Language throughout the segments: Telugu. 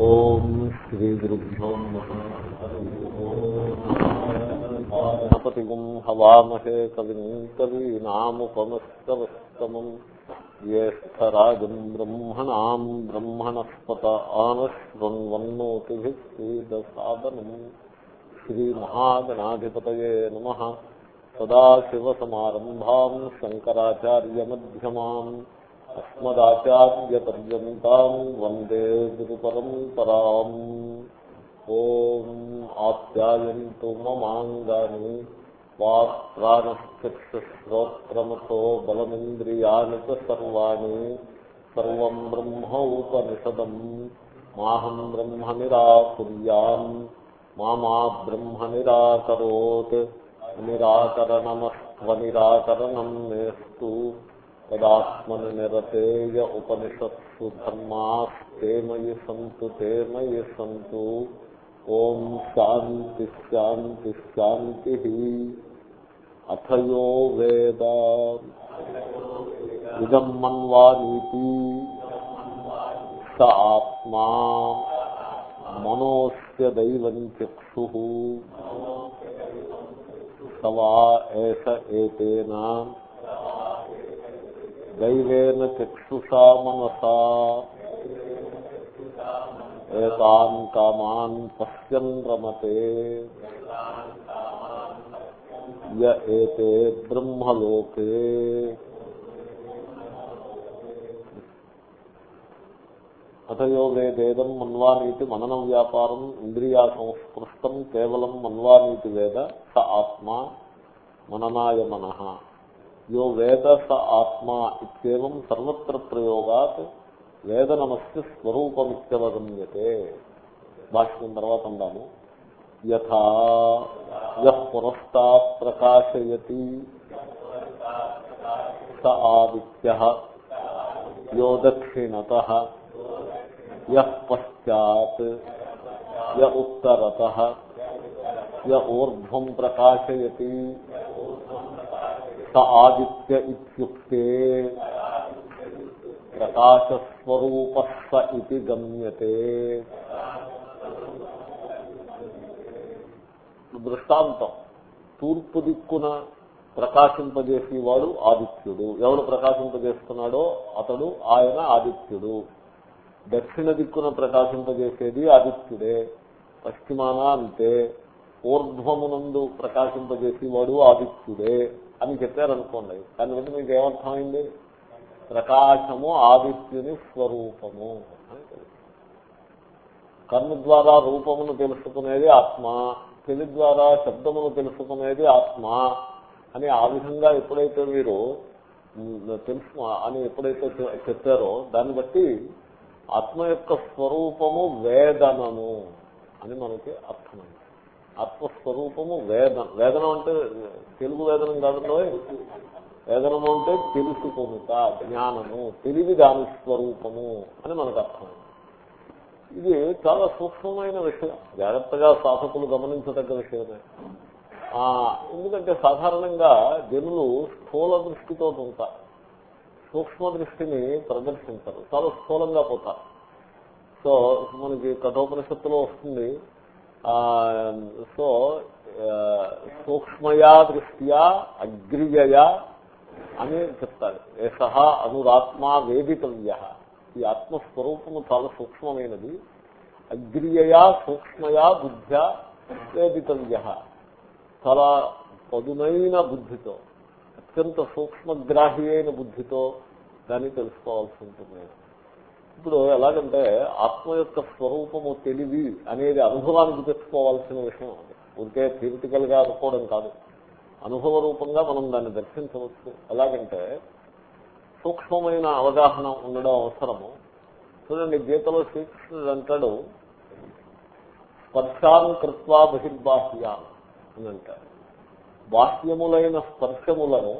ఓం శ్రీ గురుభ్యో గణపతి హవామహే కవిం కవీనాముపమస్తవస్తమం. జ్యేష్టరాజం బ్రహ్మణా బ్రహ్మణస్పత ఆనశృణ్వన్నోతిభిస్సీదసాదనం శ్రీమహాగణాధిపతయే నమ. శంకరాచార్యమ్యమాన్ అస్మదాచార్యపర్యంతం వందే గురు గురుపరంపరాం. ఓం ఆప్యాయంతు మమాంగాని వాక్ప్రాణశ్చక్షుశ్రోత్రమతో బలమింద్రియాని సర్వాణి. సర్వం బ్రహ్మ ఉపనిషదం. మాహం బ్రహ్మ నిరాకుర్యాం. మా బ్రహ్మ నిరాకరోత్. నిరాకరణమస్వ నిరాకరణం మేస్తు తదాత్మని నిరతేయ ఉపనిషత్సు ధర్మాస్తే మయి సంతు తే మయి సంతు ఓం శాంతి శాంతి శాంతి అథయో వేద ఇదం మన్వానీతి స ఆత్మా మనోస్య దైవం చక్షు సవా ఏష ఏతేనా దైవేన చక్షుషా మనసా ఏతాన్ కామాన్ పశ్యన్ రమతే ఏతే బ్రహ్మలోకే అథయోగేదేదం మన్వానీతి మననం వ్యాపారం ఇంద్రియా సంస్పృష్టం కేవలం మన్వానీతి వేద స ఆత్మ మననాయ మన యో వేద స ఆత్మా ఇత్యేవం సర్వత్ర ప్రయోగాత్ వేద వేదనమస్య స్వరూపమిత్యవగమ్యతే భాష్యం తర్వాత అందాము. యథా యః ప్రకాశయతి స ఆదిత్య యో దక్షిణత యః పశ్చాత్ య ఉత్తరత య ఊర్ధ్వం ప్రకాశయతి స ఆదిత్య ఇత్యుక్తే ప్రకాశస్వరూప ఇది గమ్యతే దృష్టాంతం తూర్పు దిక్కున ప్రకాశింపజేసేవాడు ఆదిత్యుడు. ఎవడు ప్రకాశింపజేస్తున్నాడో అతడు ఆయన ఆదిత్యుడు. దక్షిణ దిక్కున ప్రకాశింపజేసేది ఆదిత్యుడే పశ్చిమాన అంతే. ఊర్ధ్వమునందు ప్రకాశింపజేసేవాడు ఆదిత్యుడే అని చెప్పారనుకోండి. దాన్ని బట్టి మీకు ఏమర్థమైంది? ప్రకాశము ఆదిత్యుని స్వరూపము. అని కన్ను ద్వారా రూపమును తెలుసుకునేది ఆత్మ చెవి ద్వారా శబ్దమును తెలుసుకునేది ఆత్మ అని ఆ విధంగా ఎప్పుడైతే మీరు తెలుసు అని ఎప్పుడైతే చెప్పారో దాన్ని బట్టి ఆత్మ యొక్క స్వరూపము వేదనము అని మనకి అర్థమైంది. ఆత్మస్వరూపము వేదన వేదనం అంటే తెలుగు వేదనం కాదండో వేదనము అంటే తెలుసుకొనుక జ్ఞానము తెలివి దాని స్వరూపము అని మనకు అర్థం. ఇది చాలా సూక్ష్మమైన విషయం. జాగ్రత్తగా సాధకులు గమనించదగ్గ విషయమే. ఎందుకంటే సాధారణంగా జనులు స్థూల దృష్టితో ఉంటారు. సూక్ష్మ దృష్టిని ప్రదర్శించరు. చాలా స్థూలంగా పోతారు. సో మనకి కఠోపనిషత్తులో వస్తుంది సో సూక్ష్మయా దృష్ట్యా అగ్రియయా అని చెప్తారు. ఏష అనురాత్మా వేదితవ్య. ఈ ఆత్మస్వరూపము చాలా సూక్ష్మమైనది. అగ్రియయా సూక్ష్మయా బుద్ధ్యా వేదితవ్య. చాలా పదునైన బుద్ధితో అత్యంత సూక్ష్మగ్రాహి అయిన బుద్ధితో దాన్ని తెలుసుకోవాల్సి ఉంటుంది. ఇప్పుడు ఎలాగంటే ఆత్మ యొక్క స్వరూపము తెలివి అనేది అనుభవానికి తెచ్చుకోవాల్సిన విషయం అది. ఉంటే థియరిటికల్గా అనుకోవడం కాదు. అనుభవ రూపంగా మనం దాన్ని దర్శించవచ్చు. ఎలాగంటే సూక్ష్మమైన అవగాహన ఉండడం అవసరము. చూడండి గీతలో శ్రీకృష్ణుడు అంటాడు స్పర్శాన్ కృత్వా బహిర్బాహ్యా అని అంటాడు. బాహ్యములైన స్పర్శములను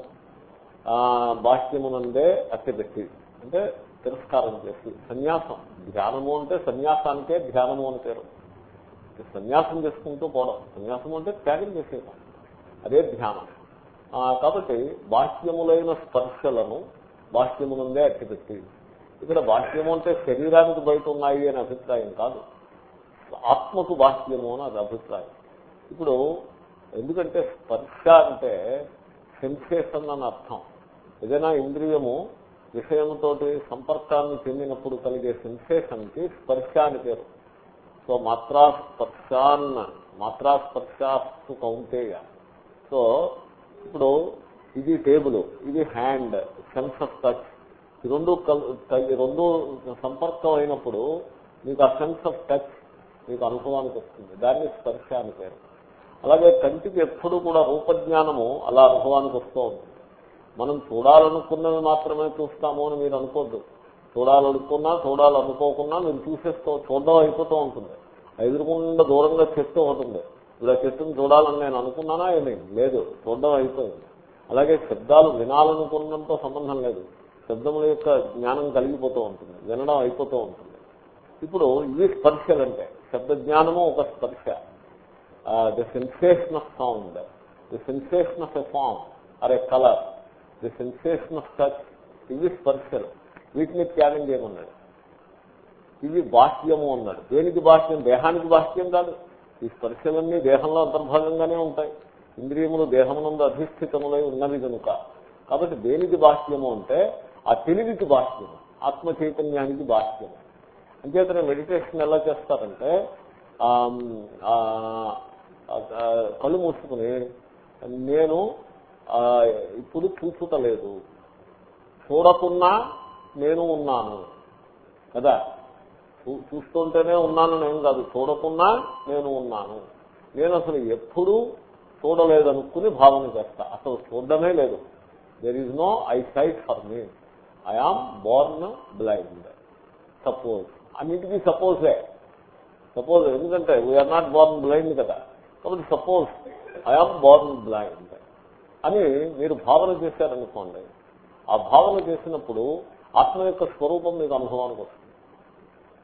బాహ్యమునందే అట్టబెట్టి అంటే తిరస్కారం చేసి సన్యాసం. ధ్యానము అంటే సన్యాసానికే ధ్యానము అని పేరు. సన్యాసం చేసుకుంటూ పోవడం. సన్యాసం అంటే త్యాగం చేసేయడం. అదే ధ్యానం. కాబట్టి బాహ్యములైన స్పర్శలను బాహ్యమునందే అట్టిపెట్టి ఇక్కడ బాహ్యము అంటే శరీరానికి బయట ఉన్నాయి అనే అభిప్రాయం కాదు. ఆత్మకు బాహ్యము అని అది అభిప్రాయం. ఇప్పుడు ఎందుకంటే స్పర్శ అంటే సెన్సేషన్ అని అర్థం. ఏదైనా ఇంద్రియము విషయంతో సంపర్కాన్ని చెందినప్పుడు కలిగే సెన్సేషన్కి స్పర్శ అని పేరు. సో మాత్రా స్పర్శాన్ మాత్రా స్పర్శాస్తు కౌంటేయ సో ఇప్పుడు ఇది టేబుల్ ఇది హ్యాండ్ సెన్స్ ఆఫ్ టచ్ ఈ రెండు కల్- రెండు సంపర్కం అయినప్పుడు మీకు ఆ సెన్స్ ఆఫ్ టచ్ మీకు అనుభవానికి వస్తుంది. దాన్ని స్పర్శ అని పేరు. అలాగే కంటికి ఎప్పుడు కూడా రూపజ్ఞానము అలా అనుభవానికి వస్తూ ఉంటుంది. మనం చూడాలనుకున్నవి మాత్రమే చూస్తాము అని మీరు అనుకోద్దు. చూడాలనుకున్నా చూడాలనుకోకున్నా మీరు చూసేస్తూ చూడడం అయిపోతూ ఉంటుంది. ఎదురుకుండా దూరంగా చెట్టు ఉంటుంది ఇలా చెట్టును చూడాలని నేను అనుకున్నానా ఏమీ? లేదు. చూడడం అయిపోయింది. అలాగే శబ్దాలు వినాలనుకున్నంతో సంబంధం లేదు. శబ్దముల యొక్క జ్ఞానం కలిగిపోతూ ఉంటుంది. వినడం అయిపోతూ ఉంటుంది. ఇప్పుడు ఇవి స్పర్శలంటే శబ్ద జ్ఞానము ఒక స్పర్శ. The sensation of sound the sensation of a form or a colour the sensation of touch ఇవి స్పర్శలు వీటిని త్యాగం చేయమన్నాడు. ఇవి బాహ్యము అన్నాడు. దేనికి బాహ్యం? దేహానికి బాహ్యం కాదు. ఈ స్పర్శలన్నీ దేహంలో అంతర్భాగంగానే ఉంటాయి. ఇంద్రియములు దేహమునందు అధిష్ఠితములై ఉన్నవి కనుక. కాబట్టి దేనికి బాహ్యము అంటే ఆ తెలివికి బాహ్యము ఆత్మ చైతన్యానికి బాహ్యము. అంచేతనే మెడిటేషన్ ఎలా చేస్తారంటే ఆ, కళ్ళు మూసుకుని నేను ఇప్పుడు ఇప్పుడు చూసుటలేదు. చూడకున్నా నేను ఉన్నాను. కదా? చూ- చూస్తుంటేనే ఉన్నాను నేను కాదు. చూడకున్నా నేను ఉన్నాను. నేను అసలు ఎప్పుడూ చూడలేదనుకుని భావన చేస్తా. అసలు చూడడమే లేదు. There is no eye sight for me I born blind suppose అన్నిటికీ సపోజే సపోజ్ ఎందుకంటే we are not born blind కదా. కాబట్టి సపోజ్ ఐ బోర్న్ బ్లైండ్ అని మీరు భావన చేశారనుకోండి ఆ భావన చేసినప్పుడు ఆత్మ యొక్క స్వరూపం మీకు అనుభవానికి వస్తుంది.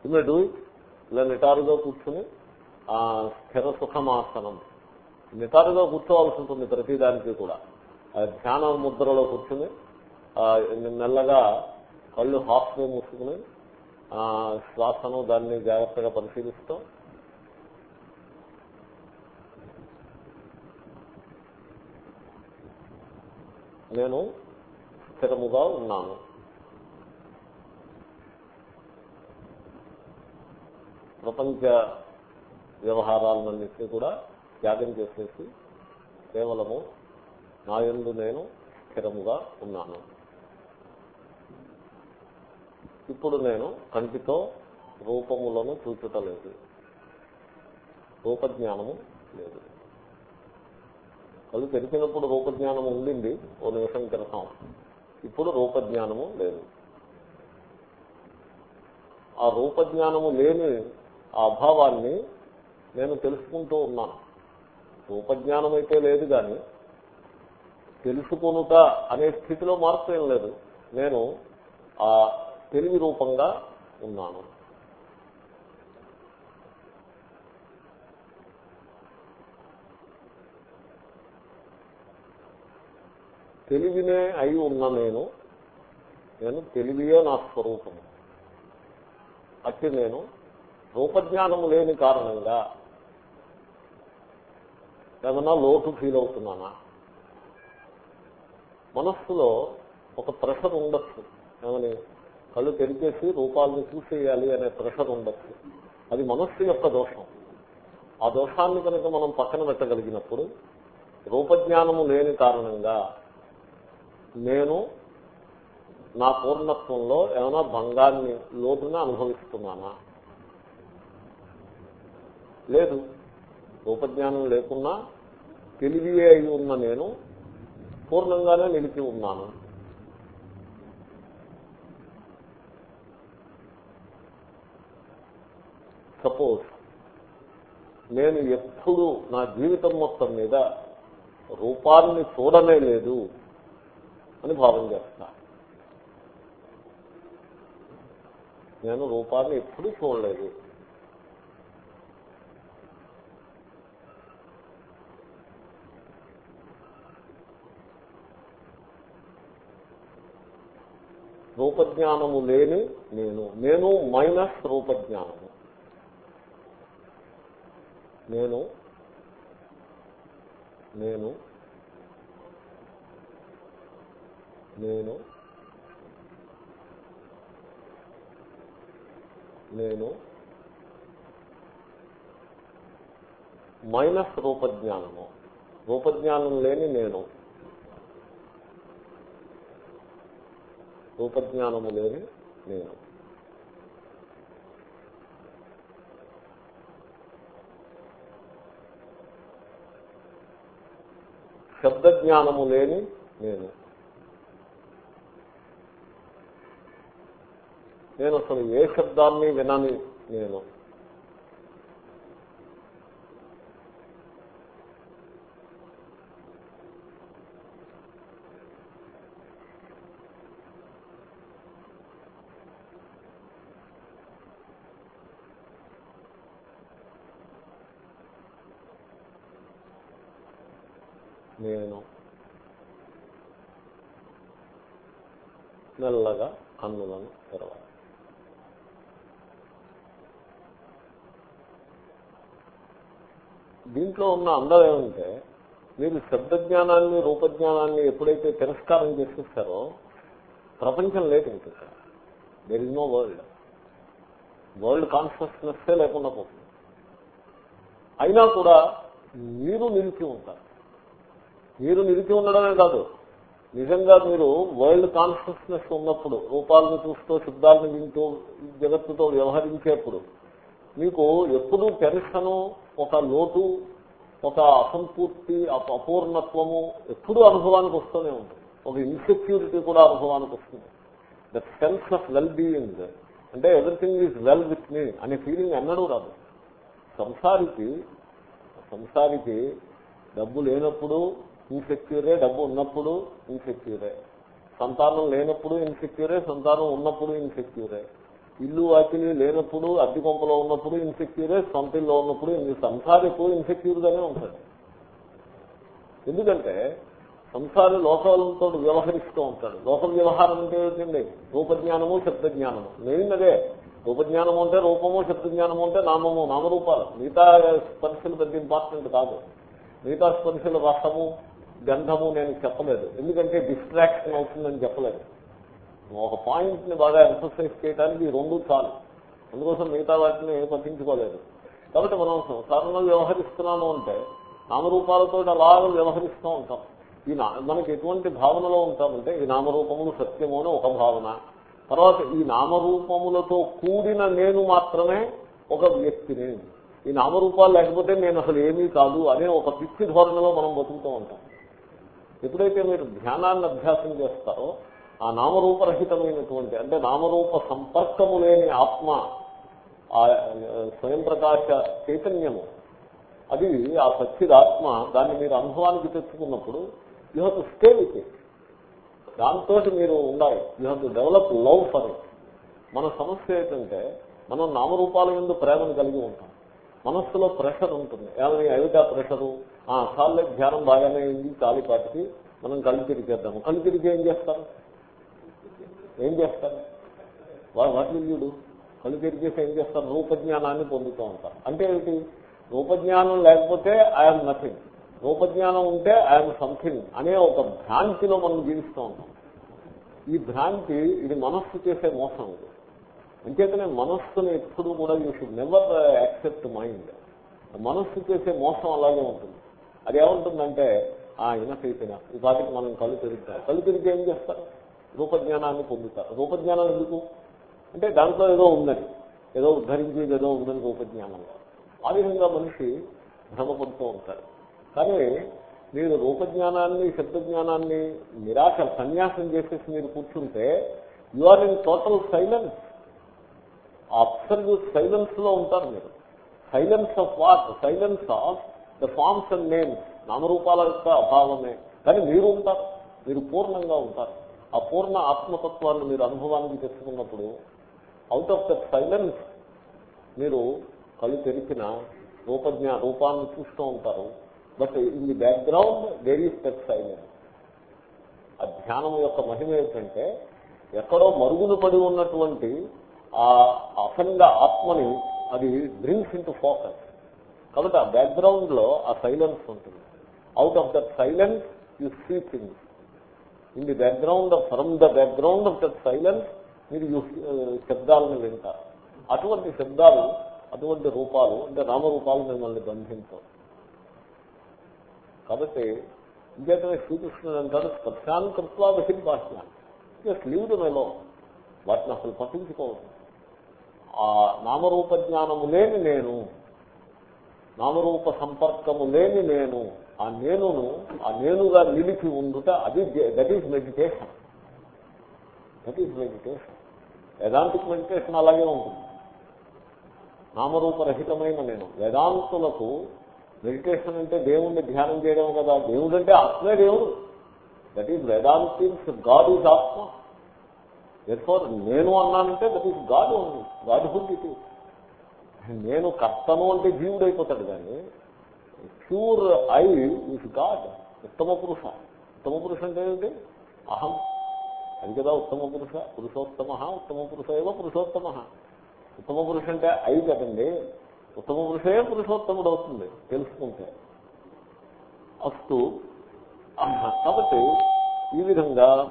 ఇమే డూ ఇలా నిటారుగా కూర్చుని ఆ స్థిర సుఖమాసనం నిటారుగా కూర్చోవాల్సి ఉంటుంది ప్రతిదానికి కూడా. ధ్యాన ముద్రలో కూర్చుని ఆ మెల్లగా కళ్ళు హాఫ్ మూసుకుని ఆ శ్వాసను దాన్ని జాగ్రత్తగా పరిశీలిస్తాం నేను స్థిరముగా ఉన్నాను. ప్రపంచ వ్యవహారాలన్నింటినీ కూడా త్యాగం చేసేసి కేవలము నా యందు నేను స్థిరముగా ఉన్నాను. ఇప్పుడు నేను కంటితో రూపములను చూచుటలేదు. రూపజ్ఞానము లేదు. కళ్ళు తెరిచినప్పుడు రూపజ్ఞానం ఉండింది. ఓ నిమిషం క్రితం. ఇప్పుడు రూపజ్ఞానము లేదు. ఆ రూపజ్ఞానము లేని ఆ అభావాన్ని నేను తెలుసుకుంటూ ఉన్నాను. రూపజ్ఞానం అయితే లేదు కానీ తెలుసుకునుట అనే స్థితిలో మార్పు ఏం లేదు. నేను ఆ తెలివి రూపంగా ఉన్నాను. తెలివినే అయి ఉన్న నేను నేను తెలివియే నా స్వరూపము. అట్టి నేను రూపజ్ఞానము లేని కారణంగా ఏమన్నా లోటు ఫీల్ అవుతున్నానా? మనస్సులో ఒక ప్రెషర్ ఉండొచ్చు. ఏమని కళ్ళు తెరిచేసి రూపాలను చూసేయాలి అనే ప్రెషర్ ఉండొచ్చు. అది మనస్సు యొక్క దోషం. ఆ దోషాన్ని కనుక మనం పక్కన పెట్టగలిగినప్పుడు రూపజ్ఞానము లేని కారణంగా నేను నా పూర్ణత్వంలో ఏమైనా భంగాన్ని లోతుని అనుభవిస్తున్నానా? లేదు. రూపజ్ఞానం లేకున్నా తెలివియే అయి ఉన్న నేను పూర్ణంగానే నిలిచి ఉన్నాను. సపోజ్ నేను ఎప్పుడు నా జీవితం మొత్తం మీద రూపాన్ని చూడనే లేదు. అని భావం చేస్తా నేను రూపాన్ని ఎప్పుడూ చూడలేదు. రూపజ్ఞానము లేని నేను. నేను మైనస్ రూపజ్ఞానము. నేను నేను నేను నేను మైనస్ రూపజ్ఞానము. రూపజ్ఞానం లేని నేను. రూపజ్ఞానము లేని నేను. శబ్దజ్ఞానము లేని నేను. నేను అసలు ఏ శబ్దాన్ని వినని నేను. దీంట్లో ఉన్న అందం ఏమంటే మీరు శబ్దజ్ఞానాన్ని రూపజ్ఞానాన్ని ఎప్పుడైతే తిరస్కారం చేసేస్తారో ప్రపంచం లేదు ఉంటుంది there is no world world consciousness లేకుండా పోతుంది. అయినా కూడా మీరు నిలిచి ఉంటారు. మీరు నిలిచి ఉండడమే కాదు. నిజంగా మీరు వరల్డ్ కాన్షియస్నెస్ ఉన్నప్పుడు రూపాలను చూస్తూ శబ్దాలను వింటూ జగత్తుతో వ్యవహరించేప్పుడు మీకు ఎప్పుడు టెన్షను ఒక లోటు ఒక అసంపూర్తి అపూర్ణత్వము ఎప్పుడూ అనుభవానికి వస్తూనే ఉంటుంది. ఒక ఇన్సెక్యూరిటీ కూడా అనుభవానికి వస్తుంది. That sense of well being అంటే everything is well with me అనే ఫీలింగ్ ఎన్నడూ రాదు. సంసారికి సంసారికి డబ్బు లేనప్పుడు ఇన్సెక్యూరే డబ్బు ఉన్నప్పుడు ఇన్సెక్యూరే సంతానం లేనప్పుడు ఇన్సెక్యూరే సంతానం ఉన్నప్పుడు ఇన్సెక్యూరే ఇల్లు వాకిలి లేనప్పుడు అద్దె కొంపలో ఉన్నప్పుడు ఇన్సెక్యూరే సొంత ఇల్లు ఉన్నప్పుడు ఇన్ని సంసారం ఎప్పుడు ఇన్సెక్యూర్ గానే ఉంటుంది ఎందుకంటే సంసారి లోకాలతో వ్యవహరిస్తూ ఉంటాడు. లోక వ్యవహారం అంటే ఏంటండి? రూపజ్ఞానము శబ్దజ్ఞానము. మెయిన్ అదే. రూపజ్ఞానము అంటే రూపము శబ్దజ్ఞానము అంటే నామము నామరూపాలు. మిగతా స్పర్శలు పెద్ద ఇంపార్టెంట్ కాదు. మిగతా స్పర్శలు రసము గంధము నేను చెప్పలేదు. ఎందుకంటే డిస్ట్రాక్షన్ అవుతుందని చెప్పలేదు. ఒక పాయింట్ని బాగా ఎంఫసైజ్ చేయడానికి రెండు చాలు. అందుకోసం మిగతా వాటిని పట్టించుకోలేదు. కాబట్టి మనం సంసారంలో వ్యవహరిస్తున్నాము అంటే నామరూపాలతో అలాగ వ్యవహరిస్తూ ఉంటాం. ఈ నా మనకి ఎటువంటి భావనలో ఉంటామంటే ఈ నామరూపములు సత్యము అని ఒక భావన. తర్వాత ఈ నామరూపములతో కూడిన నేను మాత్రమే ఒక వ్యక్తిని. ఈ నామరూపాలు లేకపోతే నేను అసలు ఏమీ కాదు అనే ఒక పిచ్చి ధోరణిలో మనం బతుకుతూ ఉంటాం. ఎప్పుడైతే మీరు ధ్యానాన్ని అభ్యాసం చేస్తారో ఆ నామరూపరహితమైనటువంటి అంటే నామరూప సంపర్కము లేని ఆత్మ ఆ స్వయం ప్రకాశ చైతన్యము అది ఆ సచ్చిదాత్మ దాన్ని మీరు అనుభవానికి తెచ్చుకున్నప్పుడు you have to stay with it దాంతో మీరు ఉండాలి. You have to develop love for it మన సమస్య ఏంటంటే మనం నామరూపాల ముందు ప్రేమను కలిగి ఉంటాం. మనస్సులో ప్రెషర్ ఉంటుంది. ఏమని? ఏమిటా ప్రెషరు ఆ కాళ్ళ ధ్యానం బాగానే అయింది కాలిపాటికి మనం కళ్ళు తిరిగేద్దాము. కళ్ళు తిరిగి ఏం చేస్తారు? ఏం చేస్తారు వాటి వీడు కళ్ళు తెరిచేసి ఏం చేస్తారు రూపజ్ఞానాన్ని పొందుతూ ఉంటారు అంటే ఏమిటి? రూపజ్ఞానం లేకపోతే ఐఎమ్ నథింగ్. రూపజ్ఞానం ఉంటే ఐఎమ్ సంథింగ్ అనే ఒక భ్రాంతిలో మనం జీవిస్తూ ఉంటాం. ఈ భ్రాంతి ఇది మనస్సు చేసే మోసం ఇది. అంచేతనే మనస్సుని ఎప్పుడు కూడా you should never accept mind. మనస్సు చేసే మోసం అలాగే ఉంటుంది. అది ఏముంటుందంటే ఆ ఇనఫ్ అయిపోయినా ఈ పాటికి మనం కళ్ళు తిరుగుతాం. కళ్ళు తిరిగి ఏం చేస్తారు? రూపజ్ఞానాన్ని పొందుతారు. రూపజ్ఞానం ఎందుకు? అంటే దాంట్లో ఏదో ఉందని. ఏదో ఉద్ధరించేది ఏదో ఉందని రూపజ్ఞానంలో ఆ విధంగా మనిషి భ్రమపడుతూ ఉంటారు. కానీ మీరు రూపజ్ఞానాన్ని శబ్దజ్ఞానాన్ని నిరాశ సన్యాసం చేసేసి మీరు కూర్చుంటే you are in total silence absolute సైలెన్స్లో ఉంటారు మీరు. Silence of what silence of the forms and names నామరూపాల యొక్క అభావమే. కానీ మీరు ఉంటారు. మీరు పూర్ణంగా ఉంటారు. ఆ పూర్ణ ఆత్మతత్వాన్ని మీరు అనుభవానికి తెచ్చుకున్నప్పుడు అవుట్ ఆఫ్ దట్ సైలెన్స్ మీరు కళ్ళు తెరిచిన రూపజ్ఞా రూపాన్ని చూస్తూ ఉంటారు. But in the background there is that silence ఆ ధ్యానం యొక్క మహిమ ఏంటంటే ఎక్కడో మరుగున పడి ఉన్నటువంటి ఆ అఖండ ఆత్మని అది డ్రింక్స్ టు ఫోకస్ కాబట్టి ఆ బ్యాక్గ్రౌండ్లో ఆ సైలెన్స్ ఉంటుంది. Out of that silence you see things in the background from the background of that silence మీరు శబ్దాలను వింటారు. అటువంటి శబ్దాలు అటువంటి రూపాలు అంటే నామరూపాలు మిమ్మల్ని బంధించవు. కాబట్టి ఇంకేతనే శ్రీకృష్ణుడు అంటారు స్పర్శాన్ని కృత్వా బహిర్బాహ్యాన్ని జస్ట్ లీవ్ ద మెలో వాటిని అసలు పట్టించుకోవద్దు. ఆ నామరూప జ్ఞానము లేని నేను నామరూప సంపర్కము లేని నేను ఆ నేనును ఆ నేనుగా నిలిచి ఉండుట అది that is meditation that is meditation vedantic meditation అలాగే ఉంటుంది. నామరూపరహితమైన నేను. వేదాంతులకు మెడిటేషన్ అంటే దేవుణ్ణి ధ్యానం చేయడం కదా. దేవుడు అంటే ఆత్మే దేవుడు. That is Vedantins God is atma. ఎర్ఫోర్ నేను అన్నానంటే దట్ ఈస్ గాడ్ ఉంది గాడ్ హుడ్ ఇట్ నేను కర్తను అంటే జీవుడు అయిపోతాడు కానీ ప్యూర్ ఐ ఈజ్ గాడ్ ఉత్తమ పురుష ఉత్తమ పురుష అంటే ఏంటి అహం. అది కదా ఉత్తమ పురుష. పురుషోత్తమ ఉత్తమ పురుష ఏవో పురుషోత్తమ. ఉత్తమ పురుష అంటే ఐ కదండి. ఉత్తమ పురుషే పురుషోత్తముడు అవుతుంది. తెలుసుకుంటే. అస్తు. కాబట్టి ఈ విధంగా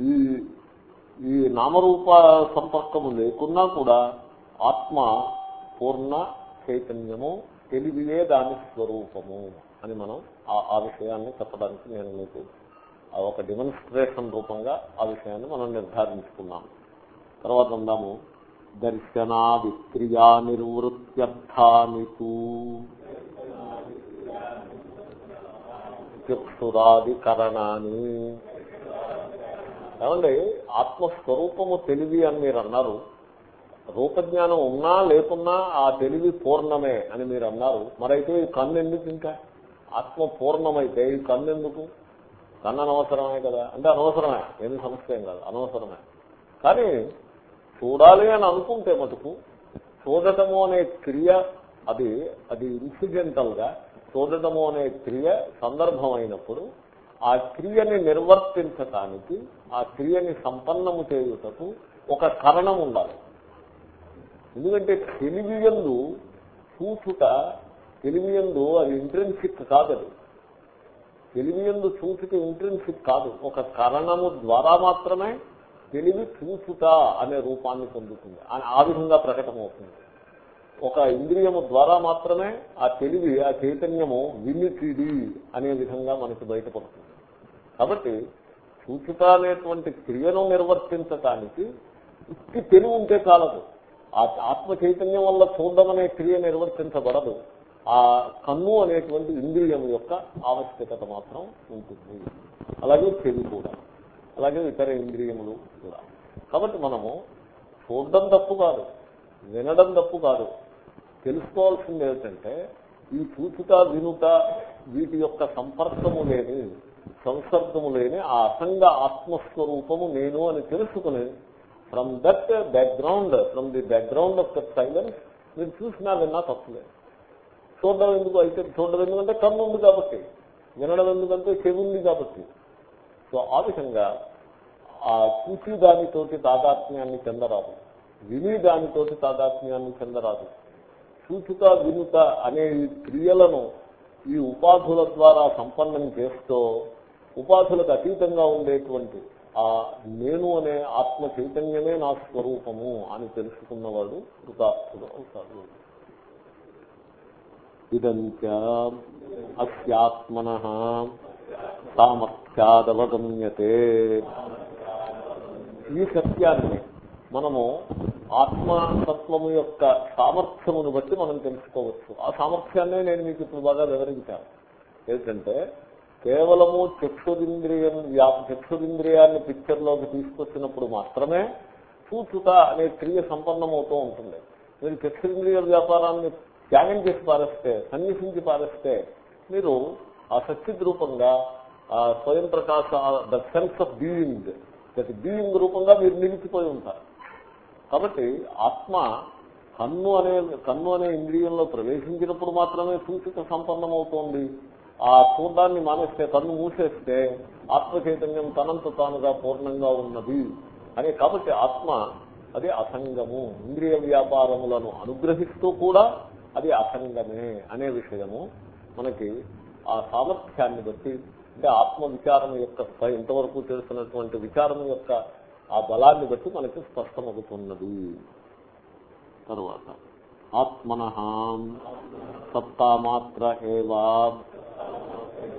ఈ ఈ నామరూప సంపర్కము లేకున్నా కూడా ఆత్మ పూర్ణ చైతన్యము తెలివియే దాని స్వరూపము అని మనం ఆ విషయాన్ని చెప్పడానికి నేను మీకు ఒక డెమోన్స్ట్రేషన్ రూపంగా ఆ విషయాన్ని మనం నిర్ధారించుకున్నాము. తర్వాత అందాము. దర్శనా విక్రియా నిర్వృత్యర్థాని చక్షురాధికరణాన్ని. ఏమండి? ఆత్మస్వరూపము తెలివి అని మీరు అన్నారు. రూపజ్ఞానం ఉన్నా లేకున్నా ఆ తెలివి పూర్ణమే అని మీరు అన్నారు. మరైతే ఈ కన్ను ఎందుకు ఇంకా? ఆత్మ పూర్ణమైతే ఈ కన్ను ఎందుకు? కన్ను అనవసరమే కదా. అంటే అనవసరమే. ఏమి సమస్య ఏం కాదు. అనవసరమే. కానీ చూడాలి అని అనుకుంటే మటుకు చూడటము అనే క్రియ అది అది ఇన్సిడెంటల్గా చూడటము అనే క్రియ సందర్భం అయినప్పుడు ఆ క్రియని నిర్వర్తించటానికి ఆ క్రియని సంపన్నము చేయుటకు ఒక కారణం ఉండాలి. ఎందుకంటే తెలివియందు చూచుట తెలివియందు అది ఇంట్రెన్సిక్ కాదది. తెలివియందు చూచుట ఇంట్రెన్సిక్ కాదు. ఒక కారణము ద్వారా మాత్రమే తెలివి చూచుట అనే రూపాన్ని పొందుతుంది. అని ఆ విధంగా ప్రకటమవుతుంది. ఒక ఇంద్రియము ద్వారా మాత్రమే ఆ తెలివి ఆ చైతన్యము వినికిడి అనే విధంగా మనకి బయటపడుతుంది. కాబట్టి చూచుట అనేటువంటి క్రియను నిర్వర్తించటానికి ఇట్టి తెలివి ఉంటే చాలదు. ఆత్మ చైతన్యం వల్ల చూడడం అనే క్రియ నిర్వర్తించబడదు. ఆ కన్ను అనేటువంటి ఇంద్రియం యొక్క ఆవశ్యకత మాత్రం ఉంటుంది. అలాగే చెవి కూడా. అలాగే ఇతర ఇంద్రియములు కూడా. కాబట్టి మనము చూడడం తప్పు కాదు వినడం తప్పు కాదు. తెలుసుకోవాల్సింది ఏమిటంటే ఈ చూచుట వినుట వీటి యొక్క సంపర్కము లేని సంసర్గము లేని ఆ అసంగ ఆత్మస్వరూపము నేను అని తెలుసుకుని from that background from the background of that silence మీరు చూసినా విన్నా తప్పలేదు చూడడం ఎందుకు? అయితే చూడడం ఎందుకంటే కన్ను ఉంది కాబట్టి. వినడం ఎందుకంటే చెవి ఉంది కాబట్టి. సో ఆ విధంగా ఆ చూసి దానితోటి తాదాత్మ్యాన్ని చెందరాదు. విని దానితోటి తాదాత్మ్యాన్ని చెందరాదు. సూచిత వినుత అనే క్రియలను ఈ ఉపాధుల ద్వారా సంపన్నం చేస్తూ ఉపాధులకు అతీతంగా ఉండేటువంటి ఆ నేను అనే ఆత్మ చైతన్యమే నా స్వరూపము అని తెలుసుకున్నవాడు కృతార్థుడు అవుతాడు. ఇదంచ అస్యాత్మన సామర్థ్యాదవగమ్యతే ఈ సత్యాన్ని మనము ఆత్మతత్వము యొక్క సామర్థ్యమును బట్టి మనం తెలుసుకోవచ్చు. ఆ సామర్థ్యాన్నే నేను మీకు ఇప్పుడు బాగా వివరించాను. ఏంటంటే కేవలము చక్షురింద్రియం వ్యాప చక్షురింద్రియాన్ని పిక్చర్లోకి తీసుకొచ్చినప్పుడు మాత్రమే చూచుట అనే క్రియ సంపన్నమవుతూ ఉంటుంది. మీరు చక్షురింద్రియ వ్యాపారాన్ని త్యాగం చేసి పారేస్తే సన్నిసించి పారేస్తే మీరు ఆ సచిద్ రూపంగా ఆ స్వయం ప్రకాశ the sense of being that being రూపంగా మీరు నిలిచిపోయి ఉంటారు. కాబట్టి ఆత్మ కన్ను అనే కన్ను అనే ఇంద్రియంలో ప్రవేశించినప్పుడు మాత్రమే సూచిక సంపన్నమవుతోంది. ఆ చూడ్డాన్ని మానేస్తే కన్ను మూసేస్తే ఆత్మ చైతన్యం తనంత తానుగా పూర్ణంగా ఉన్నది అని. కాబట్టి ఆత్మ అది అసంగము. ఇంద్రియ వ్యాపారములను అనుగ్రహిస్తూ కూడా అది అసంగమే అనే విషయము మనకి ఆ సామర్థ్యాన్ని బట్టి అంటే ఆత్మ విచారం యొక్క ఇంతవరకు చేస్తున్నటువంటి విచారం యొక్క ఆ బలాన్ని బట్టి మనకి స్పష్టమవుతున్నది. తరువాత ఆత్మన సత్తామాత్ర ఏవా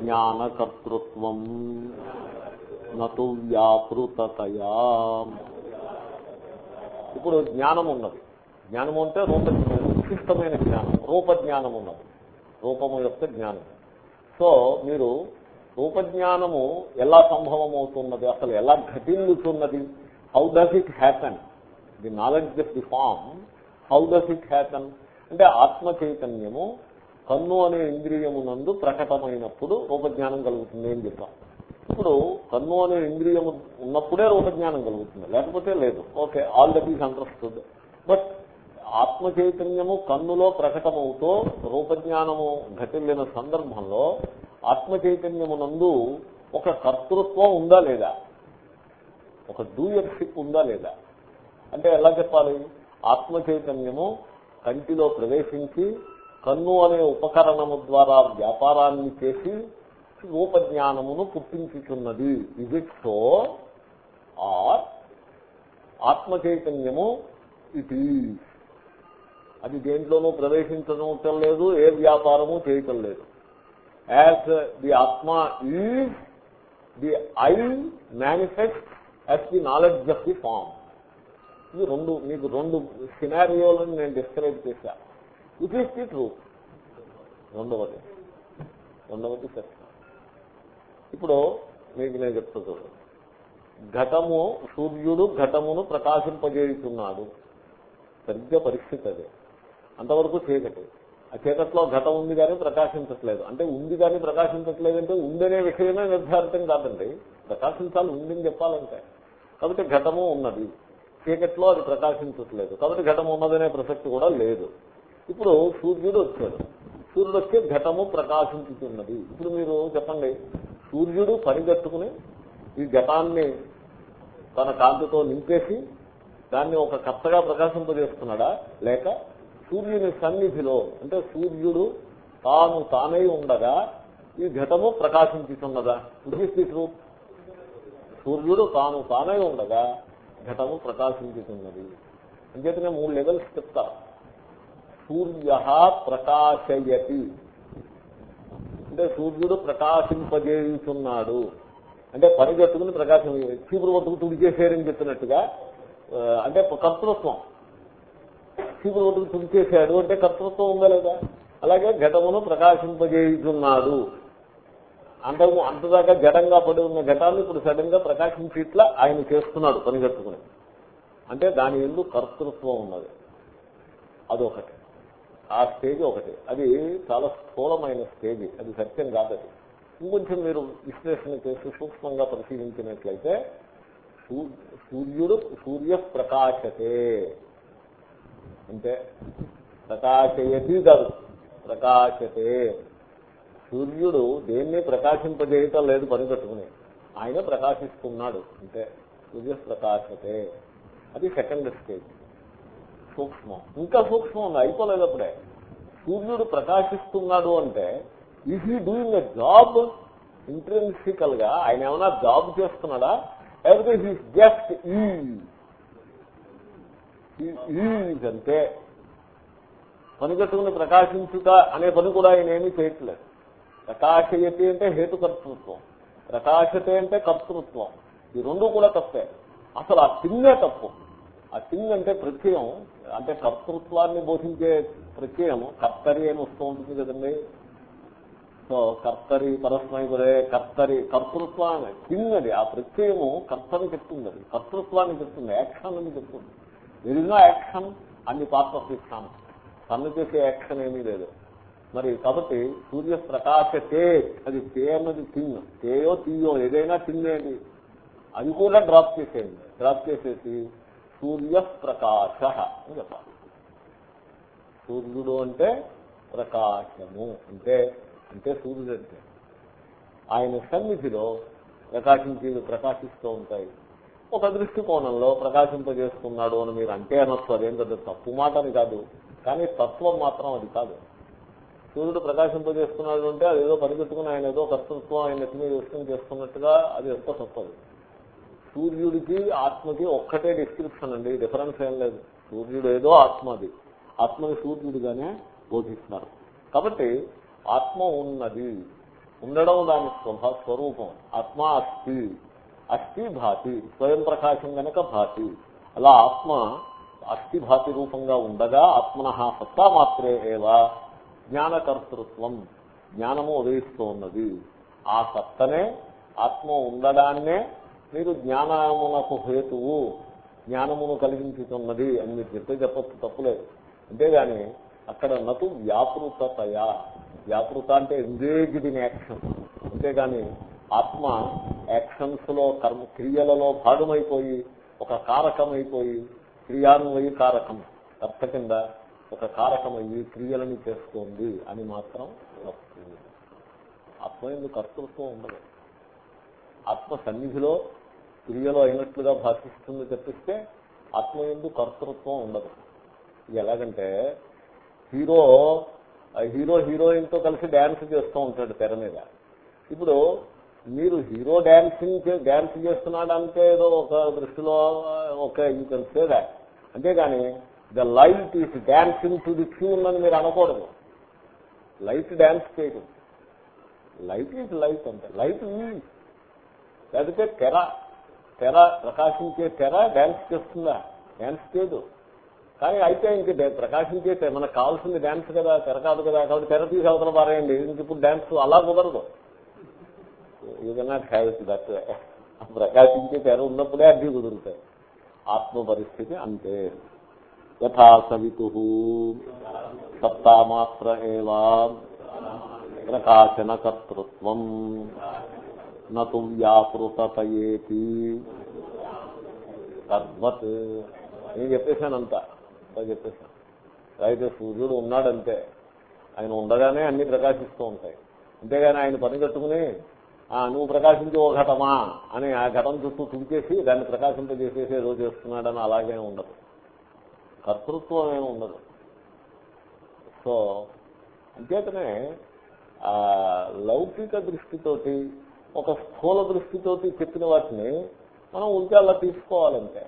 జ్ఞానకర్తృత్వం నటు వ్యాపృతయా ఇప్పుడు జ్ఞానం ఉన్నది. జ్ఞానము అంటే రూప ఉత్కృష్టమైన జ్ఞానం రూప జ్ఞానం ఉన్నది. రూపము యొక్క జ్ఞానం. సో మీరు రూపజ్ఞానము ఎలా సంభవం అవుతున్నది అసలు ఎలా ఘటిల్లుతున్నది? How does it happen the knowledge the form how does it happen అంటే ఆత్మ చైతన్యము కన్ను అనే ఇంద్రియమునందు ప్రకటమైనప్పుడు రూపజ్ఞానం కలుగుతుంది అని చెప్పాం. ఇప్పుడు కన్ను అనే ఇంద్రియము ఉన్నప్పుడే రూపజ్ఞానం కలుగుతుంది. లేకపోతే లేదు. Okay all that is understood. But ఆత్మ చైతన్యము కన్నులో ప్రకటమవుతూ రూపజ్ఞానము ఘటిల్లిన సందర్భంలో ఆత్మ చైతన్యమునందు ఒక కర్తృత్వం ఉందా లేదా? ఒక డూయర్షిప్ ఉందా లేదా? అంటే ఎలా చెప్పాలి? ఆత్మ చైతన్యము కంటిలో ప్రవేశించి కన్ను అనే ఉపకరణము ద్వారా వ్యాపారాన్ని చేసి రూపజ్ఞానమును పుట్టించుతున్నది ఇజ్ సో ఆర్ ఆత్మ చైతన్యము ఇట్ అది దేంట్లోనూ ప్రవేశించడం లేదు ఏ వ్యాపారము చేయటం లేదు. As the atma is the I manifest as the knowledge of the form ఇది రెండు మీకు రెండు సినారియోలను నేను డిస్క్రైబ్ చేశాను ఇట్ ఈస్ ది ట్రూత్ రెండవది. రెండవది సత్యం. ఇప్పుడు మీకు నేను చెప్తా చూడండి. ఘటము సూర్యుడు ఘటమును ప్రకాశింపజేయుతున్నాడు సరిగ్గా పరిస్థితి అదే. అంతవరకు చీకటి. ఆ చీకట్లో ఘటం ఉంది కానీ ప్రకాశించట్లేదు. అంటే ఉంది కానీ ప్రకాశించట్లేదు అంటే ఉందనే విషయమే నిర్ధారితం కాదండి. ప్రకాశించాలి ఉందని చెప్పాలంటే. కాబట్టి ఘటము ఉన్నది. చీకట్లో అది ప్రకాశించట్లేదు. కాబట్టి ఘటం ఉన్నదనే ప్రసక్తి కూడా లేదు. ఇప్పుడు సూర్యుడు వచ్చాడు. సూర్యుడు వచ్చే ఘటము ప్రకాశించుతున్నది. ఇప్పుడు మీరు చెప్పండి సూర్యుడు పనిగట్టుకుని ఈ ఘటాన్ని తన కాంతితో నింపేసి దాన్ని ఒక కర్తగా ప్రకాశింపజేస్తున్నాడా? లేక సూర్యుని సన్నిధిలో అంటే సూర్యుడు తాను తానై ఉండగా ఈ ఘటము ప్రకాశించుతున్నదా? ఇది సూర్యుడు తాను తానై ఉండగా ఘటము ప్రకాశించుతున్నది. అంచేతనే మూడు లెవెల్స్ చెప్తా సూర్య ప్రకాశయతి. అంటే సూర్యుడు ప్రకాశింపజేయుచున్నాడు. అంటే పరిగెత్తుకుని ప్రకాశం చీపురు పట్టుకు తుడిచేసారని చెప్పినట్టుగా అంటే కర్తృత్వం. చీపురు పట్టుకు తుడిచేశాడు అంటే కర్తృత్వం ఉందా లేదా? అలాగే ఘటమును ప్రకాశింపజేయుచున్నాడు. అంతకు అంతదాకా ఘటంగా పడి ఉన్న ఘటాన్ని ఇప్పుడు సడన్గా ప్రకాశించి ఇట్లా ఆయన చేస్తున్నాడు పనిగట్టుకుని అంటే దాని ఎందుకు కర్తృత్వం ఉన్నది. అదొకటి. ఆ స్టేజ్ ఒకటి. అది చాలా స్థూలమైన స్టేజ్. అది సత్యం కాదది. ఇంకొంచెం మీరు విశ్లేషణ చేసి సూక్ష్మంగా పరిశీలించినట్లయితే సూర్యుడు సూర్య ప్రకాశతే. అంటే ప్రకాశయతి కాదు ప్రకాశతే. సూర్యుడు దేన్ని ప్రకాశింపజేయటం లేదు పని కట్టుకుని ఆయన ప్రకాశిస్తున్నాడు. అంటే సూర్య ప్రకాశతే. అది సెకండ్ స్టేజ్. సూక్ష్మం. ఇంకా సూక్ష్మం ఉంది అయిపోలేదు అప్పుడే సూర్యుడు ప్రకాశిస్తున్నాడు అంటే is he doing a job ఇంట్రెన్సికల్గా ఆయన ఏమైనా జాబ్ చేస్తున్నాడా? లేకపోతే హీస్ జస్ట్ ఈజ్ అంతే. పనికట్టుకుని ప్రకాశించుట అనే పని కూడా ఆయన ఏమీ చేయట్లేదు. ప్రకాశయతి అంటే హేతుకర్తృత్వం. ప్రకాశతే అంటే కర్తృత్వం. ఈ రెండు కూడా తప్పే. అసలు ఆ థింగే తప్పు. ఆ థింగ్ అంటే ప్రత్యయం అంటే కర్తృత్వాన్ని బోధించే ప్రత్యయం. కర్తరి అని వస్తూ ఉంటుంది కదండి. సో కర్తరి పరస్మైపురే కర్తరి కర్తృత్వాన్ని థింగ్ అది ఆ ప్రత్యయము కర్తని చెప్తుంది అది కర్తృత్వాన్ని చెప్తుంది యాక్షన్ అని చెప్తుంది. ఎన్నో యాక్షన్ అన్ని పార్ట్ ఆఫ్ ఇస్తాను తను చేసే యాక్షన్ ఏమీ లేదు. మరి కాబట్టి సూర్య ప్రకాశ తే అది తే అన్నది థింగ్ తేయో తీయో ఏదైనా థింగ్ ఏంటి అది కూడా డ్రాప్ చేసేయండి డ్రాప్ చేసేసి సూర్యప్రకాశ అని చెప్పాలి. సూర్యుడు అంటే ప్రకాశము. అంటే అంటే సూర్యుడు అంటే. ఆయన సన్నిధిలో ప్రకాశించేవి ప్రకాశిస్తూ ఉంటాయి. ఒక దృష్టికోణంలో ప్రకాశింపజేస్తున్నాడు అని మీరు అంటే అనొచ్చు. అదేం కదా తప్పు మాట అని కాదు. కానీ తత్వం మాత్రం అది కాదు. సూర్యుడు ప్రకాశింపజేస్తున్నాడు అంటే అది ఏదో పరిగెత్తుకుని ఆయన ఏదో కర్తృత్వం ఆయన నెత్తి మీద చేస్తున్నట్టుగా అది ఎంత తప్పదు సూర్యుడికి ఆత్మకి ఒక్కటే డిస్క్రిప్షన్ అండి. డిఫరెన్స్ ఏం లేదు. సూర్యుడు ఏదో ఆత్మ అది. ఆత్మని సూర్యుడిగానే బోధిస్తున్నారు. కాబట్టి ఆత్మ ఉన్నది. ఉండడం దాని స్వభా స్వరూపం. ఆత్మ అస్థి. అస్థి భాతి. స్వయం ప్రకాశం గనక భాతి. అలా ఆత్మ అస్థి భాతి రూపంగా ఉండగా ఆత్మన సత్తా మాత్రే ఏవా. జ్ఞానకర్తృత్వం. జ్ఞానము ఉదయిస్తూ ఉన్నది ఆ సత్తనే ఆత్మ ఉండడాన్నే మీరు జ్ఞానమునకు హేతువు జ్ఞానమును కలిగించుతున్నది అని మీరు చెప్తే చెప్పచ్చు తప్పులేదు. అంతేగాని అక్కడ నటు వ్యాపృతతయా. వ్యాపృత అంటే ఎంగేజ్డ్ ఇన్ యాక్షన్ అంతేగాని ఆత్మ యాక్షన్స్లో కర్మ క్రియలలో భాగమైపోయి ఒక కారకమైపోయి క్రియాన్వయి కారకం. తప్ప కింద ఒక కారకమయ్యి క్రియలను చేస్తోంది అని మాత్రం ఆత్మ ఎందుకు కర్తృత్వం ఉండదు? ఆత్మ సన్నిధిలో క్రియలో అయినట్లుగా భాషిస్తుంది తప్పిస్తే ఆత్మ ఎందు కర్తృత్వం ఉండదు. ఇది ఎలాగంటే హీరో హీరో హీరోయిన్తో కలిసి డ్యాన్స్ చేస్తూ ఉంటాడు తెర మీద. ఇప్పుడు మీరు హీరో డాన్సింగ్ డ్యాన్స్ చేస్తున్నాడంటే ఏదో ఒక దృష్టిలో ఒక యూ కెన్ సే దాట్ అంతేగాని the light is dancing to the tune అని మీరు అనకూడదు. లైట్ డాన్స్ చేయదు లైట్ ఈజ్ లైట్ అంటే లైట్ ఈజ్ లేకపోతే తెర. తెర ప్రకాశించే తెర డ్యాన్స్ చేస్తుందా? డ్యాన్స్ చేయదు కానీ అయితే ఇంక ప్రకాశించే తెర మనకు కావాల్సింది డ్యాన్స్ కదా తెర కాదు కదా కాబట్టి తెర తీసి అవతల పారేయండి. ఇంక ఇప్పుడు డ్యాన్స్ అలా కుదరదు. You cannot have it that ప్రకాశించే తెర ఉన్నప్పుడే అడ్డీ కుదురుతాయి. ఆత్మ పరిస్థితి అంతే. యథా సవితు. సత్తామాత్ర ఏవా. ప్రకాశన కర్తృత్వం. నతు వ్యాపృతయేతి తద్వత్ నేను చెప్పేశానంతా. అంతా చెప్పేశాను. అయితే సూర్యుడు ఉన్నాడంతే. ఆయన ఉండగానే అన్ని ప్రకాశిస్తూ ఉంటాయి. అంతేగాని ఆయన పని కట్టుకుని "ఆ, నువ్వు ప్రకాశించే ఓ ఘటమా? అని ఆ ఘటన చుట్టూ తుడిచేసి దాన్ని ప్రకాశింపజేసేసి ఏదో చేస్తున్నాడని అలాగే ఉండదు. కర్తృత్వం ఏమి ఉండదు. సో అంచేతనే ఆ లౌకిక దృష్టితోటి ఒక స్థూల దృష్టితోటి చెప్పిన వాటిని మనం ఉంటే అలా తీసుకోవాలంటే.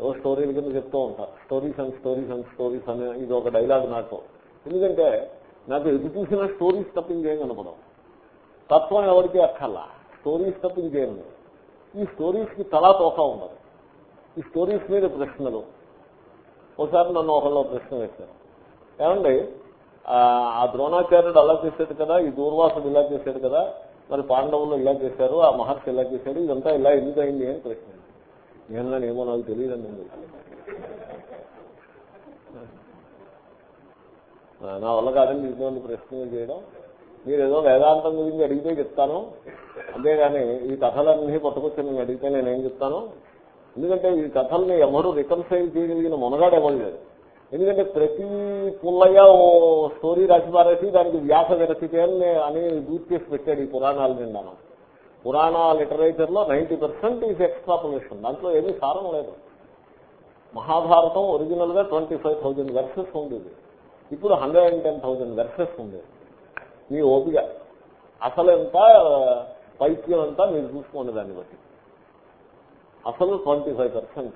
ఏదో స్టోరీల కింద చెప్తూ ఉంటారు stories and stories and stories అని ఇది ఒక డైలాగ్ నాకు. ఎందుకంటే నాకు ఎదు చూసిన స్టోరీస్ తప్ప ఇంకేం కనపడం తత్వం ఎవరికి అక్కర్లా. స్టోరీస్ తప్ప ఇంకేం ఈ ఈ స్టోరీస్కి తలా తోక ఉండదు. ఈ స్టోరీస్ మీద ప్రశ్నలు. ఒకసారి నన్ను ఒకళ్ళు ప్రశ్న వేశారు. ఏమండి? ఆ, ఆ ద్రోణాచార్యుడు అలా చేశాడు కదా ఈ దూర్వాసుడు ఇలా చేశాడు కదా మరి పాండవులు ఇలా చేశారు ఆ మహర్షి ఇలా చేశారు ఇదంతా ఇలా ఎందుకు అయింది అని ప్రశ్న నేను ఏమో నాకు తెలియదండి నా వల్ల కాదండి ఇటువంటి ప్రశ్నలు చేయడం. మీరు ఏదో వేదాంతం గురించి అడిగితే చెప్తాను. అంతేగాని ఈ కథలన్నీ పట్టుకొచ్చి నేను అడిగితే నేనేం చెప్తాను? ఎందుకంటే ఈ కథల్ని ఎవరు రికన్సైల్ చేయగలిగిన మునగాడు ఎవరు లేదు ఎందుకంటే ప్రతి పుల్లయ్య ఓ స్టోరీ రాసి పారేసి దానికి వ్యాస విరచితే అని అని దూర్ చేసి పెట్టాడు ఈ పురాణాల నిండాను. పురాణ లిటరేచర్లో నైన్టీ పర్సెంట్ ఈజ్ ఎక్స్ట్రాపులేషన్. దాంట్లో ఏమీ సారం లేదు. మహాభారతం ఒరిజినల్గా ట్వంటీ ఫైవ్ థౌజండ్ వెర్సెస్ ఉండేది ఇప్పుడు hundred and ten thousand verses ఉంది. మీ ఓపిక. అసలు ఎంత పైత్యం అంతా మీరు చూసుకోండి దాన్ని బట్టి. అసలు ట్వంటీ ఫైవ్ పర్సెంట్.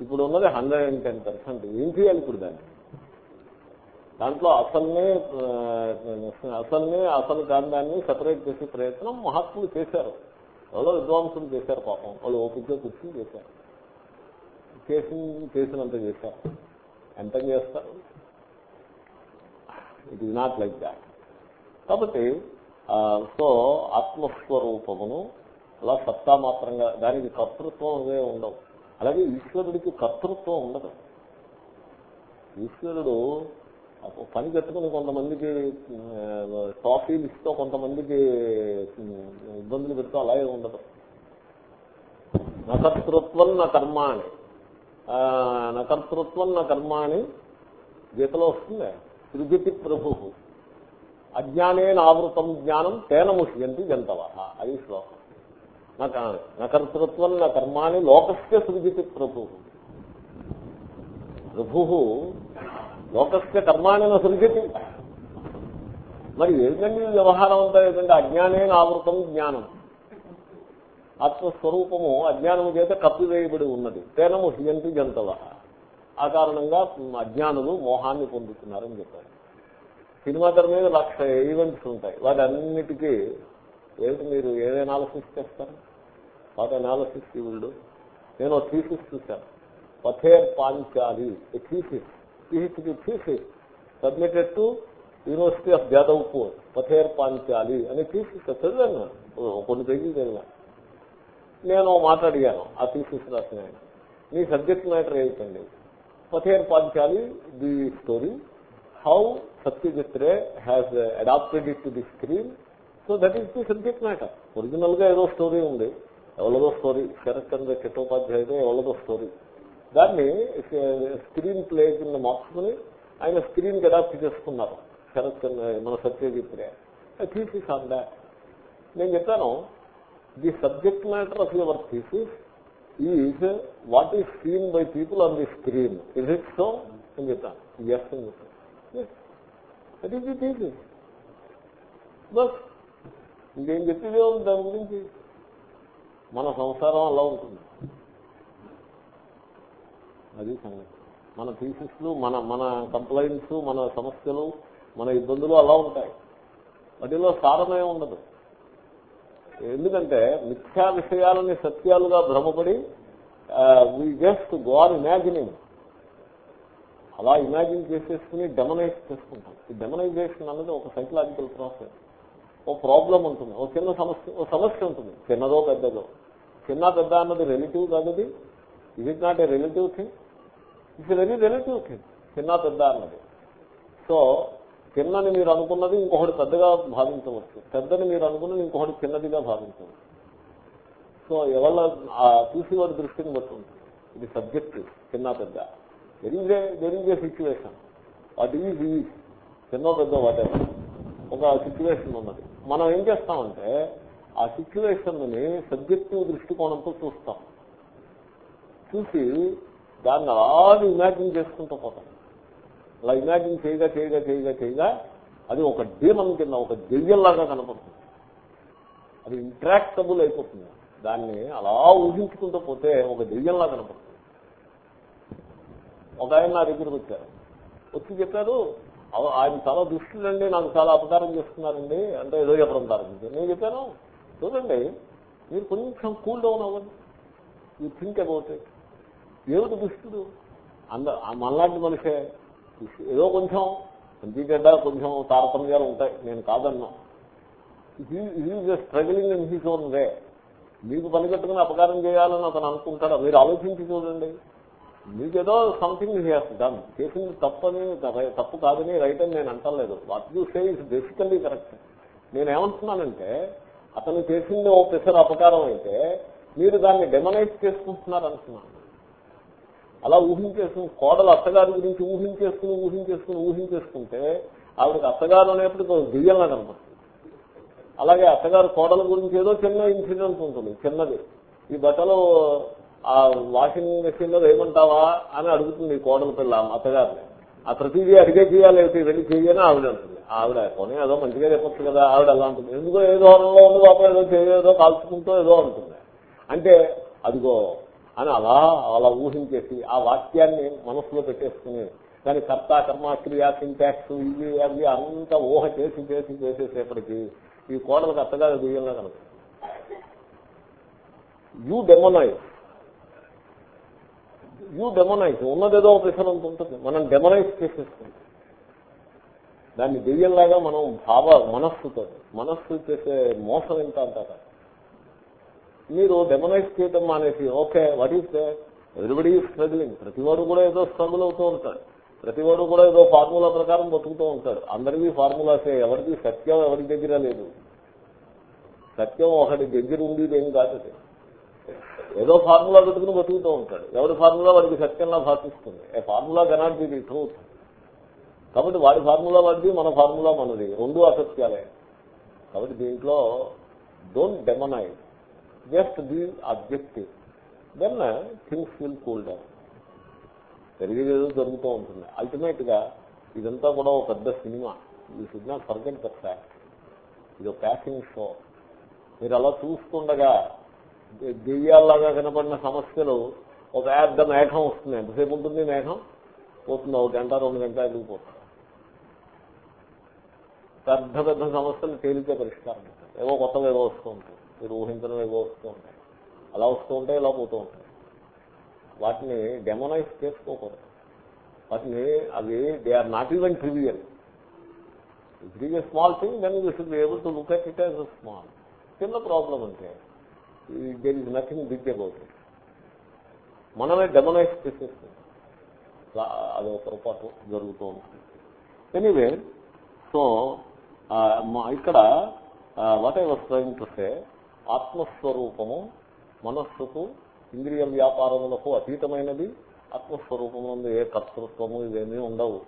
ఇప్పుడు ఉన్నది హండ్రెడ్ అండ్ టెన్ పర్సెంట్. ఏం చేయాలి ఇప్పుడు దాన్ని దాంట్లో అసల్ని ఆ, అసల్ని అసలు గాంధాన్ని సపరేట్ సెపరేట్ చేసే ప్రయత్నం మహాత్ములు చేశారు. ఎవరో విద్వాంసులు చేశారు పాపం. వాళ్ళు ఓపికగా కూర్చుని చేశారు. చేసి చేసినంత చేశారు. ఎంత చేస్తారు? It is not like that కాబట్టి సో ఆత్మస్వరూపమును అలా సత్తా మాత్రంగా దానికి కర్తృత్వం అవే ఉండవు. అలాగే ఈశ్వరుడికి కర్తృత్వం ఉండదు. ఈశ్వరుడు పని కట్టుకుని కొంతమందికి టాఫీలు ఇస్తూ కొంతమందికి ఇబ్బందులు పెడుతూ అలాగే ఉండదు. నకర్తృత్వం నా కర్మాణి. ఆ, నకర్తృత్వం నా కర్మాణి గీతలో వస్తుంది. త్రిగతి ప్రభు. అజ్ఞానే ఆవృతం జ్ఞానం తేన ముష్యంతి జంతవ. అది శ్లోకం. నా కర్తృత్వం నా కర్మాణి లోకస్య సృజితి ప్రభు ప్రభు లోకస్య కర్మాణి నా సృజితి. మరి ఏంటండి వ్యవహారం అంతా? ఏంటంటే అజ్ఞానే ఆవృతం జ్ఞానం. ఆత్మస్వరూపము అజ్ఞానము చేత కప్పివేయబడి ఉన్నది. తేనము హియంతి జంతవ. ఆ కారణంగా అజ్ఞానులు మోహాన్ని పొందుతున్నారని చెప్పారు. సినిమా తెర మీద లక్ష ఈవెంట్స్ ఉంటాయి. వాటన్నిటికీ ఏమిటి మీరు ఏదైనా ఆలోచిస్తారు వాట్ అనాలసిస్ వీళ్ళు నేను థీసిస్ చూశాను Pather Panchali. Thesis PhD thesis submitted to university of Jadavpur Pather Panchali అని థీసిస్ చదివాను. కొన్ని పేజీలు చదివాను. నేను మాట్లాడిగాను ఆ థీసిస్ రాసిన మీ సబ్జెక్ట్ మ్యాటర్ ఏమిటండి Pather Panchali the story how Satyajit Ray has adapted it to the screen so that is the subject matter ఒరిజినల్గా ఏదో స్టోరీ ఉంది. ఎవరిదో స్టోరీ శరత్ చంద్ర చట్టోపాధ్యాయుడు ఎవరిదో స్టోరీ దాన్ని స్క్రీన్ ప్లే కింద మార్చుకుని ఆయన స్క్రీన్ అడాప్ట్ చేసుకున్నారు శరత్ చంద్ర మన సత్యజిత్రే థీసిస్ ఆన్ దాట్ నేను చెప్పాను the subject matter of your thesis is what is seen by people on the screen is it so అని చెప్పాను. ఎస్ అని చెప్పాను. థీసిస్ బస్ ఇంకేం చెప్పేదే ఉంది దాని గురించి? మన సంసారం అలా ఉంటుంది. అది మన థీసిస్లు మన మన కంప్లైంట్స్ మన సమస్యలు మన ఇబ్బందులు అలా ఉంటాయి. వాటిలో సారమే ఉండదు. ఎందుకంటే మిథ్యా విషయాలని సత్యాలుగా భ్రమపడి we just go on imagining అలా ఇమాజిన్ చేసేసుకుని డెమనైజ్ చేసుకుంటాం. ఈ డెమనైజేషన్ అనేది ఒక సైకలాజికల్ ప్రాసెస్ ఓ ప్రాబ్లం ఉంటుంది. ఓ చిన్న సమస్య ఓ సమస్య ఉంటుంది. చిన్నదో పెద్దదో. చిన్న పెద్ద అన్నది రిలేటివ్ కాదు ఇది it not a relative thing it's very relative thing చిన్న పెద్ద అన్నది. సో చిన్నని మీరు అనుకున్నది ఇంకొకటి పెద్దగా భావించవచ్చు. పెద్దని మీరు అనుకున్నది ఇంకొకటి చిన్నదిగా భావించవచ్చు. సో ఎవళ్ళ చూసి వారి దృష్టిని బట్టి ఉంటుంది. ఇది సబ్జెక్ట్ చిన్న పెద్ద. There is situation what is is చిన్న పెద్ద వాటెవర్ ఒక సిచ్యువేషన్ ఉన్నది. మనం ఏం చేస్తామంటే ఆ సిచ్యువేషన్ని సబ్జెక్టివ్ దృష్టికోణంతో చూస్తాం. చూసి దాన్ని అలాగే ఇమాజిన్ చేసుకుంటూ పోతాం. అలా ఇమాజిన్ చేయగా చేయగా చేయగా చేయగా అది ఒక డీమన్ కింద ఒక దెయ్యంలాగా కనపడుతుంది. అది ఇంట్రాక్టబుల్ అయిపోతుంది. దాన్ని అలా ఊహించుకుంటూ పోతే ఒక దెయ్యంలా కనపడుతుంది. ఒక ఆయన నా దగ్గరికి వచ్చారు. వచ్చి చెప్పారు ఆయన చాలా దుష్టులండి నాకు చాలా అపకారం చేస్తున్నారండి అంటే ఏదో చెప్పడం ప్రారంభించారు. నేను చెప్పాను చూడండి మీరు కొంచెం కూల్ డౌన్ అవ్వండి. యూ థింక్ అబౌట్ ఇట్ ఏమిటి దుష్టుడు? అంద మనలాంటి మనిషే. ఏదో కొంచెం మంచి గడ్డ కొంచెం తారతమ్యాలు ఉంటాయి. నేను కాదన్నా. Is struggling in own way మీకు పని కట్టుకుని అపకారం చేయాలని అతను అనుకుంటాడా? మీరు ఆలోచించి చూడండి. మీకేదో సంథింగ్ చేస్తాను చేసింది తప్పని తప్పు కాదని రైట్ అని నేను అంటలేదు. What you say is basically correct నేనేమంటున్నానంటే అతను చేసింది ఓ పెసర్ అపకారం అయితే మీరు దాన్ని డెమనైజ్ చేసుకుంటున్నారు అనుకున్నాను. అలా ఊహించేసుకుని కోడలు అత్తగారి గురించి ఊహించేసుకుని ఊహించేసుకుని ఊహించేసుకుంటే ఆవిడకి అత్తగారు అనేప్పుడు దియ్యంగా కనపడుతుంది. అలాగే అత్తగారు కోడల గురించి ఏదో చిన్న ఇన్సిడెంట్ ఉంటుంది చిన్నది. ఈ బట్టలు ఆ వాషింగ్ మెషిన్లో ఏమంటావా అని అడుగుతుంది కోడల పిల్ల అత్తగారిని. ఆ ప్రతిదీ అడిగే చేయాలి వెళ్ళి చేయాలని ఆవిడ అంటుంది. ఆవిడ కొని ఏదో మంచిగా చెప్పచ్చు కదా ఆవిడ అలా ఉంటుంది ఎందుకో ఏదో అనంలో ఉంది పాప ఏదో చేయదో కాల్చుకుంటూ ఏదో ఉంటుంది అంటే అదిగో అని అలా అలా ఊహించేసి ఆ వాక్యాన్ని మనసులో పెట్టేసుకుని దాని కర్త కర్మ క్రియా సింటాక్స్ ఇవి అవి అంత ఊహ చేసి చేసి చేసేసేపటికి ఈ కోడలకు అత్తగా దియ్యంగా కనుక యూ డెమోనైజ్ యూ డెమోనైజ్ ఉన్నదేదో ప్రశ్నంత ఉంటుంది. మనం డెమోనైజ్ చేసేసుకుంటాం. దాన్ని దెయ్యంలాగా మనం భావ మనస్సుతో మనస్సు చేసే మోసం ఎంత అంటారా? మీరు డెమోనైజ్ చేయటం మానేసి okay what is everybody struggling ప్రతివాడు కూడా ఏదో స్ట్రగుల్ అవుతూ ఉంటాడు. ప్రతివాడు కూడా ఏదో ఫార్ములా ప్రకారం బతుకుతూ ఉంటాడు. అందరికీ ఫార్ములాసే ఎవరికి సత్యం ఎవరి దగ్గర లేదు. సత్యం ఒకటి దగ్గర ఉండేది ఏం కాదు ఏదో ఫార్ములా పెట్టుకుని బతుకుతూ ఉంటాడు. ఎవరి ఫార్ములా వాడికి సత్యంలా భాషిస్తుంది? A formula cannot be the truth కాబట్టి వాడి ఫార్ములా వాడిది మన ఫార్ములా మనది. రెండు అసత్యాలే. కాబట్టి దీంట్లో don't demonise just be objective then things will cool down జరిగేదేదో జరుగుతూ ఉంటుంది. అల్టిమేట్గా ఇదంతా కూడా ఒక పెద్ద సినిమా. ఈ cinema not forget the fact ఇది ఒక ప్యాసింగ్ షో మీరు అలా చూస్తుండగా దె- దెయ్యాల్లాగా కనపడిన సమస్యలు ఒక పెద్ద మేఘం వస్తుంది. ఎంతసేపు ఉంటుంది మేఘం? పోతుంది ఒక గంట రెండు గంట వెళ్ళిపోతుంది పెద్ద పెద్ద సమస్యలు తేలిక పరిష్కారం ఏవో కొత్తగా ఏవో వస్తూ ఉంటాయి. మీరు ఊహించడం ఏవో వస్తూ ఉంటాయి. అలా వస్తూ ఉంటాయి ఇలా పోతూ ఉంటాయి. వాటిని డెమోనైజ్ చేసుకోకూడదు. వాటిని అవి they are not even trivial it is a small thing then you should be able to look at it as small చిన్న ప్రాబ్లం అంటే there is nothing big about it మనమే డెమోనైజ్ చేసేస్తుంది అదో పొరపాటు జరుగుతూ ఉంటుంది. ఎనీవే సో ఇక్కడ what I was trying to say ఆత్మస్వరూపము మనస్సుకు ఇంద్రియ వ్యాపారములకు అతీతమైనది. ఆత్మస్వరూపముందు ఏ కర్తృత్వము ఇవేమీ ఉండవు.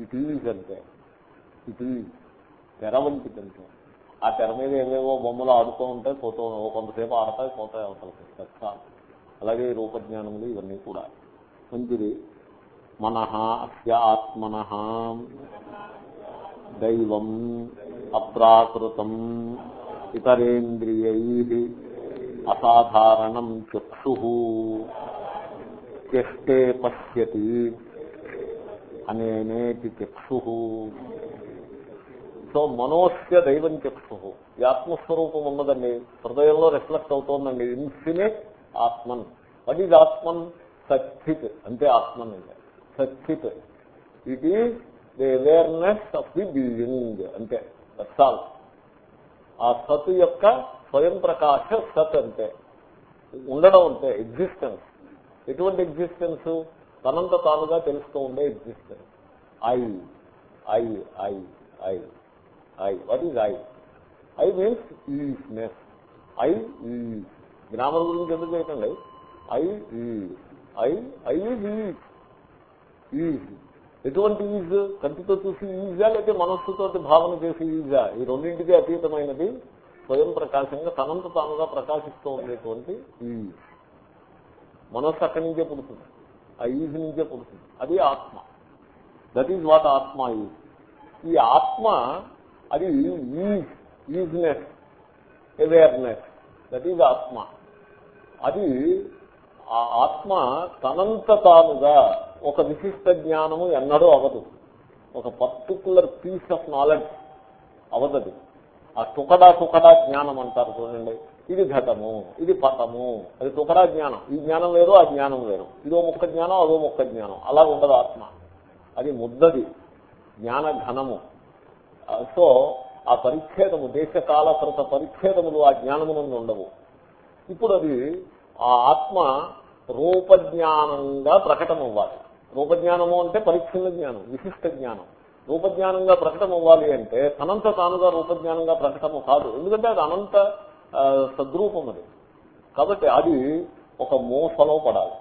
ఇట్ ఈజ్ అంటే ఇట్ ఈజ్ తెర వంటిదంటే ఆ తెర మీద ఏవేవో బొమ్మలు ఆడుతూ ఉంటాయి పోతూ కొంతసేపు ఆడతాయి పోతాయి అవతలకి. తత్సా అలాగే రూపజ్ఞానములు ఇవన్నీ కూడా. మంచిది. మన అస్య ఆత్మన దైవం. అప్రాకృతం ఇతరేంద్రియై అసాధారణం చక్షు చెష్టే పశ్యతి అనేనేటి చక్షు సో మనోస్య దైవం చక్షు ఈ ఆత్మస్వరూపం ఉన్నదండి. హృదయంలో రిఫ్లెక్ట్ అవుతోందండి. Infinite Atman. వట్ ఈజ్ ఆత్మన్? సచ్చిత్. అంటే ఆత్మన్ అండి. సచ్చిత్. It is the awareness of the being అంటే దట్స్ ఆ సత్ యొక్క స్వయం ప్రకాశ సత్ అంటే ఉండడం అంటే ఎగ్జిస్టెన్స్ ఎటువంటి ఎగ్జిస్టెన్స్ తనంత తానుగా తెలుస్తూ ఉండే existence I I I I I. What is I I means isness I ఈ గ్రామర్ గురించి ఎందుకు చేయకండి ఐ ఈ I I is is is ఎటువంటి ఈజ్ కంటితో చూసి ఈజా లేకపోతే మనస్సుతో భావన చేసి ఈజా ఈ రెండింటికి అతీతమైనది స్వయం ప్రకాశంగా తనంత తానుగా ప్రకాశిస్తూ ఉండేటువంటి ఈజ్ మనస్సు అక్కడి నుంచే పుడుతుంది. ఆ ఈజ్ నుంచే పుడుతుంది. అది ఆత్మ. That is what atma is ఈ ఆత్మ అది is isness awareness that is atma. అది ఆ ఆత్మ తనంత తానుగా ఒక విశిష్ట జ్ఞానము ఎన్నడూ అవదు. ఒక పర్టికులర్ పీస్ ఆఫ్ నాలెడ్జ్ అవదది. ఆ టుకడా టుకడా జ్ఞానం అంటారు చూడండి. ఇది ఘటము ఇది పటము అది టుకడా జ్ఞానం. ఈ జ్ఞానం వేరు ఆ జ్ఞానం వేరు. ఇదో ముక్క జ్ఞానం అదో ముక్క జ్ఞానం. అలా ఉండదు ఆత్మ. అది ముద్దది. జ్ఞాన ఘనము. సో ఆ పరిచ్ఛేదము దేశకాల కృత పరిచ్ఛేదములు ఆ జ్ఞానమునందు ఉండవు. ఇప్పుడు అది ఆ ఆత్మ రూపజ్ఞానంగా ప్రకటన అవ్వాలి రూపజ్ఞానము అంటే పరిచ్ఛిన్న జ్ఞానం విశిష్ట జ్ఞానం. రూపజ్ఞానంగా ప్రకటన అవ్వాలి అంటే తనంత తానుగా రూపజ్ఞానంగా ప్రకటన కాదు. ఎందుకంటే అది అనంత సద్రూపం అది. కాబట్టి అది ఒక మోసలో పడాలి.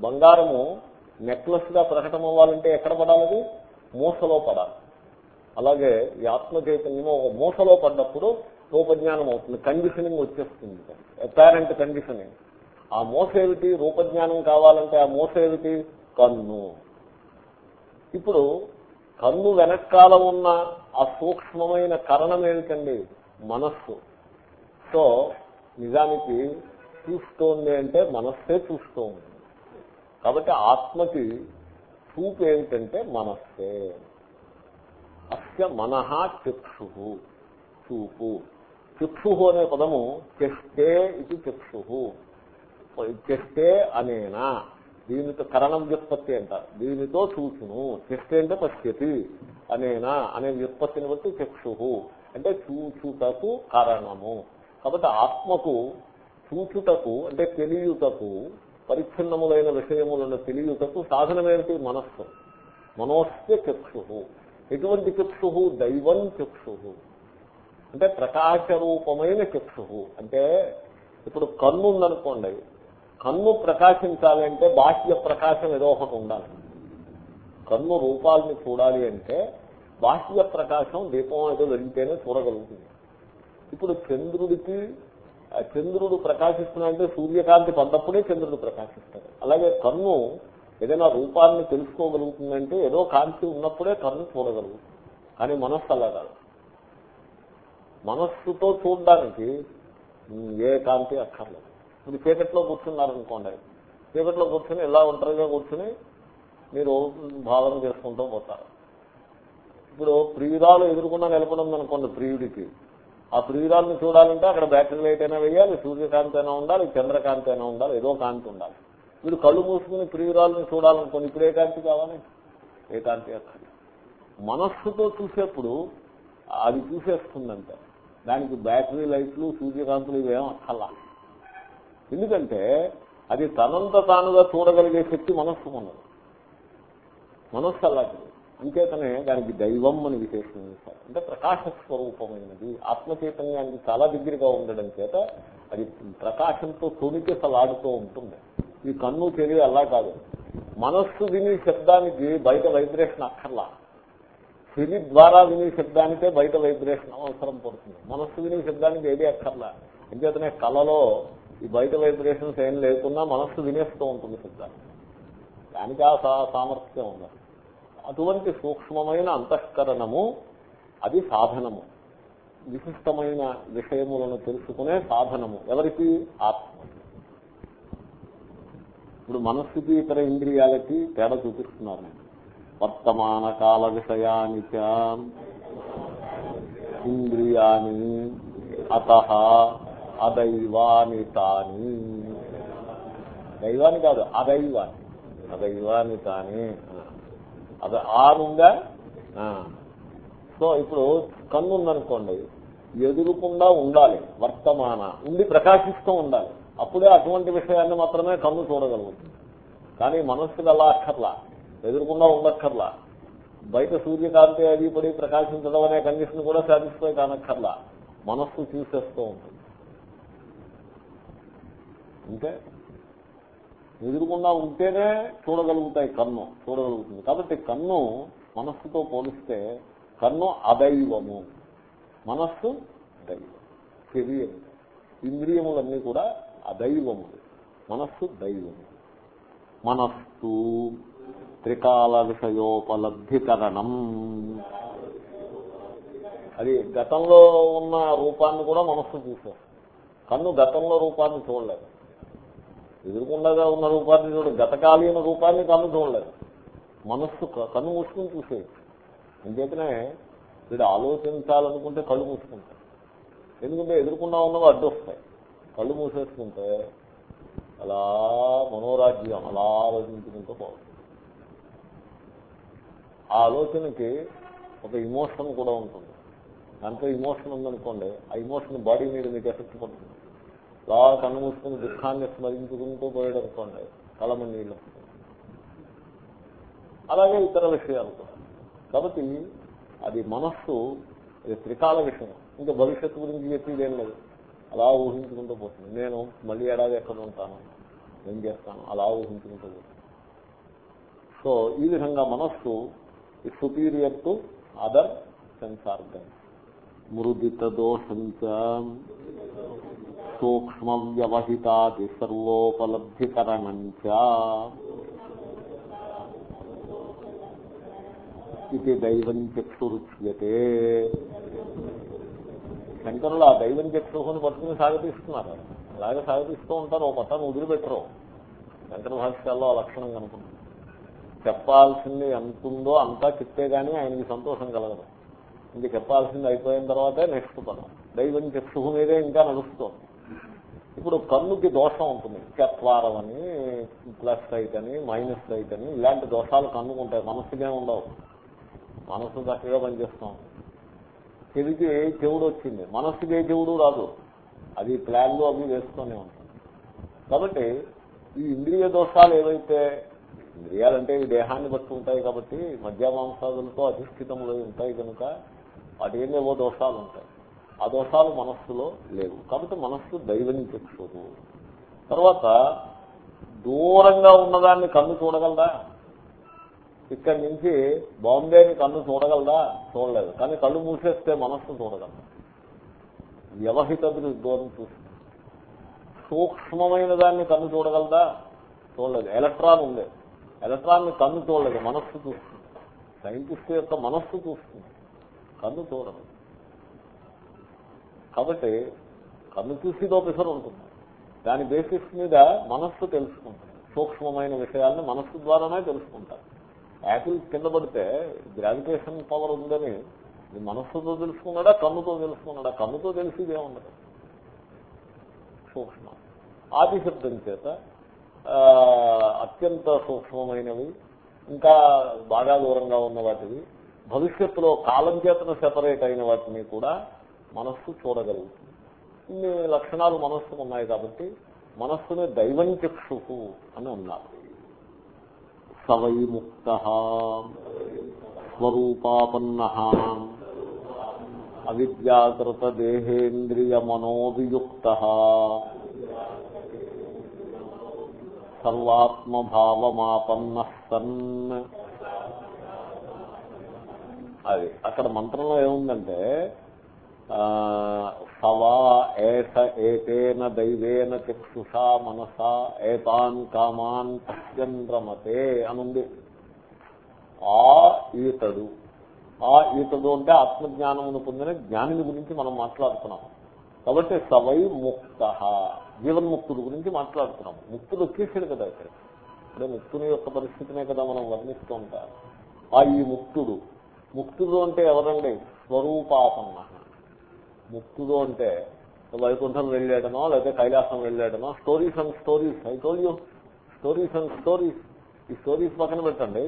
బంగారము నెక్లెస్గా ప్రకటన అవ్వాలంటే ఎక్కడ పడాలి మూసలో పడాలి. అలాగే ఈ ఆత్మ చైతన్యము ఒక మూసలో పడ్డప్పుడు రూపజ్ఞానం అవుతుంది కండిషనింగ్ వచ్చేస్తుంది. అపారెంట్ కండిషనింగ్ ఆ మోస ఏమిటి? రూపజ్ఞానం కావాలంటే ఆ మోస ఏమిటి? కన్ను. ఇప్పుడు కన్ను వెనకాల ఉన్న ఆ సూక్ష్మమైన కరణం ఏమిటండి? మనస్సు. సో నిజానికి చూస్తోంది అంటే మనస్సే చూస్తోంది. కాబట్టి ఆత్మకి చూపు ఏమిటంటే మనస్సే. అస్య మనహ చక్షు. చూపు. చక్షు అనే పదము చెష్టే ఇది చక్షు. చెష్టే అనేనా? దీనితో కరణం వ్యుత్పత్తి అంటారు దీనితో చూచును. చెష్టే అంటే పశ్యతి. అనేనా? అనే వ్యుత్పత్తిని బట్టి చక్షు అంటే చూచుటకు కారణము. కాబట్టి ఆత్మకు చూచుటకు అంటే తెలియుటకు పరిచ్ఛిన్నములైన విషయములను తెలియుటకు సాధనమేమిటి? మనస్సు. మనోస్య చక్షు ఎటువంటి చక్షు దైవం చక్షు అంటే ప్రకాశ రూపమైన చక్షు అంటే ఇప్పుడు కన్ను ఉందనుకోండి కన్ను ప్రకాశించాలంటే బాహ్య ప్రకాశం ఏదో ఒకటి ఉండాలి. కన్ను రూపాలని చూడాలి అంటే బాహ్య ప్రకాశం దీపం ఏదో వెళ్తేనే చూడగలుగుతుంది. ఇప్పుడు చంద్రుడికి చంద్రుడు ప్రకాశిస్తున్నాడంటే సూర్యకాంతి పడ్డప్పుడే చంద్రుడు ప్రకాశిస్తాడు. అలాగే కన్ను ఏదైనా రూపాన్ని తెలుసుకోగలుగుతుందంటే ఏదో కాంతి ఉన్నప్పుడే కన్ను చూడగలుగుతుంది. కానీ మనస్సు అలా కాదు. మనస్సుతో చూడడానికి ఏ కాంతి అక్కర్లేదు. మీరు చీకట్లో కూర్చున్నారనుకోండి. చీకట్లో కూర్చుని ఇలా ఒంటరిగా కూర్చుని మీరు భావన చేసుకుంటూ పోతారు. ఇప్పుడు ప్రియురాలు ఎదుర్కొన్నా నిలపడం అనుకోండి ప్రియుడికి. ఆ ప్రియురాలను చూడాలంటే అక్కడ బ్యాటరీ లైట్ అయినా వేయాలి సూర్యకాంతి అయినా ఉండాలి చంద్రకాంతి అయినా ఉండాలి ఏదో కాంతి ఉండాలి. మీరు కళ్ళు మూసుకుని ప్రియురాలను చూడాలనుకోండి ఇప్పుడు ఏ కాంతి కావాలి? ఏ కాంతి అక్కర్లేదు మనస్సుతో చూసేప్పుడు అది చూసేస్తుందంటే దానికి బ్యాటరీ లైట్లు సూర్యకాంతులు ఇవేం అక్కర్లా. ఎందుకంటే అది తనంత తానుగా చూడగలిగే శక్తి మనస్సు ఉన్నది. మనస్సు అలాంటిది. అంచేతనే దానికి దైవం అని విశేషం ఇస్తారు అంటే ప్రకాశ స్వరూపమైనది. ఆత్మచైతన్యానికి చాలా దగ్గరగా ఉండడం చేత అది ప్రకాశంతో తొణికిసలాడుతూ ఉంటుంది. ఈ కన్ను చెవి అలా కాదు. మనస్సు విని శబ్దానికి బయట వైబ్రేషన్ అక్కర్లా. చెవి ద్వారా వినే శబ్దానికే బయట వైబ్రేషన్ అవసరం పడుతుంది. మనస్సు వినే శబ్దానికి ఏది అక్కర్లా. అంచేతనే కళలో ఈ బయట వైబ్రేషన్స్ ఏం లేకున్నా మనస్సు వినేస్తూ ఉంటుంది శబ్దాన్ని దానికి ఆ సా- సామర్థ్యం ఉన్నది అటువంటి సూక్ష్మమైన అంతఃకరణము అది సాధనము. విశిష్టమైన విషయములను తెలుసుకునే సాధనము. ఎవరికి? ఆత్మ. ఇప్పుడు మనస్సుకి ఇతర ఇంద్రియాలకి తేడా చూపిస్తున్నారు నేను. వర్తమాన కాల విషయాని ఇంద్రియాని అత అదైవాని తాని. దైవాన్ని కాదు అదైవాని అదైవాని తాని. అద ఆనుందా? ఆ. సో ఇప్పుడు కన్ను ఉందనుకోండి ఎదురుకుండా ఉండాలి వర్తమాన ఉండి ప్రకాశిస్తూ ఉండాలి. అప్పుడే అటువంటి విషయాన్ని మాత్రమే కన్ను చూడగలుగుతుంది. కానీ మనస్సుకి అలా అక్కర్లా ఎదురుకుండా ఉండక్కర్లా. బయట సూర్యకాంతి అది పడి ప్రకాశించడం అనే కండిషన్ కూడా సాటిస్ఫై కానక్కర్లా. మనస్సు చూసేస్తూ ఉంటుంది. అంటే ఎదురుకుండా ఉంటేనే చూడగలుగుతాయి కన్ను చూడగలుగుతుంది. కాబట్టి కన్ను మనస్సుతో పోలిస్తే కన్ను అదైవము. మనస్సు దైవం. శరీరం. ఇంద్రియములన్నీ కూడా అదైవము మనస్సు దైవము మనస్సు త్రికాల విషయోపలబ్ధికరణం. అది గతంలో ఉన్న రూపాన్ని కూడా మనస్సు చూసేస్తుంది. కన్ను గతంలో రూపాన్ని చూడలేదు. ఎదురుకుండగా ఉన్న రూపాన్ని చూడు గతకాలీన రూపాన్ని కన్ను చూడలేదు. మనస్సు కన్ను మూసుకుని చూసేది. అంచేతనే వీడు ఆలోచించాలనుకుంటే కళ్ళు మూసుకుంటాయి ఎందుకంటే ఎదురుకుండా ఉన్నవి అడ్డు వస్తాయి. కళ్ళు మూసేసుకుంటే అలా మనోరాజ్యం అలా ఆలోచించుకుంటూ పోవచ్చు ఆ ఆలోచనకి ఒక ఇమోషన్ కూడా ఉంటుంది. దాంట్లో ఇమోషన్ ఉందనుకోండి ఆ ఇమోషన్ బాడీ మీద మీకు ఎఫెక్ట్ పడుతుంది. అలా కన్నుమూసుకుని దుఃఖాన్ని స్మరించుకుంటూ పోయాడు అనుకోండి కలమ నీళ్ళు అలాగే ఇతర విషయాలు కూడా. కాబట్టి అది మనస్సు ఇది త్రికాల విషయం. ఇంకా భవిష్యత్తు గురించి చెప్పేది ఏం లేదు. అలా ఊహించుకుంటూ పోతుంది. నేను మళ్ళీ ఏడాది ఎక్కడ ఉంటాను? ఏం చేస్తాను? అలా ఊహించుకుంటూ పోతుంది. సో ఈ విధంగా మనస్సు superior to other sense organ మృదిత దోషంచ సూక్ష్మ వ్యవహితాది సర్వోపలబ్ధికరణంచ ఇది దైవం చక్షురుచ్యతే శంకరులు ఆ దైవం చక్షుని పట్టుకుని సాగతీస్తున్నారు. అలాగే సాగతీస్తూ ఉంటారు ఒక పట్టాన్ని వదిలిపెట్టరు. శంకర భాష్యాల్లో ఆ లక్షణం కనుకుంటుంది. చెప్పాల్సింది ఎంత ఉందో అంతా చెప్తే గానీ ఆయనకి సంతోషం కలగదు. ఇంక చెప్పాల్సింది అయిపోయిన తర్వాతే నెక్స్ట్ పదం. దైవం చక్షు మీదే ఇంకా నడుస్తుంది. ఇప్పుడు కన్నుకి దోషం ఉంటుంది. చత్వారం అని ప్లస్ రైట్ అని మైనస్ రైట్ అని ఇలాంటి దోషాలు కన్నుకుంటాయి. మనస్సుకే ఉండవు. మనస్సు చక్కగా పనిచేస్తాం. చెవికి చెవుడు వచ్చింది. మనస్సుకి ఏ చెవుడు రాదు. అది ప్లాన్లు అవి వేస్తూనే ఉంటుంది కాబట్టి ఈ ఇంద్రియ దోషాలు ఏవైతే ఇంద్రియాలంటే ఇవి దేహాన్ని బట్టి ఉంటాయి కాబట్టి మధ్యమాంసాదులతో అధిష్ఠితములు ఉంటాయి కనుక వాటి ఏమేవో దోషాలు ఉంటాయి. ఆ దోషాలు మనస్సులో లేవు. కాబట్టి మనస్సు దైవం చెప్పుకోదు తర్వాత దూరంగా ఉన్నదాన్ని కన్ను చూడగలదా? ఇక్కడి నుంచి బాంబేని కన్ను చూడగలదా? చూడలేదు. కానీ కళ్ళు మూసేస్తే మనస్సు చూడగలదు. వ్యవహిత దూరం చూస్తుంది సూక్ష్మమైన దాన్ని కన్ను చూడగలదా? చూడలేదు. ఎలక్ట్రాన్ ఉంది ఎలక్ట్రాన్ని కన్ను చూడలేదు. మనస్సు చూస్తుంది. సైంటిస్ట్ యొక్క మనస్సు చూస్తుంది. కన్ను చూడదు కాబట్టి కన్ను చూసి పిసరు ఉంటుంది దాని బేసిస్ మీద మనస్సు తెలుసుకుంటుంది. సూక్ష్మమైన విషయాల్ని మనస్సు ద్వారానే తెలుసుకుంటారు. యాపిల్ కింద పడితే గ్రావిటేషన్ పవర్ ఉందని మనస్సుతో తెలుసుకున్నాడా కన్నుతో తెలుసుకున్నాడా? కన్నుతో తెలిసిదే ఉండదు. సూక్ష్మం. ఆదిశబ్దం చేత అత్యంత సూక్ష్మమైనవి ఇంకా బాగా దూరంగా ఉన్న వాటివి భవిష్యత్తులో కాలం చేతన సెపరేట్ అయిన వాటిని కూడా మనస్సు చూడగలుగుతుంది. ఇన్ని లక్షణాలు మనస్సుకు ఉన్నాయి కాబట్టి మనస్సునే దైవం చక్షుకు అని ఉన్నారు సవై ముక్త స్వరూపాపన్న అవిద్యాకృత దేహేంద్రియ మనోవియుక్త సర్వాత్మభావమాపన్న సన్ అది అక్కడ మంత్రంలో ఏముందంటే సవా ఏష ఏతేన దైవేన చక్షుషా మనసా ఏతాన్ కామాన్ పశ్చంద్రమతే అనుంది. ఆ ఈతడు. ఆ ఈతడు అంటే ఆత్మజ్ఞానమును పొందిన జ్ఞానిని గురించి మనం మాట్లాడుతున్నాం కాబట్టి సవై ముక్త. జీవన్ముక్తుడు గురించి మాట్లాడుతున్నాం ముక్తుడు వచ్చేసాడు కదా ఇక్కడ ముక్తుని యొక్క పరిస్థితినే కదా మనం వర్ణిస్తూ ఉంటాం. ఆ ఈ ముక్తుడు. ముక్తుడు అంటే ఎవరండి? స్వరూపాపన్న. ముక్తుడు అంటే వైకుంఠం వెళ్ళాడనో లేకపోతే Kailasam వెళ్ళాడనో stories and stories I told you stories and stories ఈ స్టోరీస్ పక్కన పెట్టండి.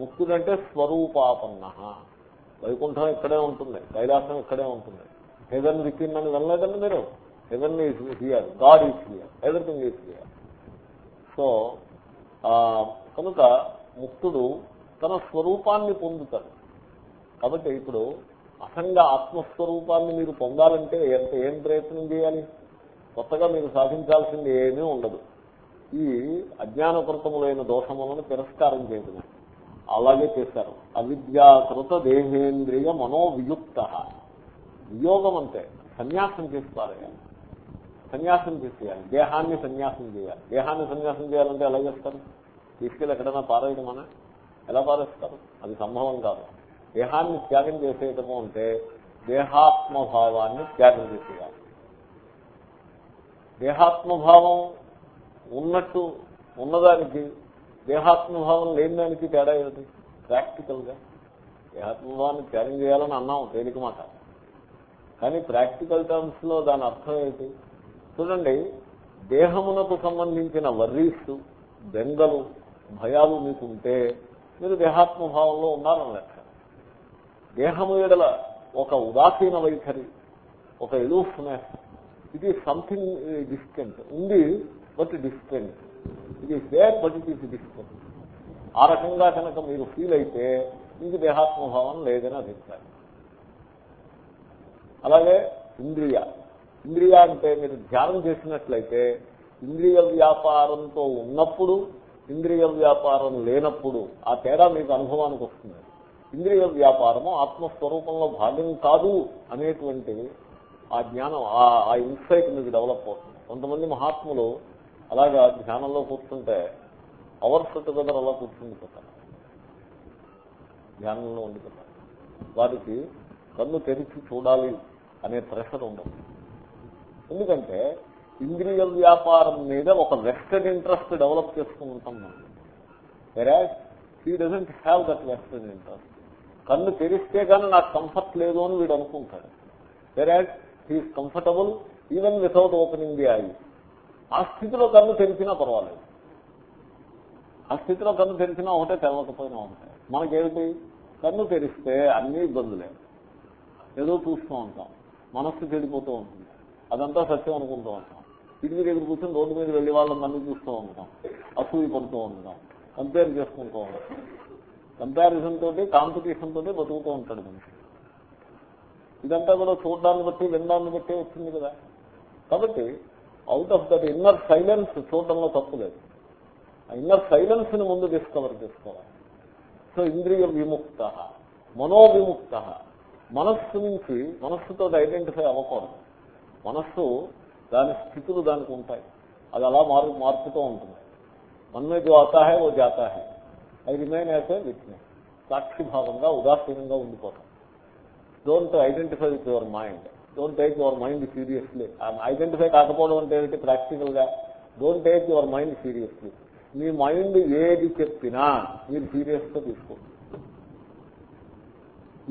ముక్తుడు అంటే స్వరూపాపన్న వైకుంఠం ఇక్కడే ఉంటుంది కైలాసం ఇక్కడే ఉంటుంది. హెవెన్ వికిన్ అని వెళ్ళలేదండి మీరు. Heaven is here God is here everything is here so కనుక ముక్తుడు తన స్వరూపాన్ని పొందుతాడు. కాబట్టి ఇప్పుడు అసంగ ఆత్మస్వరూపాన్ని మీరు పొందాలంటే ఎంత ఏం ప్రయత్నం చేయాలి? కొత్తగా మీరు సాధించాల్సింది ఏమీ ఉండదు. ఈ అజ్ఞానకృతములైన దోషములను తిరస్కారం చేయడం అలాగే చేశారు. అవిద్యాకృత దేహేంద్రియ మనోవియుక్త. వియోగం అంటే సన్యాసం చేసి సన్యాసం చేసేయాలి. దేహాన్ని సన్యాసం చేయాలి. దేహాన్ని సన్యాసం చేయాలంటే ఎలా చేస్తారు? తీసుకెళ్ళి ఎక్కడైనా పారేయడమనా? ఎలా పారేస్తారు? అది సంభవం కాదు. దేహాన్ని త్యాగం చేసేయటము అంటే దేహాత్మభావాన్ని త్యాగం చేసేయాలి. దేహాత్మభావం ఉన్నట్టు ఉన్నదానికి దేహాత్మభావం లేని దానికి తేడా ఏమిటి? ప్రాక్టికల్గా దేహాత్మభావాన్ని త్యాగం చేయాలని అన్నాం తేలిక మాట. కానీ ప్రాక్టికల్ టర్మ్స్లో దాని అర్థం ఏంటి చూడండి దేహమునకు సంబంధించిన వర్రీస్ బెంగలు భయాలు మీకు ఉంటే మీరు దేహాత్మభావంలో ఉన్నారని లెక్క దేహము ఎడల ఒక ఉదాసీన వైఖరి ఒక ఎలూఫ్నెస్. ఇది సంథింగ్ డిస్టెంట్ ఉంది బట్ డిస్టెంట్ ఇది there but it is distant ఆ రకంగా కనుక మీరు ఫీల్ అయితే మీకు దేహాత్మభావం లేదని అభిప్రాయం. అలాగే ఇంద్రియ. ఇంద్రియ అంటే మీరు ధ్యానం చేసినట్లయితే ఇంద్రియ వ్యాపారంతో ఉన్నప్పుడు ఇంద్రియ వ్యాపారం లేనప్పుడు ఆ తేడా మీకు అనుభవానికి వస్తుంది. ఇంద్రియ వ్యాపారము ఆత్మస్వరూపంలో భాగం కాదు అనేటువంటి ఆ జ్ఞానం ఆ- ఇన్సైట్ మీకు డెవలప్ అవుతుంది. కొంతమంది మహాత్ములు అలాగా ధ్యానంలో కూర్చుంటే అవర్స్ టుగెదర్ అలా కూర్చుండిపోతారు ధ్యానంలో ఉండిపోతారు. వారికి కన్ను తెరిచి చూడాలి అనే ప్రెషర్ ఉండదు. ఎందుకంటే ఇంద్రియ వ్యాపారం మీద ఒక వెస్టర్న్ ఇంట్రెస్ట్ డెవలప్ చేసుకుంటాం ఉంటాం మనం. Whereas he doesn't have that western interest కన్ను తెరిస్తే కానీ నాకు కంఫర్ట్ లేదు అని వీడు అనుకుంటాడు. Whereas he is comfortable even without opening the eye ఆ స్థితిలో కన్ను తెరిచినా పర్వాలేదు. ఆ స్థితిలో కన్ను తెరిచినా ఒకటే తెరవకపోయినా ఉంటాయి మనకేమిటి? కన్ను తెరిస్తే అన్ని ఇబ్బందులే. ఏదో చూస్తూ ఉంటాం. మనస్సు చెడిపోతూ ఉంటుంది. అదంతా సత్యం అనుకుంటూ ఉంటాం. ఇంటి దగ్గర కూర్చొని రోడ్డు మీద వెళ్ళి వాళ్ళని కన్ను చూస్తూ ఉంటాం. అసూయి పడుతూ ఉంటాం. కంపేర్ చేసుకుంటూ ఉంటాం. కంపారిజన్ తోటి కాంపిటీషన్ తోటి బతుకుతూ ఉంటాడు మనిషి. ఇదంతా కూడా చూడడాన్ని బట్టి వినడాన్ని బట్టి వచ్చింది కదా. కాబట్టి out of that inner silence చూడడంలో తప్పు లేదు. ఆ ఇన్నర్ సైలెన్స్ని ముందు డిస్కవర్ చేసుకోవాలి. సో ఇంద్రియ విముక్త మనోవిముక్త. మనస్సు నుంచి మనస్సుతో ఐడెంటిఫై అవ్వకూడదు. మనస్సు దాని స్థితులు దానికి ఉంటాయి. అది అలా మారు మారుతూ ఉంటుంది. మన్మే జో ఆతా ఓ జాతా I remain as a witness సాక్షిభావంగా ఉదాసీనంగా ఉండిపోతాం. Don't identify with your mind don't take your mind seriously identify కాకపోవడం అంటే ఏంటి ప్రాక్టికల్గా don't take your mind seriously me mind ఏది చెప్పినా మీరు సీరియస్గా తీసుకోండి.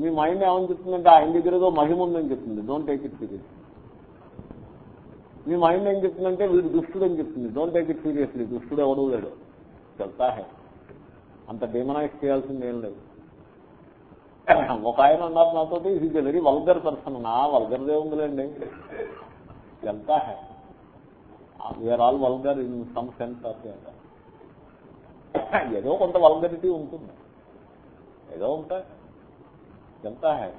మీ మైండ్ ఏమని చెప్తుందంటే ఆయన దగ్గర ఏదో మహిమ ఉందని చెప్తుంది. డోంట్ టేక్ ఇట్ సీరియస్ మీ మైండ్ ఏం చెప్తుందంటే వీడు దుష్టుడు అని చెప్తుంది. డోంట్ టేక్ ఇట్ సీరియస్లీ దుష్టుడు ఎవడు లేడు. చెప్తా హే అంత డిమనైజ్ చేయాల్సింది ఏం లేదు. ఒక ఆయన అన్నారు నాతో ఇది వెరీ వల్గర్ పర్సన్ నా వల్గర్దే ఉందిలేండి. వెళ్తా హే. We are all vulgar in some sense of ఏదో కొంత వల్గరిటీ ఉంటుంది. ఏదో ఉంటాయి ఎంత హై.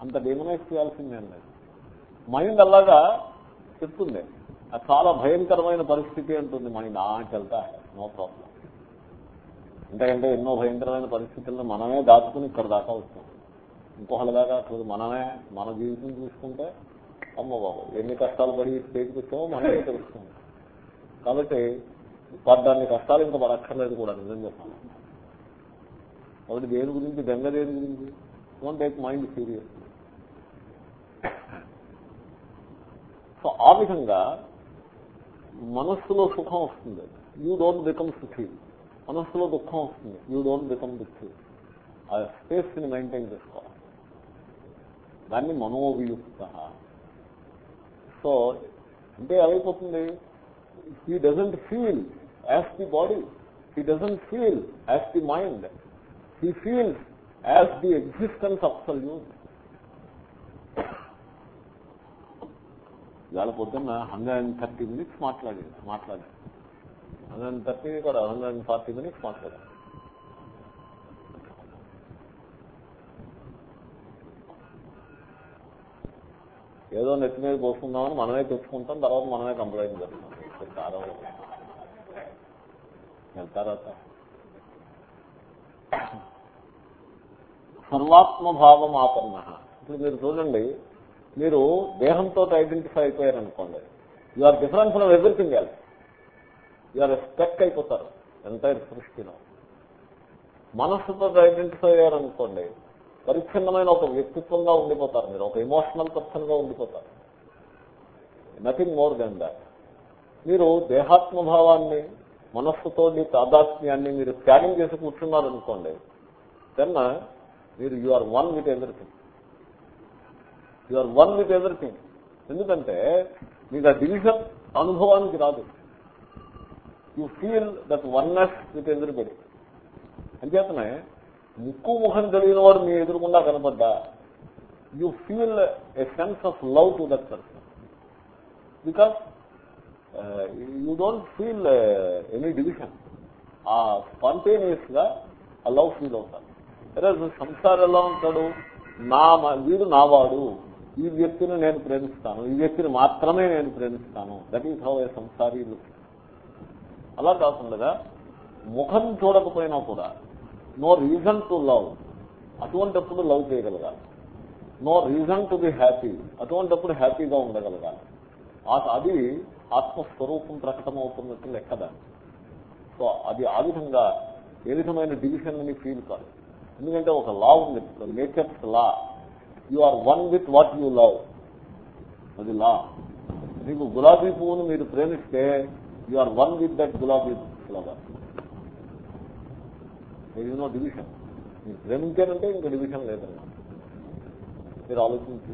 అంత డిమనైజ్ చేయాల్సిందేం లేదు. మైండ్ అలాగా చెప్తుంది. అది చాలా భయంకరమైన పరిస్థితి అంటుంది. మైండ్ ఆ చెల్తా నో ప్రాబ్లం ఎందుకంటే ఎన్నో భయంకరమైన పరిస్థితులను మనమే దాచుకుని ఇక్కడ దాకా వస్తాం. ఇంకొకళ్ళ దాకా అసలు మనమే మన జీవితం చూసుకుంటే అమ్మ బాబు ఎన్ని కష్టాలు పడి స్టేజ్కి వచ్చామో మనమే తెలుస్తుంది. కాబట్టి పడ్డాన్ని కష్టాలు ఇంకా పడక్కర్లేదు కూడా నిజం చెప్పాలి. కాబట్టి దేని గురించి గంగ దేని గురించి? One take mind serious so ఆ విధంగా మనస్సులో సుఖం వస్తుంది. యూ డోంట్ బికమ్ సుఖీ. మనస్సులో దుఃఖం వస్తుంది. యూ డోంట్ బికమ్ దుఃఖి ఆ స్పేస్ని మెయింటైన్ చేసుకోవాలి. దాన్ని మనోవియుక్త. సో అంటే ఏమైపోతుంది? He doesn't feel as the body he doesn't feel as the mind he feels as the existence absolute ఇవాళ పొద్దున్న హండ్రెడ్ అండ్ థర్టీ మినిట్స్ మాట్లాడింది మాట్లాడాను హండ్రెడ్ అండ్ థర్టీ కూడా హండ్రెడ్ అండ్ ఫార్టీ మినిట్స్ మాట్లాడాను ఏదో నెత్తి మీద పోసుకుందామని మనమే తెచ్చుకుంటాం తర్వాత మనమే కంప్లైంట్ చేస్తాం. తర్వాత. సర్వాత్మభావం ఆపన్న. ఇప్పుడు మీరు చూడండి మీరు దేహంతో identify అయిపోయారనుకోండి. You are difference from everything else are speck అయిపోతారు ఎంటైర్ సృష్టిలో. మనస్సుతో ఐడెంటిఫై అయ్యారనుకోండి పరిచ్ఛిన్నమైన ఒక వ్యక్తిత్వంగా ఉండిపోతారు మీరు ఒక ఇమోషనల్ పర్సన్గా ఉండిపోతారు. నథింగ్ మోర్ దెన్ దాట్ మీరు దేహాత్మభావాన్ని మనస్సుతోని తాదాత్మ్యాన్ని మీరు స్కానింగ్ చేసి కూర్చున్నారనుకోండి దెన్ uh, మీరు you are one with everything you are one with everything ఎందుకంటే మీకు ఆ డివిజన్ అనుభవానికి రాదు. You feel that oneness with ఎదురుబడి అంచేతనే ముక్కు ముఖం తెలియని వాడు మీ ఎదురుకుండా కనపడ్డా you feel a sense of love to that person. Because you don't feel any division ఆ స్పాంటేనియస్గా ఆ లవ్ ఫీల్ అవుతాను అరే సంసారం ఎలా ఉంటాడు? నా వీడు నావాడు. ఈ వ్యక్తిని నేను ప్రేమిస్తాను. ఈ వ్యక్తిని మాత్రమే నేను ప్రేమిస్తాను. దట్ ఈస్ హౌ ఏ సంసారీ అలా కాకుండా ముఖం చూడకపోయినా కూడా నో రీజన్ టు లవ్ అటువంటిప్పుడు లవ్ చేయగలగాలి no reason to be happy అటువంటిప్పుడు హ్యాపీగా ఉండగలగాలి అది ఆత్మస్వరూపం ప్రకటమవుతున్నట్టు లెక్కదా సో అది ఆ విధంగా ఏ విధమైన డివిజన్ అని ఫీల్ కాదు. ఎందుకంటే ఒక లా ఉంది. Nature's law you are one with what you love అది లా మీకు గులాబీ పువ్వును మీరు ప్రేమిస్తే you are one with that gulabi flower ఇది నో డివిజన్ మీరు ప్రేమించారంటే ఇంకా డివిజన్ లేదన్నా మీరు ఆలోచించి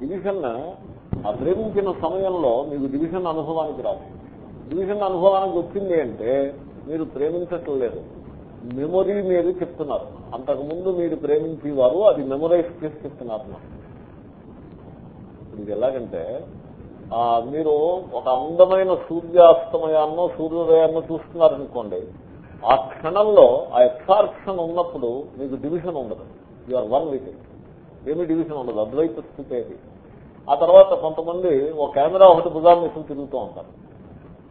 డివిజన్ ఆ ప్రేమించిన సమయంలో మీకు డివిజన్ అనుభవానికి రాదు. డివిజన్ అనుభవానికి వచ్చింది అంటే మీరు ప్రేమించట్లేదు. మెమొరీ మీద చెప్తున్నారు. అంతకుముందు మీరు ప్రేమించేవారు అది మెమొరైజ్ చేసి చెప్తున్నారు. ఇది ఎలాగంటే మీరు ఒక అందమైన సూర్యాస్తమయాన్నో సూర్యోదయాన్నో చూస్తున్నారనుకోండి ఆ క్షణంలో ఆ ఎక్సార్షన్ ఉన్నప్పుడు మీకు డివిజన్ ఉండదు. ఆర్ వన్ విత్ ఏమి డివిజన్ ఉండదు. అద్వైత స్థితి అది. ఆ తర్వాత కొంతమంది ఒక కెమెరా ఒకటి భుజాన్ని వేసుకుని తిరుగుతూ ఉంటారు.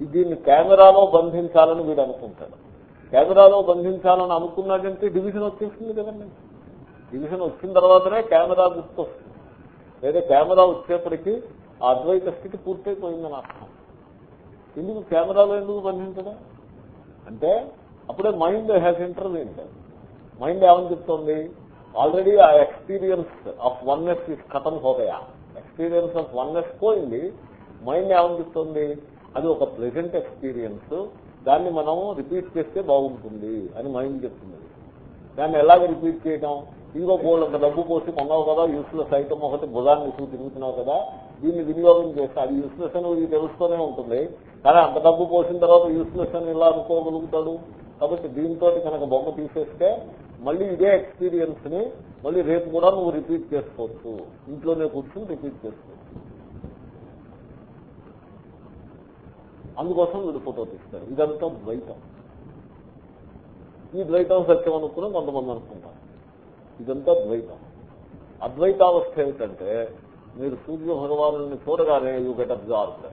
దీన్ని కెమెరాలో బంధించాలని వీడు అనుకుంటాడు. కెమెరాలో బంధించాలని అనుకున్నాడంటే డివిజన్ వచ్చేస్తుంది కదండి. డివిజన్ వచ్చిన తర్వాతనే కెమెరా గుర్తొస్తుంది. లేదా కెమెరా వచ్చేప్పటికీ ఆ అద్వైత స్థితి పూర్తయిపోయిందని అర్థం. ఎందుకు? కెమెరాలో ఎందుకు బంధించడం? అంటే అప్పుడే మైండ్ హ్యాస్ ఇంటర్వ్యూంట్ మైండ్ ఏమని చెప్తోంది? ఆల్రెడీ ఆ ఎక్స్పీరియన్స్ ఆఫ్ వన్నెస్ ఇస్ కథం హోదయా. ఎక్స్పీరియన్స్ ఆఫ్ వన్నెస్ పోయింది. మైండ్ ఏమని చెప్తోంది? అది ఒక ప్లెజెంట్ ఎక్స్పీరియన్స్ దాన్ని మనం రిపీట్ చేస్తే బాగుంటుంది అని మైండ్ చెప్తుంది. దాన్ని ఎలాగ రిపీట్ చేయటం? ఇదిగో బోళ్ళంత డబ్బు పోసి కొన్నావు కదా యూస్లెస్ ఐటమ్ ఒకటి భుజాన్ని ఇసుకు తిరుగుతున్నావు కదా దీన్ని వినియోగం చేస్తే. అది యూస్లెస్ అని ఇది తెలుస్తూనే ఉంటుంది. కానీ అంత డబ్బు పోసిన తర్వాత యూస్లెస్ అని ఇలా అనుకోగలుగుతాడు? కాబట్టి దీంతో కనుక బొమ్మ తీసేస్తే మళ్ళీ ఇదే ఎక్స్పీరియన్స్ని మళ్ళీ రేపు కూడా నువ్వు రిపీట్ చేసుకోవచ్చు. ఇంట్లోనే కూర్చొని రిపీట్ చేసుకోవచ్చు. అందుకోసం వీడు ఫోటో తీస్తారు. ఇదంతా ద్వైతం. ఈ ద్వైతం సత్యం అనుకుని కొంతమంది అనుకుంటారు. ఇదంతా ద్వైతం. అద్వైతావస్థ ఏమిటంటే మీరు సూర్య భగవాను చూడగానే you get absorb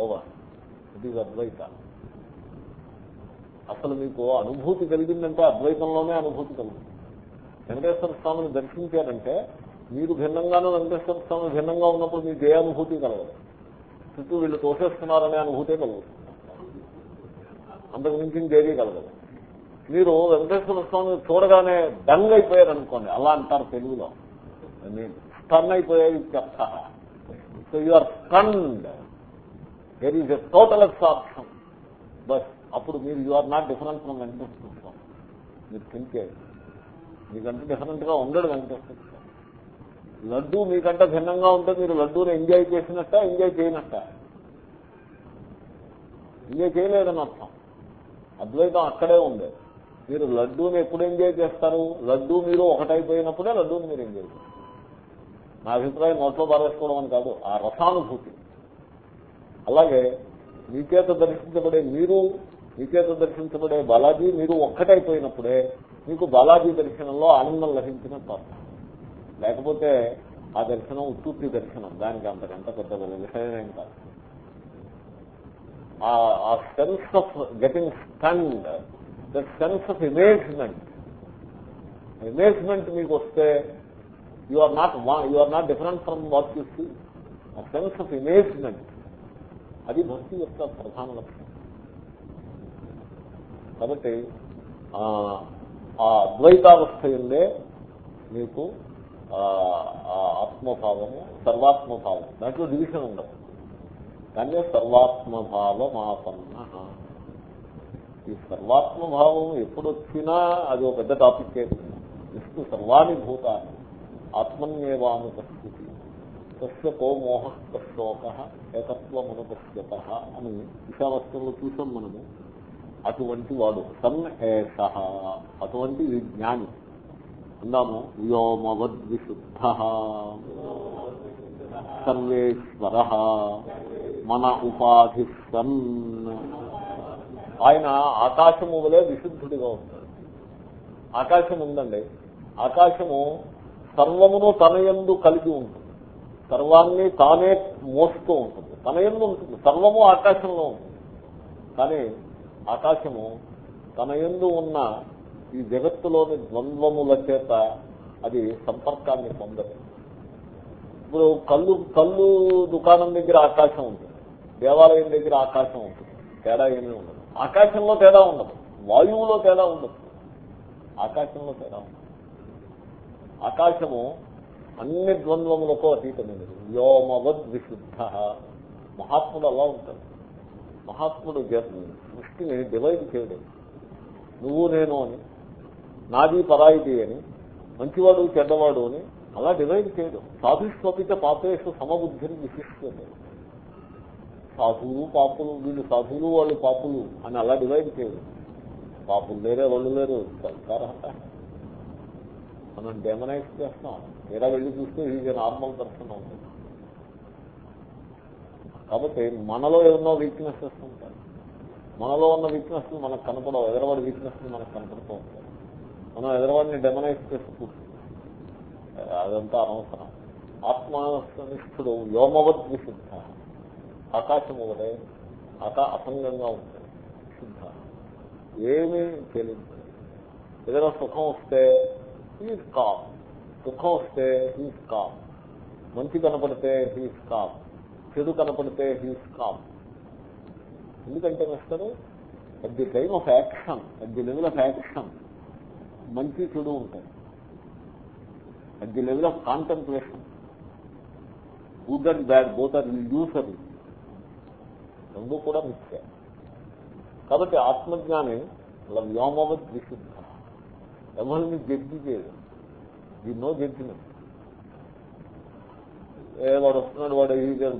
over. It is Advaita. అసలు మీకు అనుభూతి కలిగిందంటే అద్వైతంలోనే అనుభూతి కలిగింది వెంకటేశ్వర స్వామిని దర్శించారంటే మీరు భిన్నంగానూ వెంకటేశ్వర స్వామి భిన్నంగా ఉన్నప్పుడు మీకు ఏ అనుభూతి కలగదు. చుట్టూ వీళ్ళు తోసేస్తున్నారనే అనుభూతే కలుగుతుంది. అంతకు మించి ఇంకేదీ కలగదు. మీరు వెంకటేశ్వర స్వామి చూడగానే డంగ్ అయిపోయారు అనుకోండి అలా అంటారు తెలుగులో. స్టన్ అయిపోయాయి చెప్తా so you are stunned there is a total absorption bus అప్పుడు మీరు you are not different from Venkateswara Swami. మీరు తింటే మీకంటే డిఫరెంట్గా ఉండడు వెంకటేశ్వర స్వామి. లడ్డు మీకంటే భిన్నంగా ఉంటే మీరు లడ్డూని ఎంజాయ్ చేసినట్ట ఎంజాయ్ చేయనట్ట? ఎంజాయ్ చేయలేదని అర్థం అద్వైతం అక్కడే ఉండేది మీరు లడ్డూని ఎప్పుడు ఎంజాయ్ చేస్తారు? లడ్డూ మీరు ఒకటైపోయినప్పుడే లడ్డూని మీరు ఎంజాయ్ చేస్తారు. నా అభిప్రాయం నోట్లో పారేసుకోవడం అని కాదు ఆ రసానుభూతి. అలాగే మీచేత దర్శించబడే మీరు మీచేత దర్శించబడే బాలాజీ మీరు ఒక్కటైపోయినప్పుడే మీకు బాలాజీ దర్శనంలో ఆనందం లభించినట్టు అర్థం లేకపోతే ఆ దర్శనం ఉత్తుత్తి దర్శనం దానికి అంతకంత పెద్ద విషయమేం కాదు. ఆ sense of getting stunned that sense of amazement amazement మీకు వస్తే you are not you are not different from what you see ఆ సెన్స్ ఆఫ్ ఇమేజ్మెంట్ అది భక్తి యొక్క ప్రధాన లక్ష్యం కాబట్టి ఆ అద్వైతావస్థ ఉండే మీకు ఆత్మభావము సర్వాత్మభావం. దాంట్లో డివిజన్ ఉండదు. కానీ సర్వాత్మభావం ఆపన్న ఈ సర్వాత్మభావం ఎప్పుడు వచ్చినా అది ఒక పెద్ద టాపిక్ విష్ణు సర్వాణి భూతాన్ని ఆత్మన్యేవానుపస్థితి. తస్య కో మోహ శోక ఏకత్వమునుపస్థ్యత అని విషావస్థంలో చూసాం మనము. అటువంటి వాడు సన్ ఏష అటువంటి జ్ఞాని. అందాము వ్యోమవద్విశుద్ధ. సర్వేశ్వర. మన ఉపాధి సన్ ఆయన ఆకాశము వలె విశుద్ధుడిగా ఉంటాడు. ఆకాశం ఉందండి ఆకాశము సర్వమును తనయందు కలిగి ఉంటుంది. సర్వాన్ని తానే మోస్తూ ఉంటుంది. తనయందు ఉంటుంది. సర్వము ఆకాశంలో ఉంటుంది. కానీ ఆకాశము తనయందు ఉన్న ఈ జగత్తులోని ద్వంద్వముల చేత అది సంపర్కాన్ని పొందదు. ఇప్పుడు కళ్ళు కళ్ళు దుకాణం దగ్గర ఆకాశం ఉంటుంది. దేవాలయం దగ్గర ఆకాశం ఉంటుంది. తేడా ఏమీ ఉండదు. ఆకాశంలో తేడా ఉండదు. వాయువులో తేడా ఉండదు. ఆకాశంలో తేడా ఉండదు. ఆకాశము అన్ని ద్వంద్వములకు అతీతమైనది. వ్యోమవద్ విశుద్ధ. మహాత్ముడు అలా ఉంటాడు. మహాత్ముడు సృష్టిని డివైడ్ చేయడం. నువ్వు నేను అని నాది పరాయిది అని మంచివాడు చెడ్డవాడు అని అలా డివైడ్ చేయడం. సాధుస్వపిత పాపేషు సమబుద్ధిని విశిష్టత సాధువులు పాపులు వీళ్ళు సాధువులు వాళ్ళు పాపులు అని అలా డివైడ్ చేయదు పాపులు లేరే వాళ్ళు లేరు. సంస్కారహత మనం డెమనైజ్ చేస్తాం. తీరా వెళ్ళి చూస్తే ఇది నార్మల్ దర్శనం ఉంటుంది కాబట్టి మనలో ఎన్నో వీక్నెసెస్ ఉంటాయి. మనలో ఉన్న వీక్నెస్ మనకు కనపడవు. ఎదరవాడి వీక్నెస్ మనకు కనపడుతూ ఉంటాయి. మనం ఎదరవాడిని డెమనైజ్ చేస్తూ కూర్చుంటాం. అదంతా అనవసరం. ఆత్మనిష్ఠుడు వ్యోమవద్ విశుద్ధ ఆకాశము వలె ఆకా అసంగంగా ఉంటాయి శుద్ధ. ఏమీ తెలియదు. ఏదైనా సుఖం వస్తే హీస్ కామ్ దుఃఖం వస్తే హీస్ కామ్ మంచి కనపడితే హీస్ కామ్ చెడు కనపడితే హీస్ కామ్ ఎందుకంటే వస్తారు at the time of action at the level of action మంచి చెడు ఉంటాయి at the level of contemplation good and bad both are user రెండు కూడా మిథ్యే కాబట్టి ఆత్మజ్ఞాని అలా వ్యోమవత్ విశుద్ధ. ఎవరిని జడ్జి చేయదు దీన్నో నో జడ్జిమెంట్. ఏ వాడు వస్తున్నాడు వాడు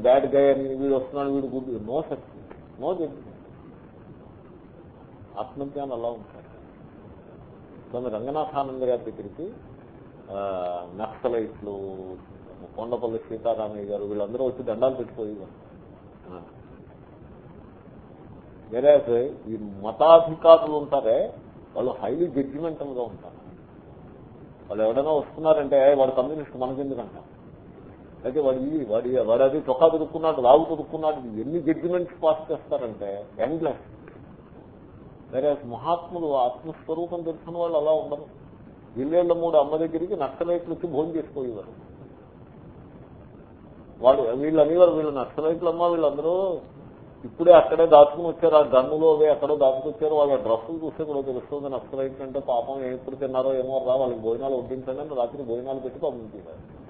బ్యాడ్ గై అని వీడు వస్తున్నాడు వీడు good. No shakti. No judgement. ఆత్మజ్ఞానం అలా ఉంటాడు. స్వామి రంగనాథానంద గారి దగ్గరికి నక్సలైట్లు కొండపల్లి సీతారామయ్య గారు వీళ్ళందరూ వచ్చి దండాలు పెట్టిపోయేవారు వేరే ఈ మతాధికారులు ఉంటారే వాళ్ళు హైలీ జడ్జిమెంటల్గా ఉంటారు. వాళ్ళు ఎవరైనా వస్తున్నారంటే వాడు కమ్యూనిస్ట్ మనకెందుకంట? అయితే వాడి వాడి వాడు అది చొక్కా దొరుకున్నాడు లావు దొరుకున్నాడు ఎన్ని జడ్జిమెంట్స్ పాస్ చేస్తారంటే ఎండ్లెస్ వేరే మహాత్ములు ఆత్మస్వరూపం తెలిసిన వాళ్ళు అలా ఉండరు. ఇల్లేళ్ళ మూడు అమ్మ దగ్గరికి నక్సలైట్లు వచ్చి భోజనం చేసుకోయేవారు వాడు వీళ్ళు అనేవారు వీళ్ళు నక్సలైట్లు అమ్మ వీళ్ళందరూ ఇప్పుడే అక్కడే దాచుకుని వచ్చారు ఆ గన్నులో అవి ఎక్కడో దాచుకొచ్చారు వాళ్ళ డ్రస్సులు చూస్తే కూడా తెలుస్తుంది నక్సలైట్లు అంటే పాపం ఎప్పుడు తిన్నారో ఏమో రా వాళ్ళకి భోజనాలు వడ్డించండి రాత్రి భోజనాలు పెట్టి పంపించారు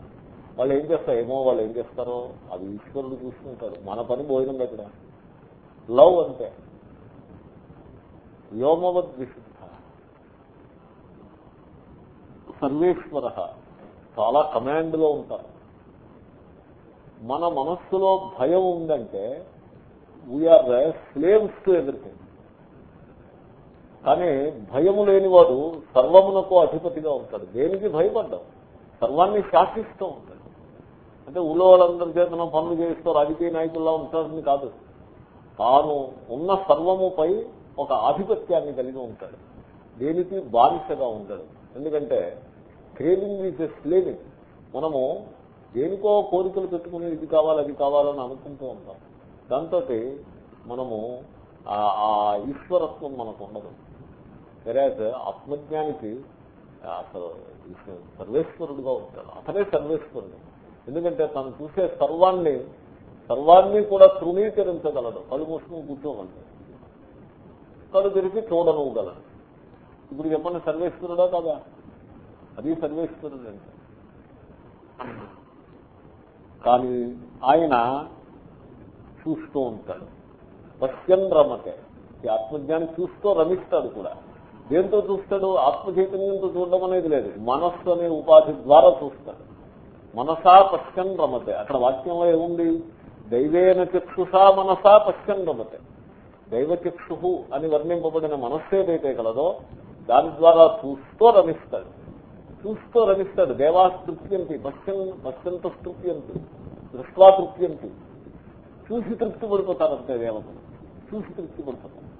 వాళ్ళు ఏం చేస్తారు ఏమో వాళ్ళు ఏం చేస్తారో అది ఈశ్వరుడు చూసుకుంటాడు. మన పని భోజనం పెట్టడం లవ్ అంతే వ్యోమవద్ విశుద్ధ. సర్వేశ్వర. చాలా కమాండ్లో ఉంటారు. మన మనస్సులో భయం ఉందంటే వీఆర్ స్లేవ్స్ టు ఎవ్రీథింగ్ కానీ భయము లేనివాడు సర్వమునకు అధిపతిగా ఉంటాడు. దేనికి భయపడ్డాం? సర్వాన్ని శాసిస్తూ ఉంటాడు. అంటే ఊళ్ళో వాళ్ళందరి చేతనం పనులు చేస్తూ రాజకీయ నాయకుల్లా ఉంటాడని కాదు. తాను ఉన్న సర్వముపై ఒక ఆధిపత్యాన్ని కలిగి ఉంటాడు. దేనికి బానిసగా ఉంటాడు ఎందుకంటే క్రేవింగ్ ఈజ్ ఎ స్లేవింగ్. మనము దేనికో కోరికలు పెట్టుకుని ఇది కావాలి అది కావాలని అనుకుంటూ ఉంటాం. దాంతో మనము ఆ- ఆ ఈశ్వరత్వం మనకు ఉండదు వెరాజ్ ఆత్మజ్ఞానికి అసలు సర్వేశ్వరుడుగా ఉంటాడు. అతనే సర్వేశ్వరుడు. ఎందుకంటే తను చూసే సర్వాన్ని సర్వాన్ని కూడా తృణీకరించగలడు. కళ్ళు మూసుకుని కూర్చోగలడు కళ్ళు తిరిగి చూడనుగలడు. ఇప్పుడు చెప్పండి సర్వేశ్వరుడా కదా? అది సర్వేశ్వరుడు అంటే. కానీ ఆయన చూస్తూ ఉంటాడు. పశ్చన్ రమతే ఈ ఆత్మజ్ఞాని చూస్తూ రమిస్తాడు కూడా. దేంతో చూస్తాడు? ఆత్మ చైతన్యంతో చూడడం అనేది లేదు. మనస్సు అనే ఉపాధి ద్వారా చూస్తాడు. మనసా పశ్చన్ రమతే అక్కడ వాక్యంలో ఏముంది? దైవేన చక్షుషా మనసా పశ్చన్ రమతే దైవచక్షు అని వర్ణింపబడిన మనస్సు ఏదైతే కలదో దాని ద్వారా చూస్తూ రమిస్తాడు. చూస్తూ రమిస్తాడు. దేవా తృప్యంతి పశ్చన్ పశ్చంత తృప్యంతి తృప్తి అంతి. చూసి తృప్తి పడిపోతారంతే దేవతలు చూసి తృప్తి పడిపోతారు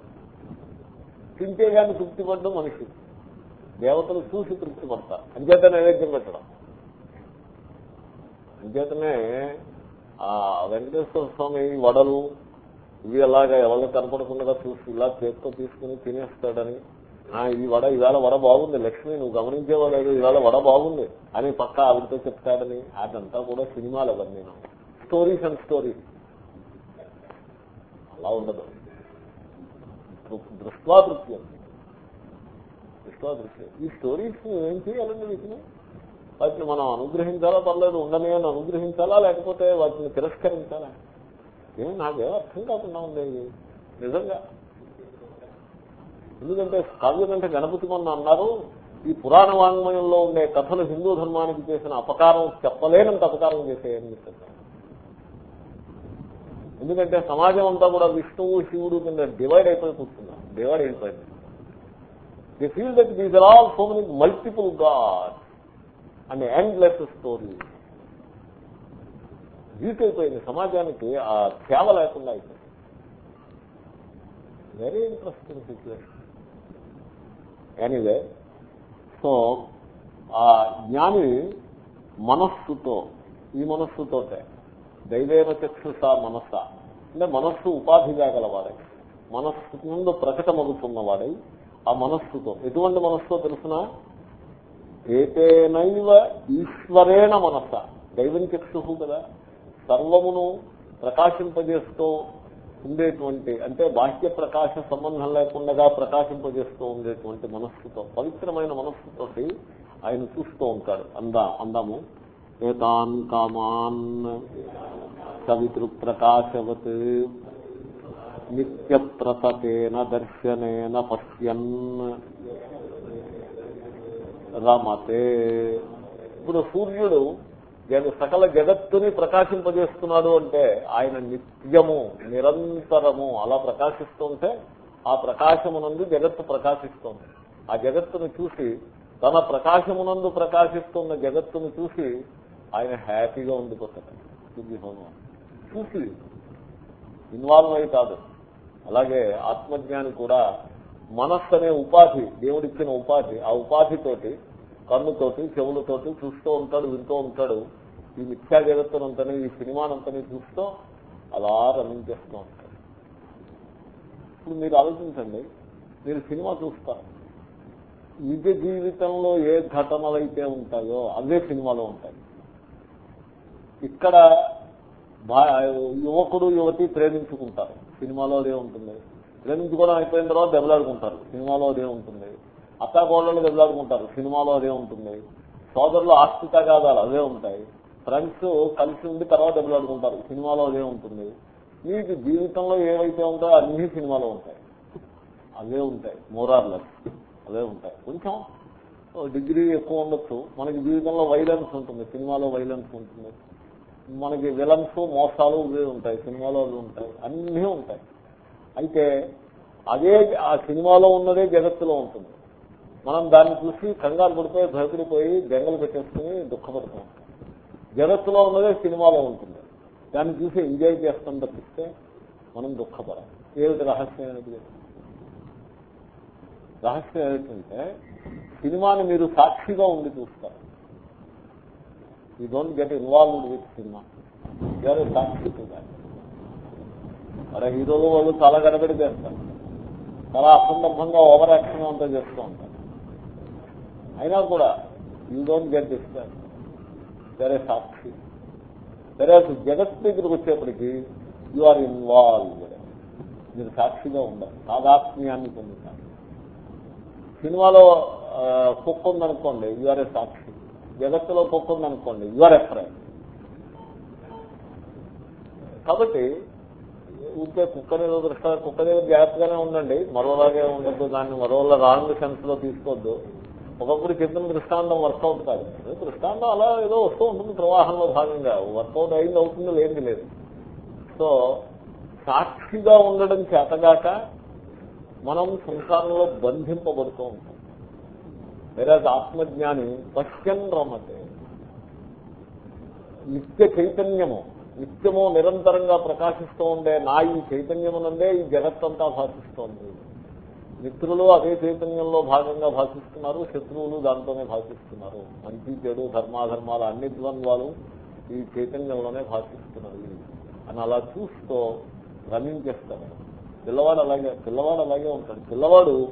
తింటే కానీ తృప్తి పడడం మనిషి. దేవతలు చూసి తృప్తి పడతారు అంచేత నైవేద్యం పెట్టడం. అంచేతనే ఆ వెంకటేశ్వర స్వామి వడలు ఇవి అలాగా ఎవరు కనపడకుండా చూసి ఇలా చేతితో తీసుకుని తినేస్తాడని ఆ ఈ వడ ఇవాళ వడ బాగుంది లక్ష్మి నువ్వు గమనించేవాడు ఇవాళ వడ బాగుంది అని పక్క ఆవిడతో చెప్తాడని అదంతా కూడా సినిమాలు అవన్నీ స్టోరీస్ అండ్ స్టోరీస్. అలా ఉండదు. దృష్ట్వా దృశ్యం ఈ స్టోరీస్ ఏం చేయాలండి వీటిని? వాటిని మనం అనుగ్రహించాలా పర్లేదు ఉండని అని అనుగ్రహించాలా లేకపోతే వాటిని తిరస్కరించాలా? ఏమి నాకేం అర్థం కాకుండా ఉండేది నిజంగా. ఎందుకంటే కావ్యం అంటే గణపతి మొన్న అన్నారు ఈ పురాణ వాంగ్మయంలో ఉండే కథలు హిందూ ధర్మానికి చేసిన అపకారం చెప్పలేనంత అపకారం చేసేయని చెప్తారు ఎందుకంటే సమాజం అంతా కూడా విష్ణువు శివుడు కింద డివైడ్ అయిపోయి కూర్చున్నారు. డివైడ్ అయిపోయింది the feel that these are all so many multiple god and endless story weak అయిపోయింది. సమాజానికి ఆ సేవ లేకుండా అయిపోయింది. Very interesting situation anyway so ఆ జ్ఞాని మనస్సుతో ఈ మనస్సుతోటే. దైవేన చక్షుష మనస్స అంటే మనస్సు ఉపాధిగా గలవాడై మనస్సు ముందు ప్రకటమగుతున్నవాడై ఆ మనస్సుతో. ఎటువంటి మనస్సుతో తెలుసిన? ఏతేనైవ ఈశ్వరేణ మనస్స దైవం చక్షు కదా. సర్వమును ప్రకాశింపజేస్తూ ఉండేటువంటి అంటే బాహ్య ప్రకాశ సంబంధం లేకుండా ప్రకాశింపజేస్తూ ఉండేటువంటి మనస్సుతో పవిత్రమైన మనస్సుతోటి ఆయన చూస్తూ ఉంటాడు. అందా అందాము. ఏతాన్ కామాన్. సవితృ ప్రకాశవత్ నిత్య ప్రసతేన దర్శనేన పశ్యన్. రమతే. ఇప్పుడు సూర్యుడు సకల జగత్తుని ప్రకాశింపజేస్తున్నాడు అంటే ఆయన నిత్యము నిరంతరము అలా ప్రకాశిస్తుంటే ఆ ప్రకాశమునందు జగత్తు ప్రకాశిస్తోంది. ఆ జగత్తును చూసి తన ప్రకాశమునందు ప్రకాశిస్తున్న జగత్తును చూసి ఆయన హ్యాపీగా ఉండిపోతాడు. పూర్తి ఇన్వాల్వ్ అయి కాదు. అలాగే ఆత్మజ్ఞాని కూడా మనస్సు అనే ఉపాధి దేవుడిచ్చిన ఉపాధి ఆ ఉపాధితోటి కన్నుతోటి చెవులతోటి చూస్తూ ఉంటాడు వింటూ ఉంటాడు. ఈ మిథ్యా జగత్తునంతని ఈ సినిమానంతని చూస్తూ అలా రమించేస్తూ ఉంటాడు. ఇప్పుడు మీరు ఆలోచించండి మీరు సినిమా చూస్తారు. నిజ జీవితంలో ఏ ఘటనలు అయితే ఉంటాయో అవే సినిమాలో ఉంటాయి. ఇక్కడ యువకుడు యువతి ప్రేమించుకుంటారు. సినిమాలో అదే ఉంటుంది. ప్రేమించుకోవడం అయిపోయిన తర్వాత దెబ్బలాడుకుంటారు. సినిమాలో అదే ఉంటుంది. అత్తాకోళ్ళని దెబ్బలాడుకుంటారు. సినిమాలో అదే ఉంటుంది. సోదరులు ఆస్తి తగాదాలు అవే ఉంటాయి. ఫ్రెండ్స్ కలిసి ఉండి తర్వాత దెబ్బలాడుకుంటారు. సినిమాలో అదే ఉంటుంది. మీకు జీవితంలో ఏవైతే ఉంటాయో అన్ని సినిమాలో ఉంటాయి. అవే ఉంటాయి. మోరార్లెస్ అవే ఉంటాయి. కొంచెం డిగ్రీ ఎక్కువ ఉండొచ్చు. మనకి జీవితంలో వైలెన్స్ ఉంటుంది. సినిమాలో వైలెన్స్ ఉంటుంది. మనకి విలన్స్ మోసాలు ఇవి ఉంటాయి సినిమాలో అవి ఉంటాయి అన్నీ ఉంటాయి. అయితే అదే ఆ సినిమాలో ఉన్నదే జగత్తులో ఉంటుంది. మనం దాన్ని చూసి కంగారు పడిపోయి భయపడిపోయి బెంగలు పెట్టేసుకుని దుఃఖపడుతూ ఉంటాం. జగత్తులో ఉన్నదే సినిమాలో ఉంటుంది. దాన్ని చూసి ఎంజాయ్ చేస్తాం తప్పిస్తే మనం దుఃఖపడాలి ఏమిటి రహస్యం అనేది? రహస్యం ఏమిటంటే సినిమాని మీరు సాక్షిగా ఉండి చూస్తారు. You don't get involved with cinema you are సాక్షి అక్కడ హీరోలు వాళ్ళు చాలా గడబడి చేస్తారు చాలా అసందర్భంగా ఓవర్ యాక్షన్ అంతా చేస్తూ ఉంటారు. అయినా కూడా యూ డోంట్ గెట్ డిస్టర్ సరే సాక్షి సరే జగత్ దగ్గరకు వచ్చేప్పటికి యు ఆర్ ఇన్వాల్వ్డ్ మీరు సాక్షిగా ఉండాలి. తాదాత్మ్యాన్ని పొందుతారు. సినిమాలో కుక్క ఉందనుకోండి యూఆర్ ఏ సాక్షి. జగత్తులో కుక్క ఉందనుకోండి యువర్ ఎఫ్రైడ్ కాబట్టి ఊరికే కుక్కని దృష్ట కుక్క దగ్గర జాగ్రత్తగానే ఉండండి మరోలాగే ఉండద్దు దాన్ని మరోలా రాంగ్ సెన్స్లో తీసుకోవద్దు ఒకప్పుడు చెప్పిన దృష్టాంతం వర్కౌట్ కాదు. దృష్టాంతం అలా ఏదో వస్తూ ఉంటుంది ప్రవాహంలో భాగంగా. వర్కౌట్ అయింది అవుతుంది లేని లేదు. సో సాక్షిగా ఉండడం చేతగాక మనం సంసారంలో బంధింపబడుతూ ఉంటాం. వేరే ఆత్మజ్ఞాని పశ్చన్ రమతే. నిత్య చైతన్యము నిత్యము నిరంతరంగా ప్రకాశిస్తూ ఉండే నా ఈ చైతన్యమునందే ఈ జగత్తంతా భాషిస్తోంది. మిత్రులు అదే చైతన్యంలో భాగంగా భాషిస్తున్నారు శత్రువులు దాంతోనే భాషిస్తున్నారు. మంచి చెడు ధర్మాధర్మాలు అన్ని ద్వంద్వాలు ఈ చైతన్యంలోనే భాషిస్తున్నది అని అలా చూస్తూ రమించేస్తారు పిల్లవాడు అలాగే పిల్లవాడు అలాగే ఉంటాడు. పిల్లవాడు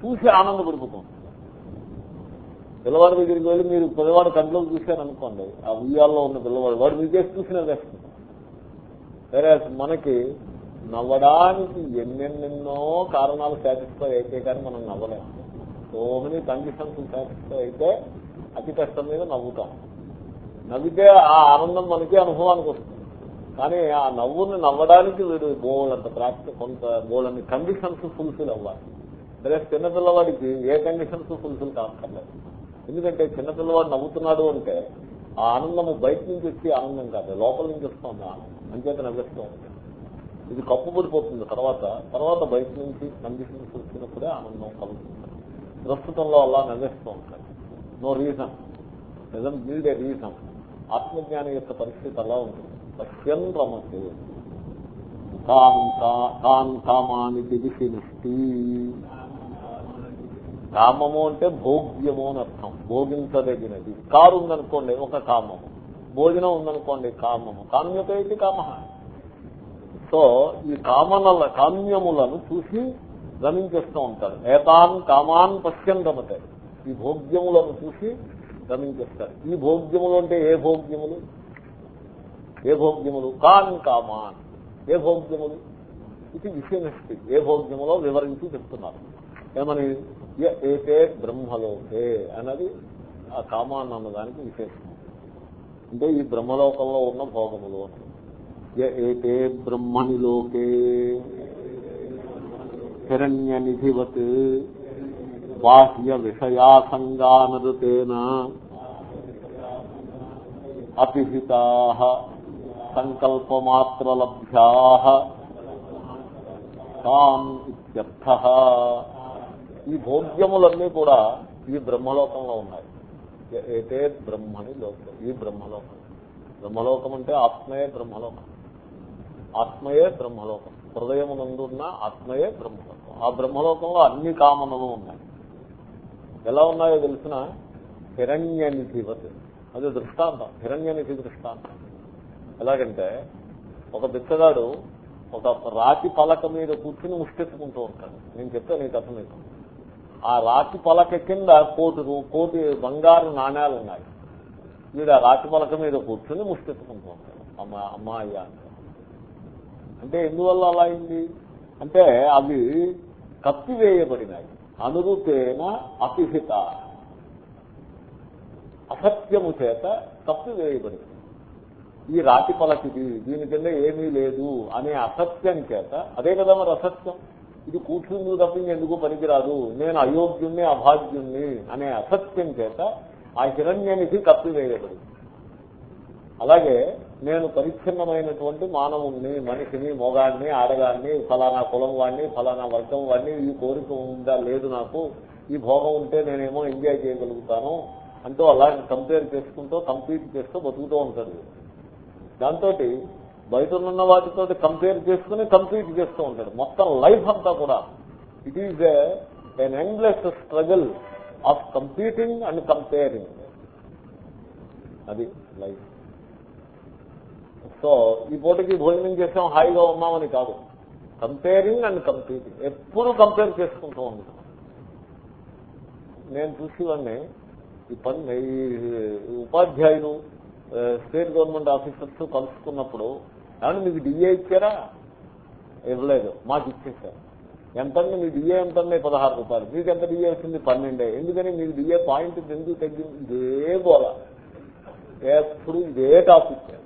చూసి ఆనందపడిపోతుంది పిల్లవాడి దగ్గరికి వెళ్ళి మీరు పిల్లవాడు కంట్లో చూశారనుకోండి ఆ ఉయ్యాల్లో ఉన్న పిల్లవాడు వాడు మీకేసి చూసినా వేస్తుంది సరే మనకి నవ్వడానికి ఎన్నెన్నెన్నో కారణాలు సాటిస్ఫై అయితే కానీ మనం నవ్వలేము సో మెనీ కండిషన్స్ సాటిస్ఫై అయితే అతి కష్టం మీద నవ్వుతాం. నవ్వితే ఆ ఆనందం మనకి అనుభవానికి వస్తుంది. కానీ ఆ నవ్వుని నవ్వడానికి వీడు బోలంత ప్రాక్టి కొంత బోలని కండిషన్స్ ఫుల్ఫిల్ అవ్వాలి. సరే చిన్నపిల్లవాడికి ఏ కండిషన్స్ ఫుల్ఫిల్ కాక్కర్లేదు. ఎందుకంటే చిన్నపిల్లవాడు నవ్వుతున్నాడు అంటే ఆ ఆనందము బయట నుంచి వచ్చి ఆనందం కాదు లోపల నుంచి వస్తుంది ఆనందం. అంచేత నవ్విస్తూ ఉంటుంది ఇది కప్పుబడిపోతుంది తర్వాత. తర్వాత బయట నుంచి కండిషన్స్ వచ్చినప్పుడే ఆనందం కలుగుతుంది. ప్రస్తుతంలో అలా నవ్వేస్తూ ఉంటాయి నో రీజన్ నిజం నీడ్ ఏ రీజన్ ఆత్మజ్ఞానం యొక్క పరిస్థితి అలా ఉంటుంది. పశ్యన్ రమతే. కాన్ కామాని దివిషినిష్టి కామము అంటే భోగ్యము అని అర్థం. భోగించదగినది. కారు ఉందనుకోండి ఒక కామము. భోజనం ఉందనుకోండి కామము. కామ్యత కామ సో ఈ కామనల కామ్యములను చూసి రమించేస్తూ ఉంటారు. ఏతాన్ కామాన్ పశ్యం గమతాయి ఈ భోగ్యములను చూసి గమించేస్తారు ఈ భోగ్యములు అంటే ఏ భోగ్యములు? ఏ భోగ్యములు? కాన్ కామాన్. ఏ భోగ్యములు? ఇది విషయనిష్టి ఏ భోగ్యములో వివరించి చెప్తున్నారు. ఏమని? య ఏతే బ్రహ్మలోకే అన్నది ఆ కామాన్ అన్నదానికి విశేషం. అంటే ఈ బ్రహ్మలోకంలో ఉన్న భోగములు య ఏతే బ్రహ్మణి లోకే. హిరణ్య నిధివత్ బాహ్య విషయాసంగానృతేన అతిహితా సంకల్పమాత్రలభ్యా తాన్ ఇత్యర్థ ఈ భోగ్యములన్నీ కూడా ఈ బ్రహ్మలోకంలో ఉన్నాయి. ఏతే బ్రహ్మని లోకం. ఈ బ్రహ్మలోకం. బ్రహ్మలోకం అంటే ఆత్మయే బ్రహ్మలోకం. ఆత్మయే బ్రహ్మలోకం. హృదయమునందున్న ఆత్మయే బ్రహ్మలోకం. ఆ బ్రహ్మలోకంలో అన్ని కామనలు ఉన్నాయి. ఎలా ఉన్నాయో తెలిసిన హిరణ్యనిధివత్. అది దృష్టాంతం. హిరణ్యనిధి దృష్టాంతం. ఎలాగంటే ఒక బిచ్చగాడు ఒక రాతి పలక మీద కూర్చుని ముష్టెత్తుకుంటూ ఉంటాడు. నేను చెప్తాను నీకు అర్థం నీకు ఆ రాతి పలక కింద కోటి కోటి బంగారు నాణ్యాలు ఉన్నాయి వీడు ఆ రాతి పలక మీద కూర్చుని ముష్టెత్తుకుంటూ ఉంటాడు అమ్మ అమ్మ అంటే. ఎందువల్ల అలా అయింది? అంటే అవి కప్పివేయబడినాయి. అనురూపేణ అపిహిత. అసత్యము చేత కప్పివేయబడింది ఈ రాతి పలకిది దీని కింద ఏమీ లేదు అనే అసత్యం చేత. అదే కదా మరి అసత్యం? ఇది కూర్చుంది తప్ప ఎందుకు పనికిరాదు. నేను అయోగ్యుణ్ణి అభాగ్యుణ్ణి అనే అసత్యం చేత ఆ హిరణ్యనిధి కప్పివేయబడింది అలాగే నేను పరిచ్ఛిన్నమైనటువంటి మానవుణ్ణి మనిషిని మొగాన్ని ఆడగాన్ని ఫలానా కులం వాడిని ఫలానా వర్గం వాడిని ఈ కోరిక ఉందా లేదు నాకు. ఈ భోగం ఉంటే నేనేమో ఎంజాయ్ చేయగలుగుతాను అంటూ అలా కంపేర్ చేసుకుంటూ కంపీట్ చేస్తూ బతుకుతూ ఉంటుంది దాంతో బయట ఉన్న వాటితో కంపేర్ చేసుకుని కంప్లీట్ చేస్తూ ఉంటాడు. మొత్తం లైఫ్ అంతా కూడా. It is an endless struggle of competing and comparing అది లైఫ్ సో ఈ పూటకి భోజనం చేసాం హాయిగా ఉన్నామని కాదు. కంపేరింగ్ అండ్ కంపీటింగ్ ఎప్పుడు కంపేర్ చేసుకుంటూ ఉంటాం. నేను చూసేవాడిని ఈ పని ఈ ఉపాధ్యాయులు స్టేట్ గవర్నమెంట్ ఆఫీసర్స్ కలుసుకున్నప్పుడు ఏమన్నా మీకు డిఏ ఇచ్చారా? ఇవ్వలేదు. మాకు ఇచ్చేసారు ఎంతండి మీ డిఏ ఎంతండి పదహారు రూపాయలు. మీకు ఎంత డిఏ వచ్చింది? పన్నెండే. ఎందుకని మీకు డిఏ పాయింట్ ఎందుకు తగ్గింది? ఇదే గోల. ఎప్పుడు ఇదే టాపిక్.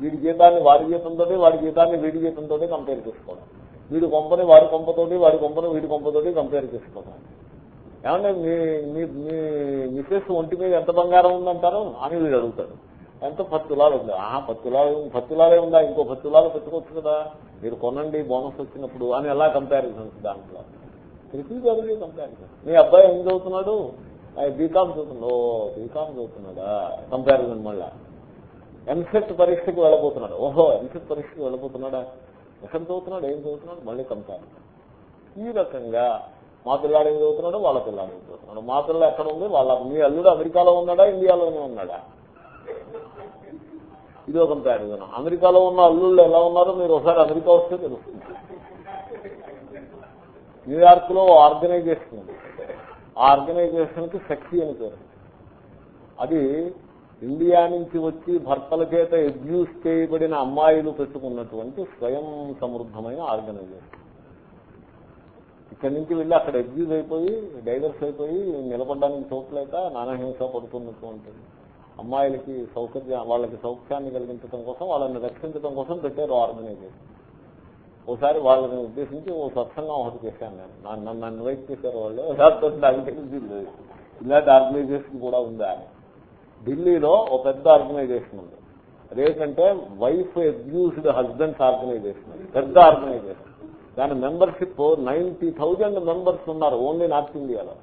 వీడి జీతాన్ని వాడి జీతంతో వాడి జీతాన్ని వీడి జీతంతో కంపేర్ చేసుకోవడం. వీడి కొంపని వాడి కొంపతోటి వాడి కొంపని వీడి కొంపతోటి కంపేర్ చేసుకోవడం. ఏమంటే మీ మీ మీ మిసెస్ ఒంటి మీద ఎంత బంగారం ఉందంటారు? అని వీడు అడుగుతాడు. ఎంత పది తులాలు ఉంది? ఆహా పత్తులాలు పత్తులాలే ఉందా? ఇంకో పత్తులాలు పెట్టుకోవచ్చు కదా. మీరు కొనండి బోనస్ వచ్చినప్పుడు అని ఎలా కంపారిజన్స్ దాంట్లో? ప్రతి చదివి కంపారిజన్ మీ అబ్బాయి ఏం చదువుతున్నాడు? బీకామ్ చదువుతున్నాడు. ఓ బీకామ్ చదువుతున్నాడా? కంపారిజన్ మళ్ళా. ఎంసెట్ పరీక్షకి వెళ్ళబోతున్నాడు. ఓహో ఎంసెట్ పరీక్షకి వెళ్ళబోతున్నాడా? ఎక్కడ చదువుతున్నాడు? ఏం చదువుతున్నాడు? మళ్ళీ కంపారిజన్ ఈ రకంగా మా పిల్లాడు ఏం చదువుతున్నాడు? వాళ్ళ పిల్లాడు ఏం చదువుతున్నాడు? మా పిల్ల ఎక్కడ ఉంది? వాళ్ళ మీ అల్లుడు అమెరికాలో ఉన్నాడా? ఇండియాలోనే ఉన్నాడా? ఇది ఒక కంపారిజన్ అమెరికాలో ఉన్న అల్లుళ్ళు ఎలా ఉన్నారో మీరు ఒకసారి అమెరికా వస్తే తెలుస్తుంది. న్యూయార్క్లో ఆర్గనైజేషన్ ఆ ఆర్గనైజేషన్కి శక్తి అని పేరు. అది ఇండియా నుంచి వచ్చి భర్తల చేత అబ్యూస్ చేయబడిన అమ్మాయిలు పెట్టుకున్నటువంటి స్వయం సమృద్ధమైన ఆర్గనైజేషన్. ఇక్కడి నుంచి వెళ్ళి అక్కడ అబ్యూజ్ అయిపోయి డైవర్స్ అయిపోయి నిలబడడానికి చోట్లేక నానహింస పడుతున్నటువంటి అమ్మాయిలకి సౌకర్యం వాళ్ళకి సౌఖ్యాన్ని కలిగించడం కోసం వాళ్ళని రక్షించడం కోసం పెట్టారు ఆర్గనైజేషన్. ఒకసారి వాళ్ళని ఉద్దేశించి ఓ సత్సంగం ఒకటి చేశాను నేను. నన్ను నన్ను ఇన్వైట్ చేశారు వాళ్ళు. నాకు తెలిసింది ఇలాంటి ఆర్గనైజేషన్ కూడా ఉందా అని. ఢిల్లీలో ఒక పెద్ద ఆర్గనైజేషన్ ఉంది. అదేంటంటే వైఫ్ అబ్యూస్డ్ హస్బెండ్స్ ఆర్గనైజేషన్ పెద్ద ఆర్గనైజేషన్. దాని మెంబర్షిప్ నైన్టీ థౌజండ్ మెంబర్స్ ఉన్నారు ఓన్లీ నార్త్ ఇండియాలో.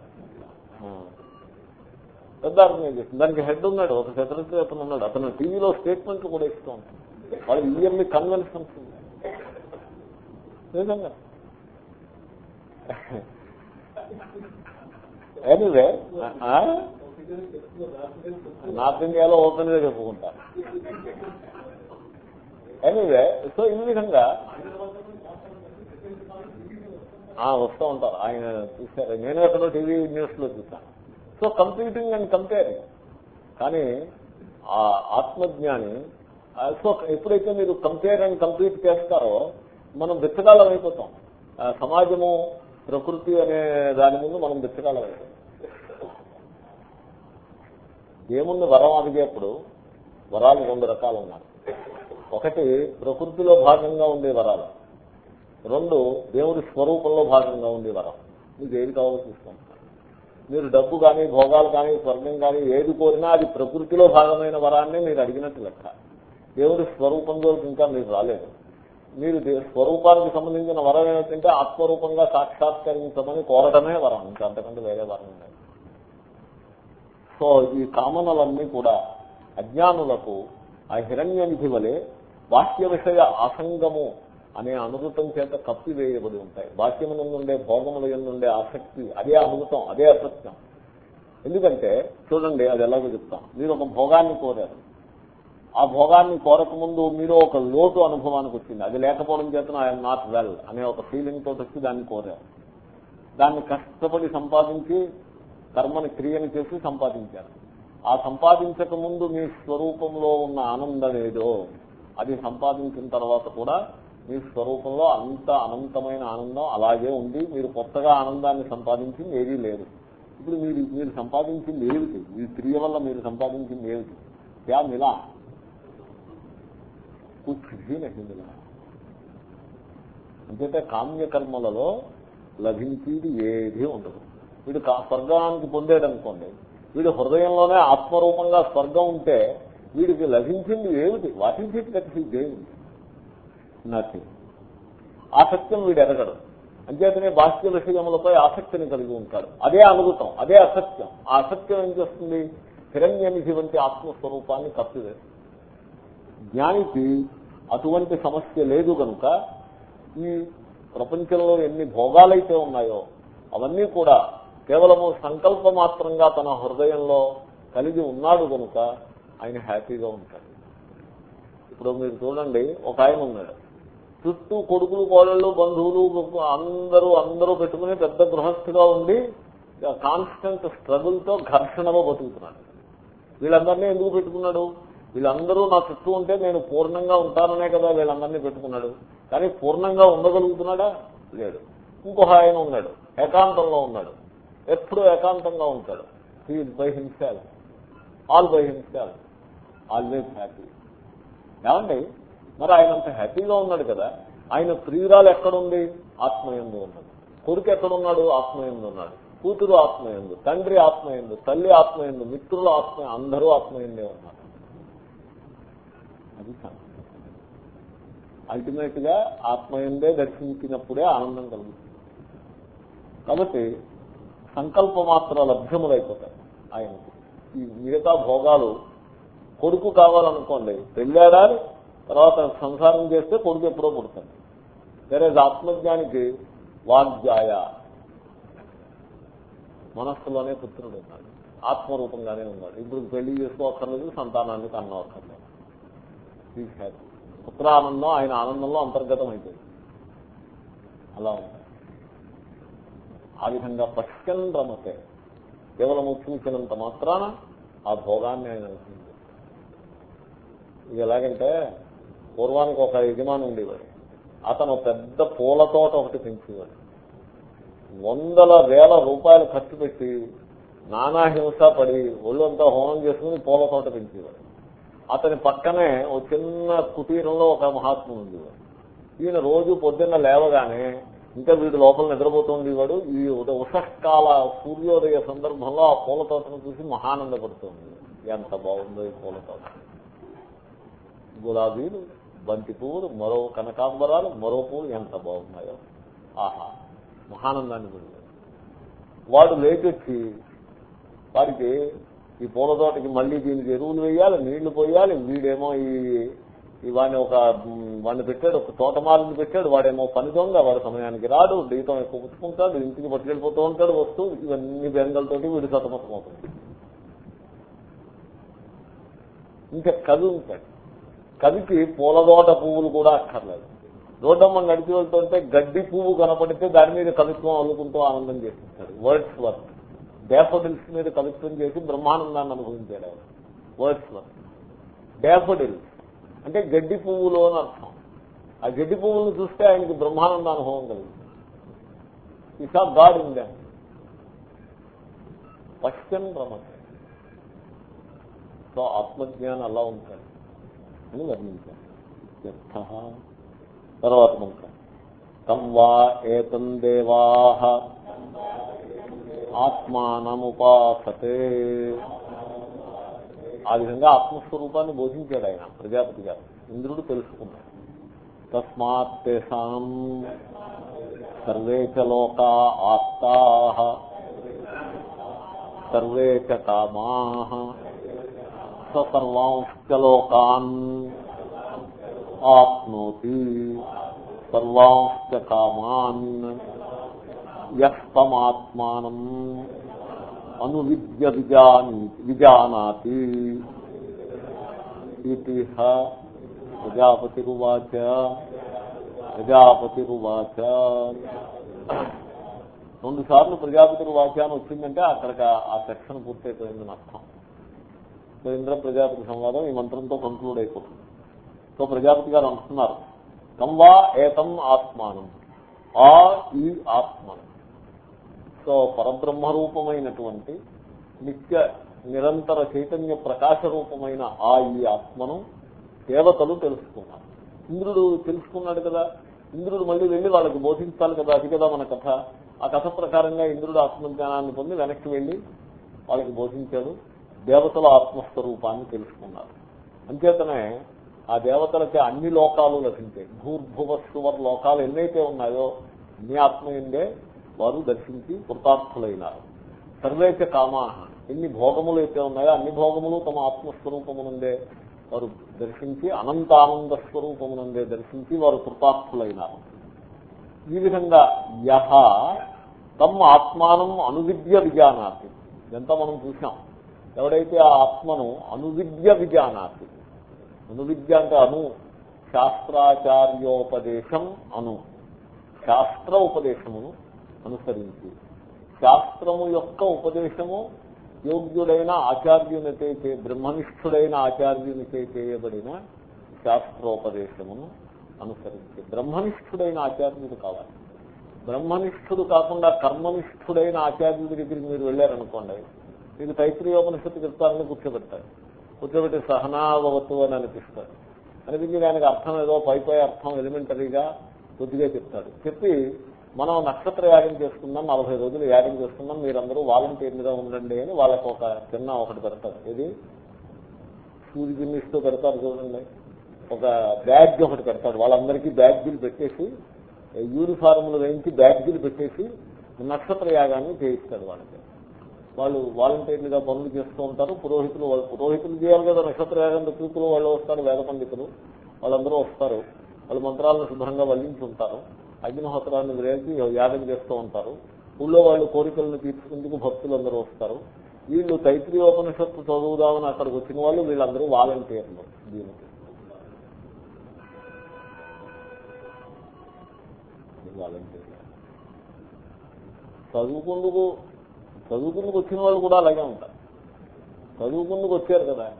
పెద్ద ఆర్గనైజేషన్ దానికి హెడ్ ఉన్నాడు ఒక సెక్రటరీ అతను ఉన్నాడు. అతను టీవీలో స్టేట్మెంట్లు కూడా ఇస్తూ ఉంటాడు. వాళ్ళు ఇయర్లీ కన్వెన్షన్స్ నిజంగా. ఎనీవే నార్త్ ఇండియాలో ఓపెన్గా చెప్పుకుంటా. ఎనీవే సో ఈ విధంగా ఆ, వస్తూ ఉంటారు. ఆయన చూశారు నేను ఎక్కడో టీవీ న్యూస్లో చూసాను సో కంప్లీటింగ్ అండ్ కంపేరింగ్ కానీ ఆ ఆత్మజ్ఞాని సో ఎప్పుడైతే మీరు కంపేర్ అండ్ కంప్లీట్ చేస్తారో మనం బిచ్చగాళ్ళం అయిపోతాం. సమాజము ప్రకృతి అనే దాని ముందు మనం బిచ్చగాళ్ళం అయిపోతాం. ఏముంది వరం అడిగేప్పుడు వరాలు రెండు రకాలు ఉన్నాయి. ఒకటి ప్రకృతిలో భాగంగా ఉండే వరాలు. రెండు దేవుడి స్వరూపంలో భాగంగా ఉండే వరం. మీకు ఏది కావాలో చూస్తాం మీరు డబ్బు కానీ భోగాలు కానీ స్వర్గం కానీ ఏది కోరినా అది ప్రకృతిలో భాగమైన వరాన్ని మీరు అడిగినట్టు లెక్క. దేవుడి స్వరూపంలో ఇంకా మీరు రాలేదు. మీరు దే- స్వరూపానికి సంబంధించిన వరం ఏమిటంటే ఆత్మరూపంగా సాక్షాత్కరించమని కోరటమే వరం. ఇంకా అంతకంటే వేరే వరం లేదు. సో ఈ కామనలన్నీ కూడా అజ్ఞానులకు ఆ హిరణ్యనిధి వలె బాహ్య విషయ ఆసంగము అనే అనుభూతం చేత కప్పివేయబడి ఉంటాయి. బాహ్యమునందుండే భోగముల ఎందుండే ఆసక్తి అదే అమృతం అదే అసత్యం. ఎందుకంటే చూడండి అది ఎలాగో చెప్తాం. మీరు ఒక భోగాన్ని కోరారు. ఆ భోగాన్ని కోరకముందు మీరు ఒక లోటు అనుభవానికి వచ్చింది. అది లేకపోవడం చేత ఐఎమ్ నాట్ వెల్ అనే ఒక ఫీలింగ్ తోటి వచ్చి దాన్ని కోరారు. దాన్ని కష్టపడి సంపాదించి కర్మని క్రియను చేసి సంపాదించారు. ఆ సంపాదించక ముందు మీ స్వరూపంలో ఉన్న ఆనందం ఏదో అది సంపాదించిన తర్వాత కూడా మీ స్వరూపంలో అంత అనంతమైన ఆనందం అలాగే ఉంది. మీరు కొత్తగా ఆనందాన్ని సంపాదించింది ఏదీ లేదు. ఇప్పుడు మీరు మీరు సంపాదించింది ఏమిటి? ఈ క్రియ వల్ల మీరు సంపాదించింది ఏమిటి? యా మిలా. కుచ్ భీ మిలా కామ్యకర్మలలో లభించేది ఏది ఉండదు. వీడు స్వర్గానికి పొందేడు అనుకోండి వీడు హృదయంలోనే ఆత్మరూపంగా స్వర్గం ఉంటే వీడికి లభించింది ఏమిటి? వాటించేది ఈస్ ఏమిటి దట్ హీ నథింగ్ ఆసక్తిని వీడు ఎరగడు. అంచేతనే బాహ్య విషయములపై ఆసక్తిని కలిగి ఉంటాడు. అదే అనుభూతం అదే అసత్యం. ఆ అసత్యం ఏం చేస్తుంది? హిరణ్యనిధి వంటి ఆత్మస్వరూపాన్ని కప్పివేస్తుంది. జ్ఞానికి అటువంటి సమస్య లేదు కనుక ఈ ప్రపంచంలో ఎన్ని భోగాలైతే ఉన్నాయో అవన్నీ కూడా కేవలము సంకల్ప మాత్రంగా తన హృదయంలో కలిగి ఉన్నాడు కనుక ఆయన హ్యాపీగా ఉంటాడు. ఇప్పుడు మీరు చూడండి ఒక ఆయన ఉన్నాడు. చుట్టూ కొడుకులు కోడళ్ళు బంధువులు అందరూ అందరూ పెట్టుకుని పెద్ద గృహస్థుగా ఉండి కాన్స్టెంట్ స్ట్రగుల్తో ఘర్షణలో బతుకుతున్నాడు. వీళ్ళందరినీ ఎందుకు పెట్టుకున్నాడు? వీళ్ళందరూ నా చుట్టూ ఉంటే నేను పూర్ణంగా ఉంటాననే కదా వీళ్ళందరినీ పెట్టుకున్నాడు. కానీ పూర్ణంగా ఉండగలుగుతున్నాడా? లేడు. ఇంకొక ఆయన ఉన్నాడు. ఏకాంతంలో ఉన్నాడు. ఎప్పుడూ ఏకాంతంగా ఉంటాడు. He by himself all by himself always happy ఏమండి? మరి ఆయనంత హ్యాపీగా ఉన్నాడు కదా ఆయన ప్రియురాలు ఎక్కడుంది? ఆత్మయందు ఉన్నది. కొడుకు ఎక్కడున్నాడు? ఆత్మయందు ఉన్నాడు. కూతురు ఆత్మయందు తండ్రి ఆత్మయందు తల్లి ఆత్మయందు మిత్రులు ఆత్మ అందరూ ఆత్మయందే ఉన్నారు. అది అల్టిమేట్గా ఆత్మయందే దర్శించినప్పుడే ఆనందం కలుగుతుంది. కాబట్టి సంకల్ప మాత్రం లభ్యములైపోతాయి ఆయనకు. ఈ మిగతా భోగాలు కొడుకు కావాలనుకోండి పెళ్ళాడాలి తర్వాత సంసారం చేస్తే కొడుకు ఎప్పుడో పుడతాడు. వేరే ఆత్మజ్ఞానికి వాగ్జాయ. మనస్సులోనే పుత్రుడు ఉన్నాడు. ఆత్మరూపంగానే ఉన్నాడు. ఇప్పుడు పెళ్ళి చేసుకోవక్కర్లేదు సంతానాన్ని కన్నవక్కర్లేదు. పుత్ర ఆనందం ఆయన ఆనందంలో అంతర్గతం అయిపోయింది అలా ఉంటాయి ఆ విధంగా పశ్చన్ రమతే కేవలం చూసినంత మాత్రాన ఆ భోగాన్ని ఆయన అనుకుంది ఇది ఎలాగంటే పూర్వానికి ఒక యజమాని ఉండేవాడు అతను పెద్ద పూల తోట ఒకటి పెంచేవాడు. వందల వేల రూపాయలు ఖర్చు పెట్టి నానా హింస పడి ఒళ్ళంతా హోమం చేసుకుని పూల తోట పెంచేవాడు. అతని పక్కనే ఒక చిన్న కుటీరంలో ఒక మహాత్ముడు ఉండేవాడు. ఈయన రోజు పొద్దున్న లేవగానే ఇంకా వీడు లోపల నిద్రపోతూ ఉండేవాడు. ఈ ఉషకాల సూర్యోదయ సందర్భంలో ఆ పూల తోటను చూసి మహానందపడుతుంది ఎంత బాగుందో ఈ పూల తోట. గులాబీలు బంతి పువ్వులు మరో కనకాంబరాలు మరో పువ్వులు ఎంత బాగున్నాయో. ఆహా మహానందాన్ని పొందాడు వాడు లేచొచ్చి వారికి ఈ పూల తోటకి మళ్ళీ దీనికి ఎరువులు వేయాలి నీళ్ళు పోయాలి వీడేమో ఈ వాడిని ఒక వాడిని పెట్టాడు ఒక తోటమాలను పెట్టాడు వాడేమో పని దొంగ వాడు సమయానికి రాడు దీతం ఎక్కువ పుచ్చుకుంటాడు ఇంటికి పట్టుకెళ్ళిపోతూ ఉంటాడు వస్తూ ఇవన్నీ బెంగలతోటి వీడు సతమతమవుతుంది ఇంకా కవి ఉంటాడు. కవికి పూలదోట పువ్వులు కూడా అక్కర్లేదు. రోడ్డమ్మ నడిచి వెళ్తుంటే గడ్డి పువ్వు కనపడితే దాని మీద కవిత్వం అల్లుకుంటూ ఆనందం చేస్తుంటాడు వర్డ్స్ వర్క్ డేఫడిల్స్ మీద కవిత్వం చేసి బ్రహ్మానందాన్ని అనుభవించాడు ఆయన. వర్డ్స్ వర్క్ డేఫడిల్స్ అంటే గడ్డి పువ్వులు అని అర్థం. ఆ గడ్డి పువ్వులను చూస్తే ఆయనకి బ్రహ్మానంద అనుభవం కలిగింది. ఈ సా గాడ్ ఇన్ దామ్ రమత సో ఆత్మజ్ఞానం అలా ఉంటాడు. అని వర్ణించారు తర్వాత మంత్రం తం వా ఏతం దేవా ఆత్మానముపాసతే. ఆ విధంగా ఆత్మస్వరూపాన్ని బోధించాడు ఆయన ప్రజాపతి గారు. ఇంద్రుడు తెలుసుకున్నాడు. తస్మాత్ తేషాం సర్వే చ లోకా ఆత్తా సర్వే కామా. సర్వాంశ్చలోకాన్ ఆప్నోతి సర్వాంశ్చ యమాత్మానం అనువిద్య విజానాతి ఇది ప్రజాపతిరువాచ ప్రజాపతిరువాచ రెండు సార్లు ప్రజాపతిరువాచ అని వచ్చిందంటే అక్కడికి ఆ- సెక్షన్ పూర్తయిపోయిందని అర్థం. ఇంద్ర ప్రజాపతి సంవాదం ఈ మంత్రంతో కంక్లూడ్ అయిపోతుంది. సో ప్రజాపతి గారు అంటున్నారు కంవా ఏతం ఆత్మానం? ఆ ఈ ఆత్మను. సో పరబ్రహ్మ రూపమైనటువంటి నిత్య నిరంతర చైతన్య ప్రకాశ రూపమైన ఆ ఈ ఆత్మను దేవతలు తెలుసుకున్నారు. ఇంద్రుడు తెలుసుకున్నాడు కదా. ఇంద్రుడు మళ్ళీ వెళ్ళి వాళ్ళకి బోధించాలి కదా. అది కదా మన కథ. ఆ కథ ప్రకారంగా ఇంద్రుడు ఆత్మజ్ఞానాన్ని పొంది వెనక్కి వెళ్ళి వాళ్ళకి బోధించాడు. దేవతల ఆత్మస్వరూపాన్ని తెలుసుకున్నారు. అంచేతనే ఆ దేవతలకి అన్ని లోకాలు లభించాయి. భూర్భువస్సువర్ లోకాలు ఎన్నైతే ఉన్నాయో అన్ని ఆత్మయందే వారు దర్శించి కృతార్థులైనారు. సర్వేచ కామాహ. ఎన్ని భోగములు అయితే ఉన్నాయో అన్ని భోగములు తమ ఆత్మస్వరూపమునందే వారు దర్శించి అనంతానంద స్వరూపమునందే దర్శించి వారు కృతార్థులైనారు. ఈ విధంగా యహ తమ ఆత్మానం అనువిద్య విజానాతి. ఇదంతా మనం చూసాం ఎవడైతే ఆ ఆత్మను అనువిద్య విజానాతి అనువిద్య అంటే అను శాస్త్రాచార్యోపదేశం అను శాస్త్ర ఉపదేశమును అనుసరించి శాస్త్రము యొక్క ఉపదేశము యోగ్యుడైన ఆచార్యునిచే చే- బ్రహ్మనిష్ఠుడైన ఆచార్యునిచే చేయబడిన శాస్త్రోపదేశమును అనుసరించి బ్రహ్మనిష్ఠుడైన ఆచార్యుడు కావాలి. బ్రహ్మనిష్ఠుడు కాకుండా కర్మనిష్ఠుడైన ఆచార్యుడి దగ్గరికి మీరు వెళ్ళారనుకోండి మీకు తైత్రీయోపనిషత్తు చెప్తారని కూర్చోబెడతారు కూర్చోబెట్టి సహనావవతు అని అనిపిస్తారు. అనిపించి దానికి అర్థం ఏదో పై పై అర్థం ఎలిమెంటరీగా కొద్దిగా చెప్తాడు. చెప్పి మనం నక్షత్ర యాగం చేసుకుందాం నలభై రోజులు యాగం చేసుకుందాం మీరందరూ వాలంటీర్లుగా ఉండండి అని వాళ్ళకు ఒక చిన్న ఒకటి పెడతారు. ఇది సూర్యునిస్తూ పెడతారు చూడండి. ఒక బ్యాగ్ ఒకటి పెడతాడు. వాళ్ళందరికీ బ్యాగ్లు పెట్టేసి యూనిఫార్ములు వేయించి బ్యాగ్లు పెట్టేసి నక్షత్ర యాగాన్ని చేయిస్తాడు వాళ్ళకి. వాళ్ళు వాలంటీర్లుగా పనులు చేస్తూ ఉంటారు. పురోహితులు వాళ్ళు పురోహితులు చేయాలి కదా నక్షత్ర యాగం ఋతుకులు వాళ్ళు వస్తారు వేద పండితులు వాళ్ళందరూ వస్తారు. వాళ్ళు మంత్రాలను శుభ్రంగా వల్లించి ఉంటారు. అగ్నిహోత్రాన్ని వేసి యాగం చేస్తూ ఉంటారు. ఊళ్ళో వాళ్ళు కోరికలను తీర్చుకుందుకు భక్తులు అందరూ వస్తారు. వీళ్ళు తైత్రీయోపనిషత్తు చదువుదామని అక్కడికి వచ్చిన వాళ్ళు వీళ్ళందరూ వాలంటీర్లు దీనికి. వాలంటీర్లు. చదువుకుందుకు చదువుకుందుకు వచ్చిన వాళ్ళు కూడా అలాగే ఉంటారు. చదువుకుందుకు వచ్చారు కదా.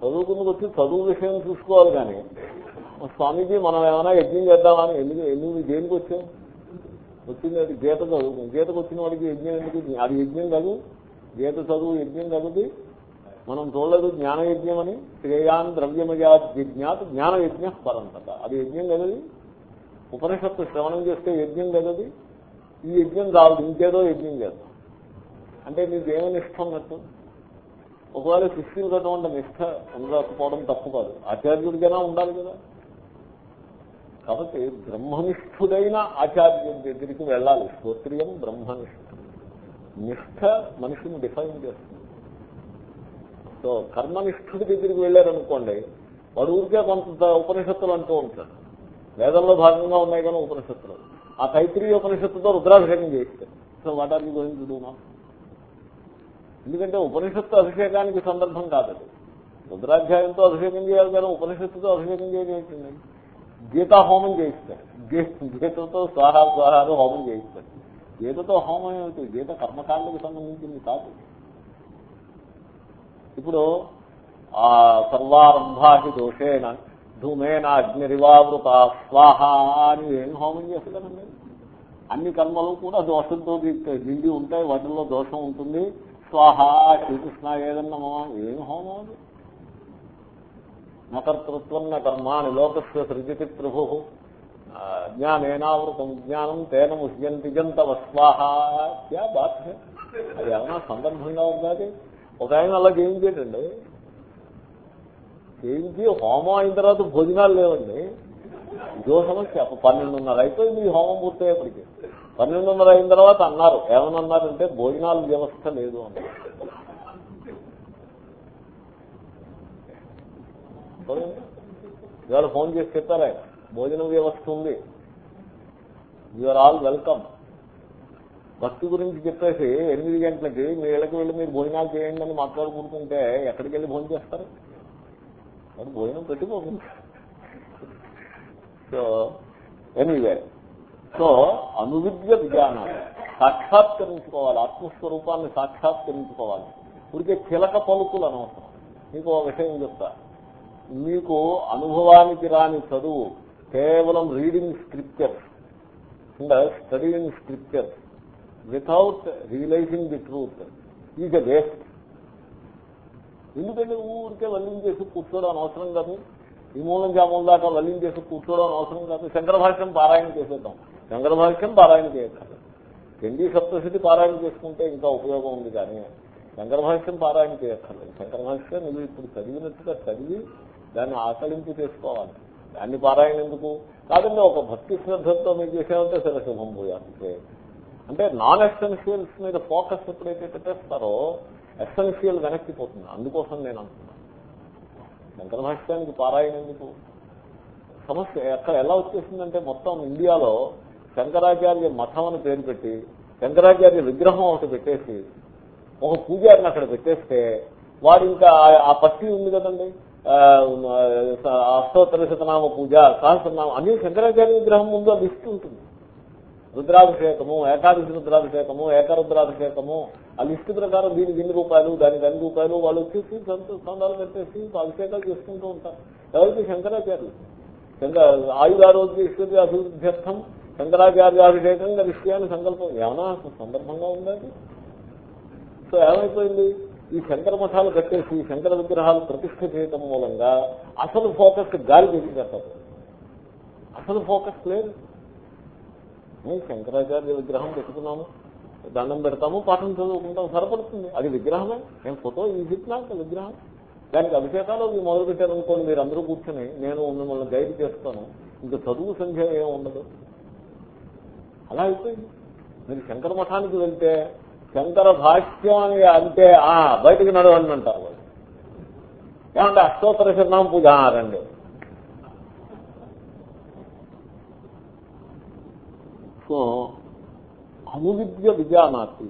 చదువుకుందుకు వచ్చి చదువు విషయం చూసుకోవాలి కానీ స్వామీజీ మనం ఏమైనా యజ్ఞం చేద్దామని ఎందుకు ఎందుకు దేనికి వచ్చాం? వచ్చింది అది గీత చదువు. గీతకు వచ్చిన వాడికి యజ్ఞం ఎందుకు? అది యజ్ఞం కాదు. గీత చదువు యజ్ఞం కాదు మనం చూడలేదు జ్ఞాన యజ్ఞం అని. శ్రేయాన్ ద్రవ్యమయా జిజ్ఞాత్ జ్ఞాన యజ్ఞ పరంతట అది యజ్ఞం కదది ఉపనిషత్తు శ్రవణం చేస్తే యజ్ఞం కదది ఈ యజ్ఞం కాదు ఇంకేదో యజ్ఞం చేద్దాం. అంటే నీకు ఏమైనా నిష్ట ఉన్నట్టు ఒకవేళ శిష్యులు కటువంటి నిష్ట ఉండకపోవడం తప్పు కాదు. ఆచార్యుడికైనా ఉండాలి కదా. కాబట్టి బ్రహ్మనిష్ఠుడైన ఆచార్యుడి దగ్గరికి వెళ్ళాలి. శ్రోత్రియం బ్రహ్మనిష్ఠ నిష్ఠ మనిషిని డిఫైన్ చేస్తుంది. సో కర్మనిష్ఠుడి దగ్గరికి వెళ్ళారనుకోండి వాడు ఊరికే కొంత ఉపనిషత్తులు అంటూ ఉంటాడు. వేదంలో భాగంగా ఉన్నాయి కానీ ఉపనిషత్తులు. ఆ తైత్రీయ ఉపనిషత్తుతో రుద్రాభిషేకం చేయిస్తారు సో వాటాన్ని గురించి యూ ఎందుకంటే ఉపనిషత్తు అభిషేకానికి సందర్భం కాదు రుద్రాధ్యాయంతో అభిషేకం చేయాలి కానీ ఉపనిషత్తుతో అభిషేకం చేయడం ఏంటండి? గీతా హోమం చేయిస్తాడు గీతతో స్వాహా స్వాహాలు హోమం చేయిస్తాడు గీతతో హోమం ఏమిటి? గీత కర్మకాండకు సంబంధించింది కాదు. ఇప్పుడు ఆ సర్వారంభాహి దోషేణ ధూమేన అగ్నిరివావృత స్వాహ అని ఏం హోమం చేస్తుందండి అన్ని కర్మలు కూడా దోషంతో నిండి ఉంటాయి. వాటిల్లో దోషం ఉంటుంది. స్వాహ శ్రీకృష్ణ ఏదన్నమా ఏం హోమం అది? నకర్తృత్వం న కర్మాణి లోకస్య సృజతి ప్రభు జ్ఞానేనావృతం జ్ఞానం తేన ముహ్యంతి జంతవ స్వాహ. క్యా బాత్ అది ఏమన్నా సందర్భంగా ఉందా అది? ఒక ఆయన అలా చేయించేటండి చేయించి హోమం అయిన తర్వాత భోజనాలు లేవండి. ఇదో సమస్య పన్నెండున్నర అయిపోయింది ఈ హోమం పూర్తయ్యేప్పటికీ. పన్నెండున్నర అయిన తర్వాత అన్నారు. ఏమన్నారంటే భోజనాల వ్యవస్థ లేదు అన్నారు. ఇవాళ ఫోన్ చేసి చెప్పారు ఆయన. భోజన వ్యవస్థ ఉంది. You are all welcome. భక్తి గురించి చెప్పేసి ఎనిమిది గంటలకి మీ ఇళ్ళకి వెళ్ళి మీరు భోజనాలు చేయండి అని మాట్లాడుకుంటుంటే ఎక్కడికి వెళ్ళి భోజనం చేస్తారు? భోజనం పెట్టిపోతుంది సో ఎనీవే సో అనువిద్య విజ్ఞానం సాక్షాత్కరించుకోవాలి. ఆత్మస్వరూపాన్ని సాక్షాత్కరించుకోవాలి. ఊరికే చిలక పలుకులు అనవసరం. మీకు ఒక విషయం చెప్తా. మీకు అనుభవానికి రాని చదువు కేవలం reading scriptures studying scriptures without realising the truth. Is a waste. ఎందుకంటే ఊరికే వల్లించేసి కూర్చోవడం అవసరం కాదు. ఈ మూలం ఆ మూలం దాకా వల్లించేసి కూర్చోవడం అవసరం కాదు. శంకర భాష్యం పారాయణ చేసేద్దాం. శంకర భాష్యం పారాయణ చేయగలరు హిందీ సప్తశతి పారాయణ చేసుకుంటే ఇంకా ఉపయోగం ఉంది కానీ శంకర భాష్యం పారాయణ చేయక్కర్లేదు శంకర భాష్యం నువ్వు ఇప్పుడు చదివినట్టుగా చదివి దాన్ని ఆకలింపు చేసుకోవాలి. దాన్ని పారాయణ ఎందుకు? కాదండి ఒక భక్తి శ్రద్ధతో మీరు చేసామంటే సరే శుభం పోయాలంటే అంటే నాన్ ఎసెన్షియల్స్ మీద ఫోకస్ ఎప్పుడైతే పెట్టేస్తారో ఎసెన్షియల్ వెనక్కిపోతుంది అందుకోసం నేను అంటున్నాను. శంకర భాష్యానికి పారాయణ ఎందుకు? సమస్య ఎక్కడ ఎలా వచ్చేసిందంటే మొత్తం ఇండియాలో శంకరాచార్య మఠం అని పేరు పెట్టి శంకరాచార్య విగ్రహం ఒకటి పెట్టేసి ఒక పూజారిని అక్కడ పెట్టేస్తే వాడు ఇంకా ఆ పట్టి ఉంది కదండి? అష్టోత్తర శతనామ పూజ సహస్రనామ అన్ని శంకరాచార్య విగ్రహం ముందు అది ఉంటుంది. రుద్రాభిషేకము ఏకాదశి రుద్రాభిషేకము ఏకరుద్రాభిషేకము ఆ లిస్టు ప్రకారం దీనికి ఎన్ని రూపాయలు దానికి అన్ని రూపాయలు వాళ్ళు వచ్చేసి సందాలు పెట్టేసి అభిషేకాలు చేసుకుంటూ ఉంటారు. ఎవరికి? శంకరాచార్యులు శంకర ఆయుధారోగ్య ఈశ్వర్య అభివృద్ధ్యర్థం శంకరాచార్యాభిషేకం విషయాన్ని సంకల్పం ఏమన్నా సందర్భంగా ఉందండి సో ఏమైపోయింది? ఈ శంకర మఠాలు కట్టేసి శంకర విగ్రహాలు ప్రతిష్ఠ చేయటం మూలంగా అసలు ఫోకస్ గాలి పెట్టినట్టు. అసలు ఫోకస్ లేదు. శంకరాచార్య విగ్రహం పెట్టుకున్నాము దండం పెడతాము పాఠం చదువుకుంటాం సరిపడుతుంది. అది విగ్రహమే. నేను ఫోటో ఈ నాకు విగ్రహం. దానికి అభిషేకాలు అవి మొదలు పెట్టారనుకోండి మీరు అందరూ కూర్చొని నేను మిమ్మల్ని గైడ్ చేస్తాను. ఇంకా చదువు సంఖ్య ఏమి ఉండదు. అలా అయిపోయింది. మీరు శంకర మఠానికి వెళ్తే శంకర భాష్యం అని అంటే ఆ బయటకు నడవండి అంటారు వాళ్ళు. ఏమంటే అష్టోత్తర శరణం పూజ? రండి. సో అనువిద్య విద్యానాతి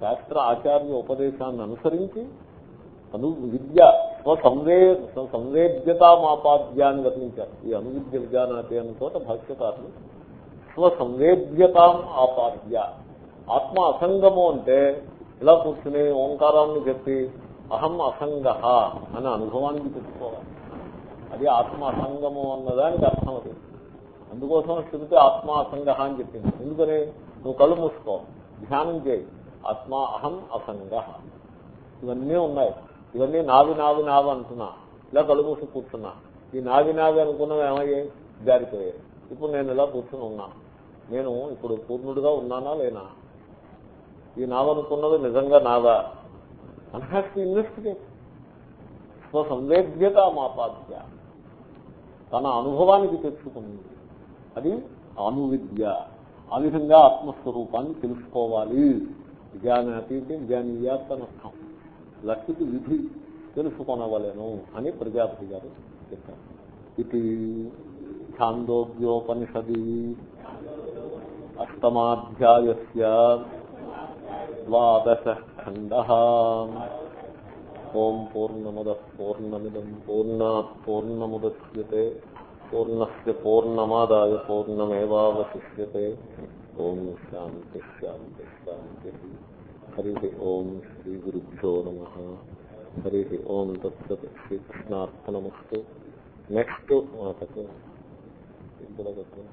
శాస్త్ర ఆచార్య ఉపదేశాన్ని అనుసరించి అను విద్య స్వసంవే సంవేద్యతామాపాద్యాన్ని వర్ణించారు ఈ అనువిద్య విద్యానాతి అన్న చోట భాష్యకారులు స్వసంవేద్యతాం ఆపాద్య. ఆత్మ అసంగము అంటే ఇలా కూర్చుని ఓంకారాన్ని చెప్పి అహం అసంగ అనే అనుభవానికి తెచ్చుకోవాలి. అది ఆత్మ అసంగము అన్నదానికి అర్థం అది. అందుకోసం శృతి ఆత్మ అసంగ అని చెప్పింది. ఎందుకని? నువ్వు కళ్ళు మూసుకో ధ్యానం చేయి. ఆత్మ అహం అసంగ. ఇవన్నీ ఉన్నాయి. ఇవన్నీ నావి నావి నావి అంటున్నా. ఇలా కళ్ళు మూసి కూర్చున్నా. ఈ నావి నావి అనుకున్నవి ఏమయ్యాయి? జారిపోయాయి. ఇప్పుడు నేను ఇలా కూర్చుని ఉన్నా. నేను ఇప్పుడు పూర్ణుడిగా ఉన్నానా లేనా? ఈ నావనుకున్నది నిజంగా నాదా? అన్ హ్యాస్ టు ఇన్వెస్టిగేట్ స్వసంవేద్యత మాపాద్య తన అనుభవానికి తెచ్చుకుంది. అది అనువిద్య ఆ విధంగా ఆత్మస్వరూపాన్ని తెలుసుకోవాలి. జ్ఞానాతి అంటే జ్ఞానీయాత్ నష్టం లక్ష్మికి విధి తెలుసుకొనవలేను అని ప్రజాపతి గారు చెప్పారు. ఇది ఛాందోగ్యోపనిషది అష్టమాధ్యాయస్య ద్వాదశ ఖండ ఓం పూర్ణముద పూర్ణమిదం పూర్ణాత్ పూర్ణముద్యతే పూర్ణస్య పూర్ణమాదాయ పూర్ణమేవాశిష్యతే ఓం శాంతి శాంతి శాంతి హరి ఓం శ్రీ గురుభ్యో నమ హరి ఓం తత్సత్ శ్రీకృష్ణార్పణమస్తు నెక్స్ట్ ఇప్పుడు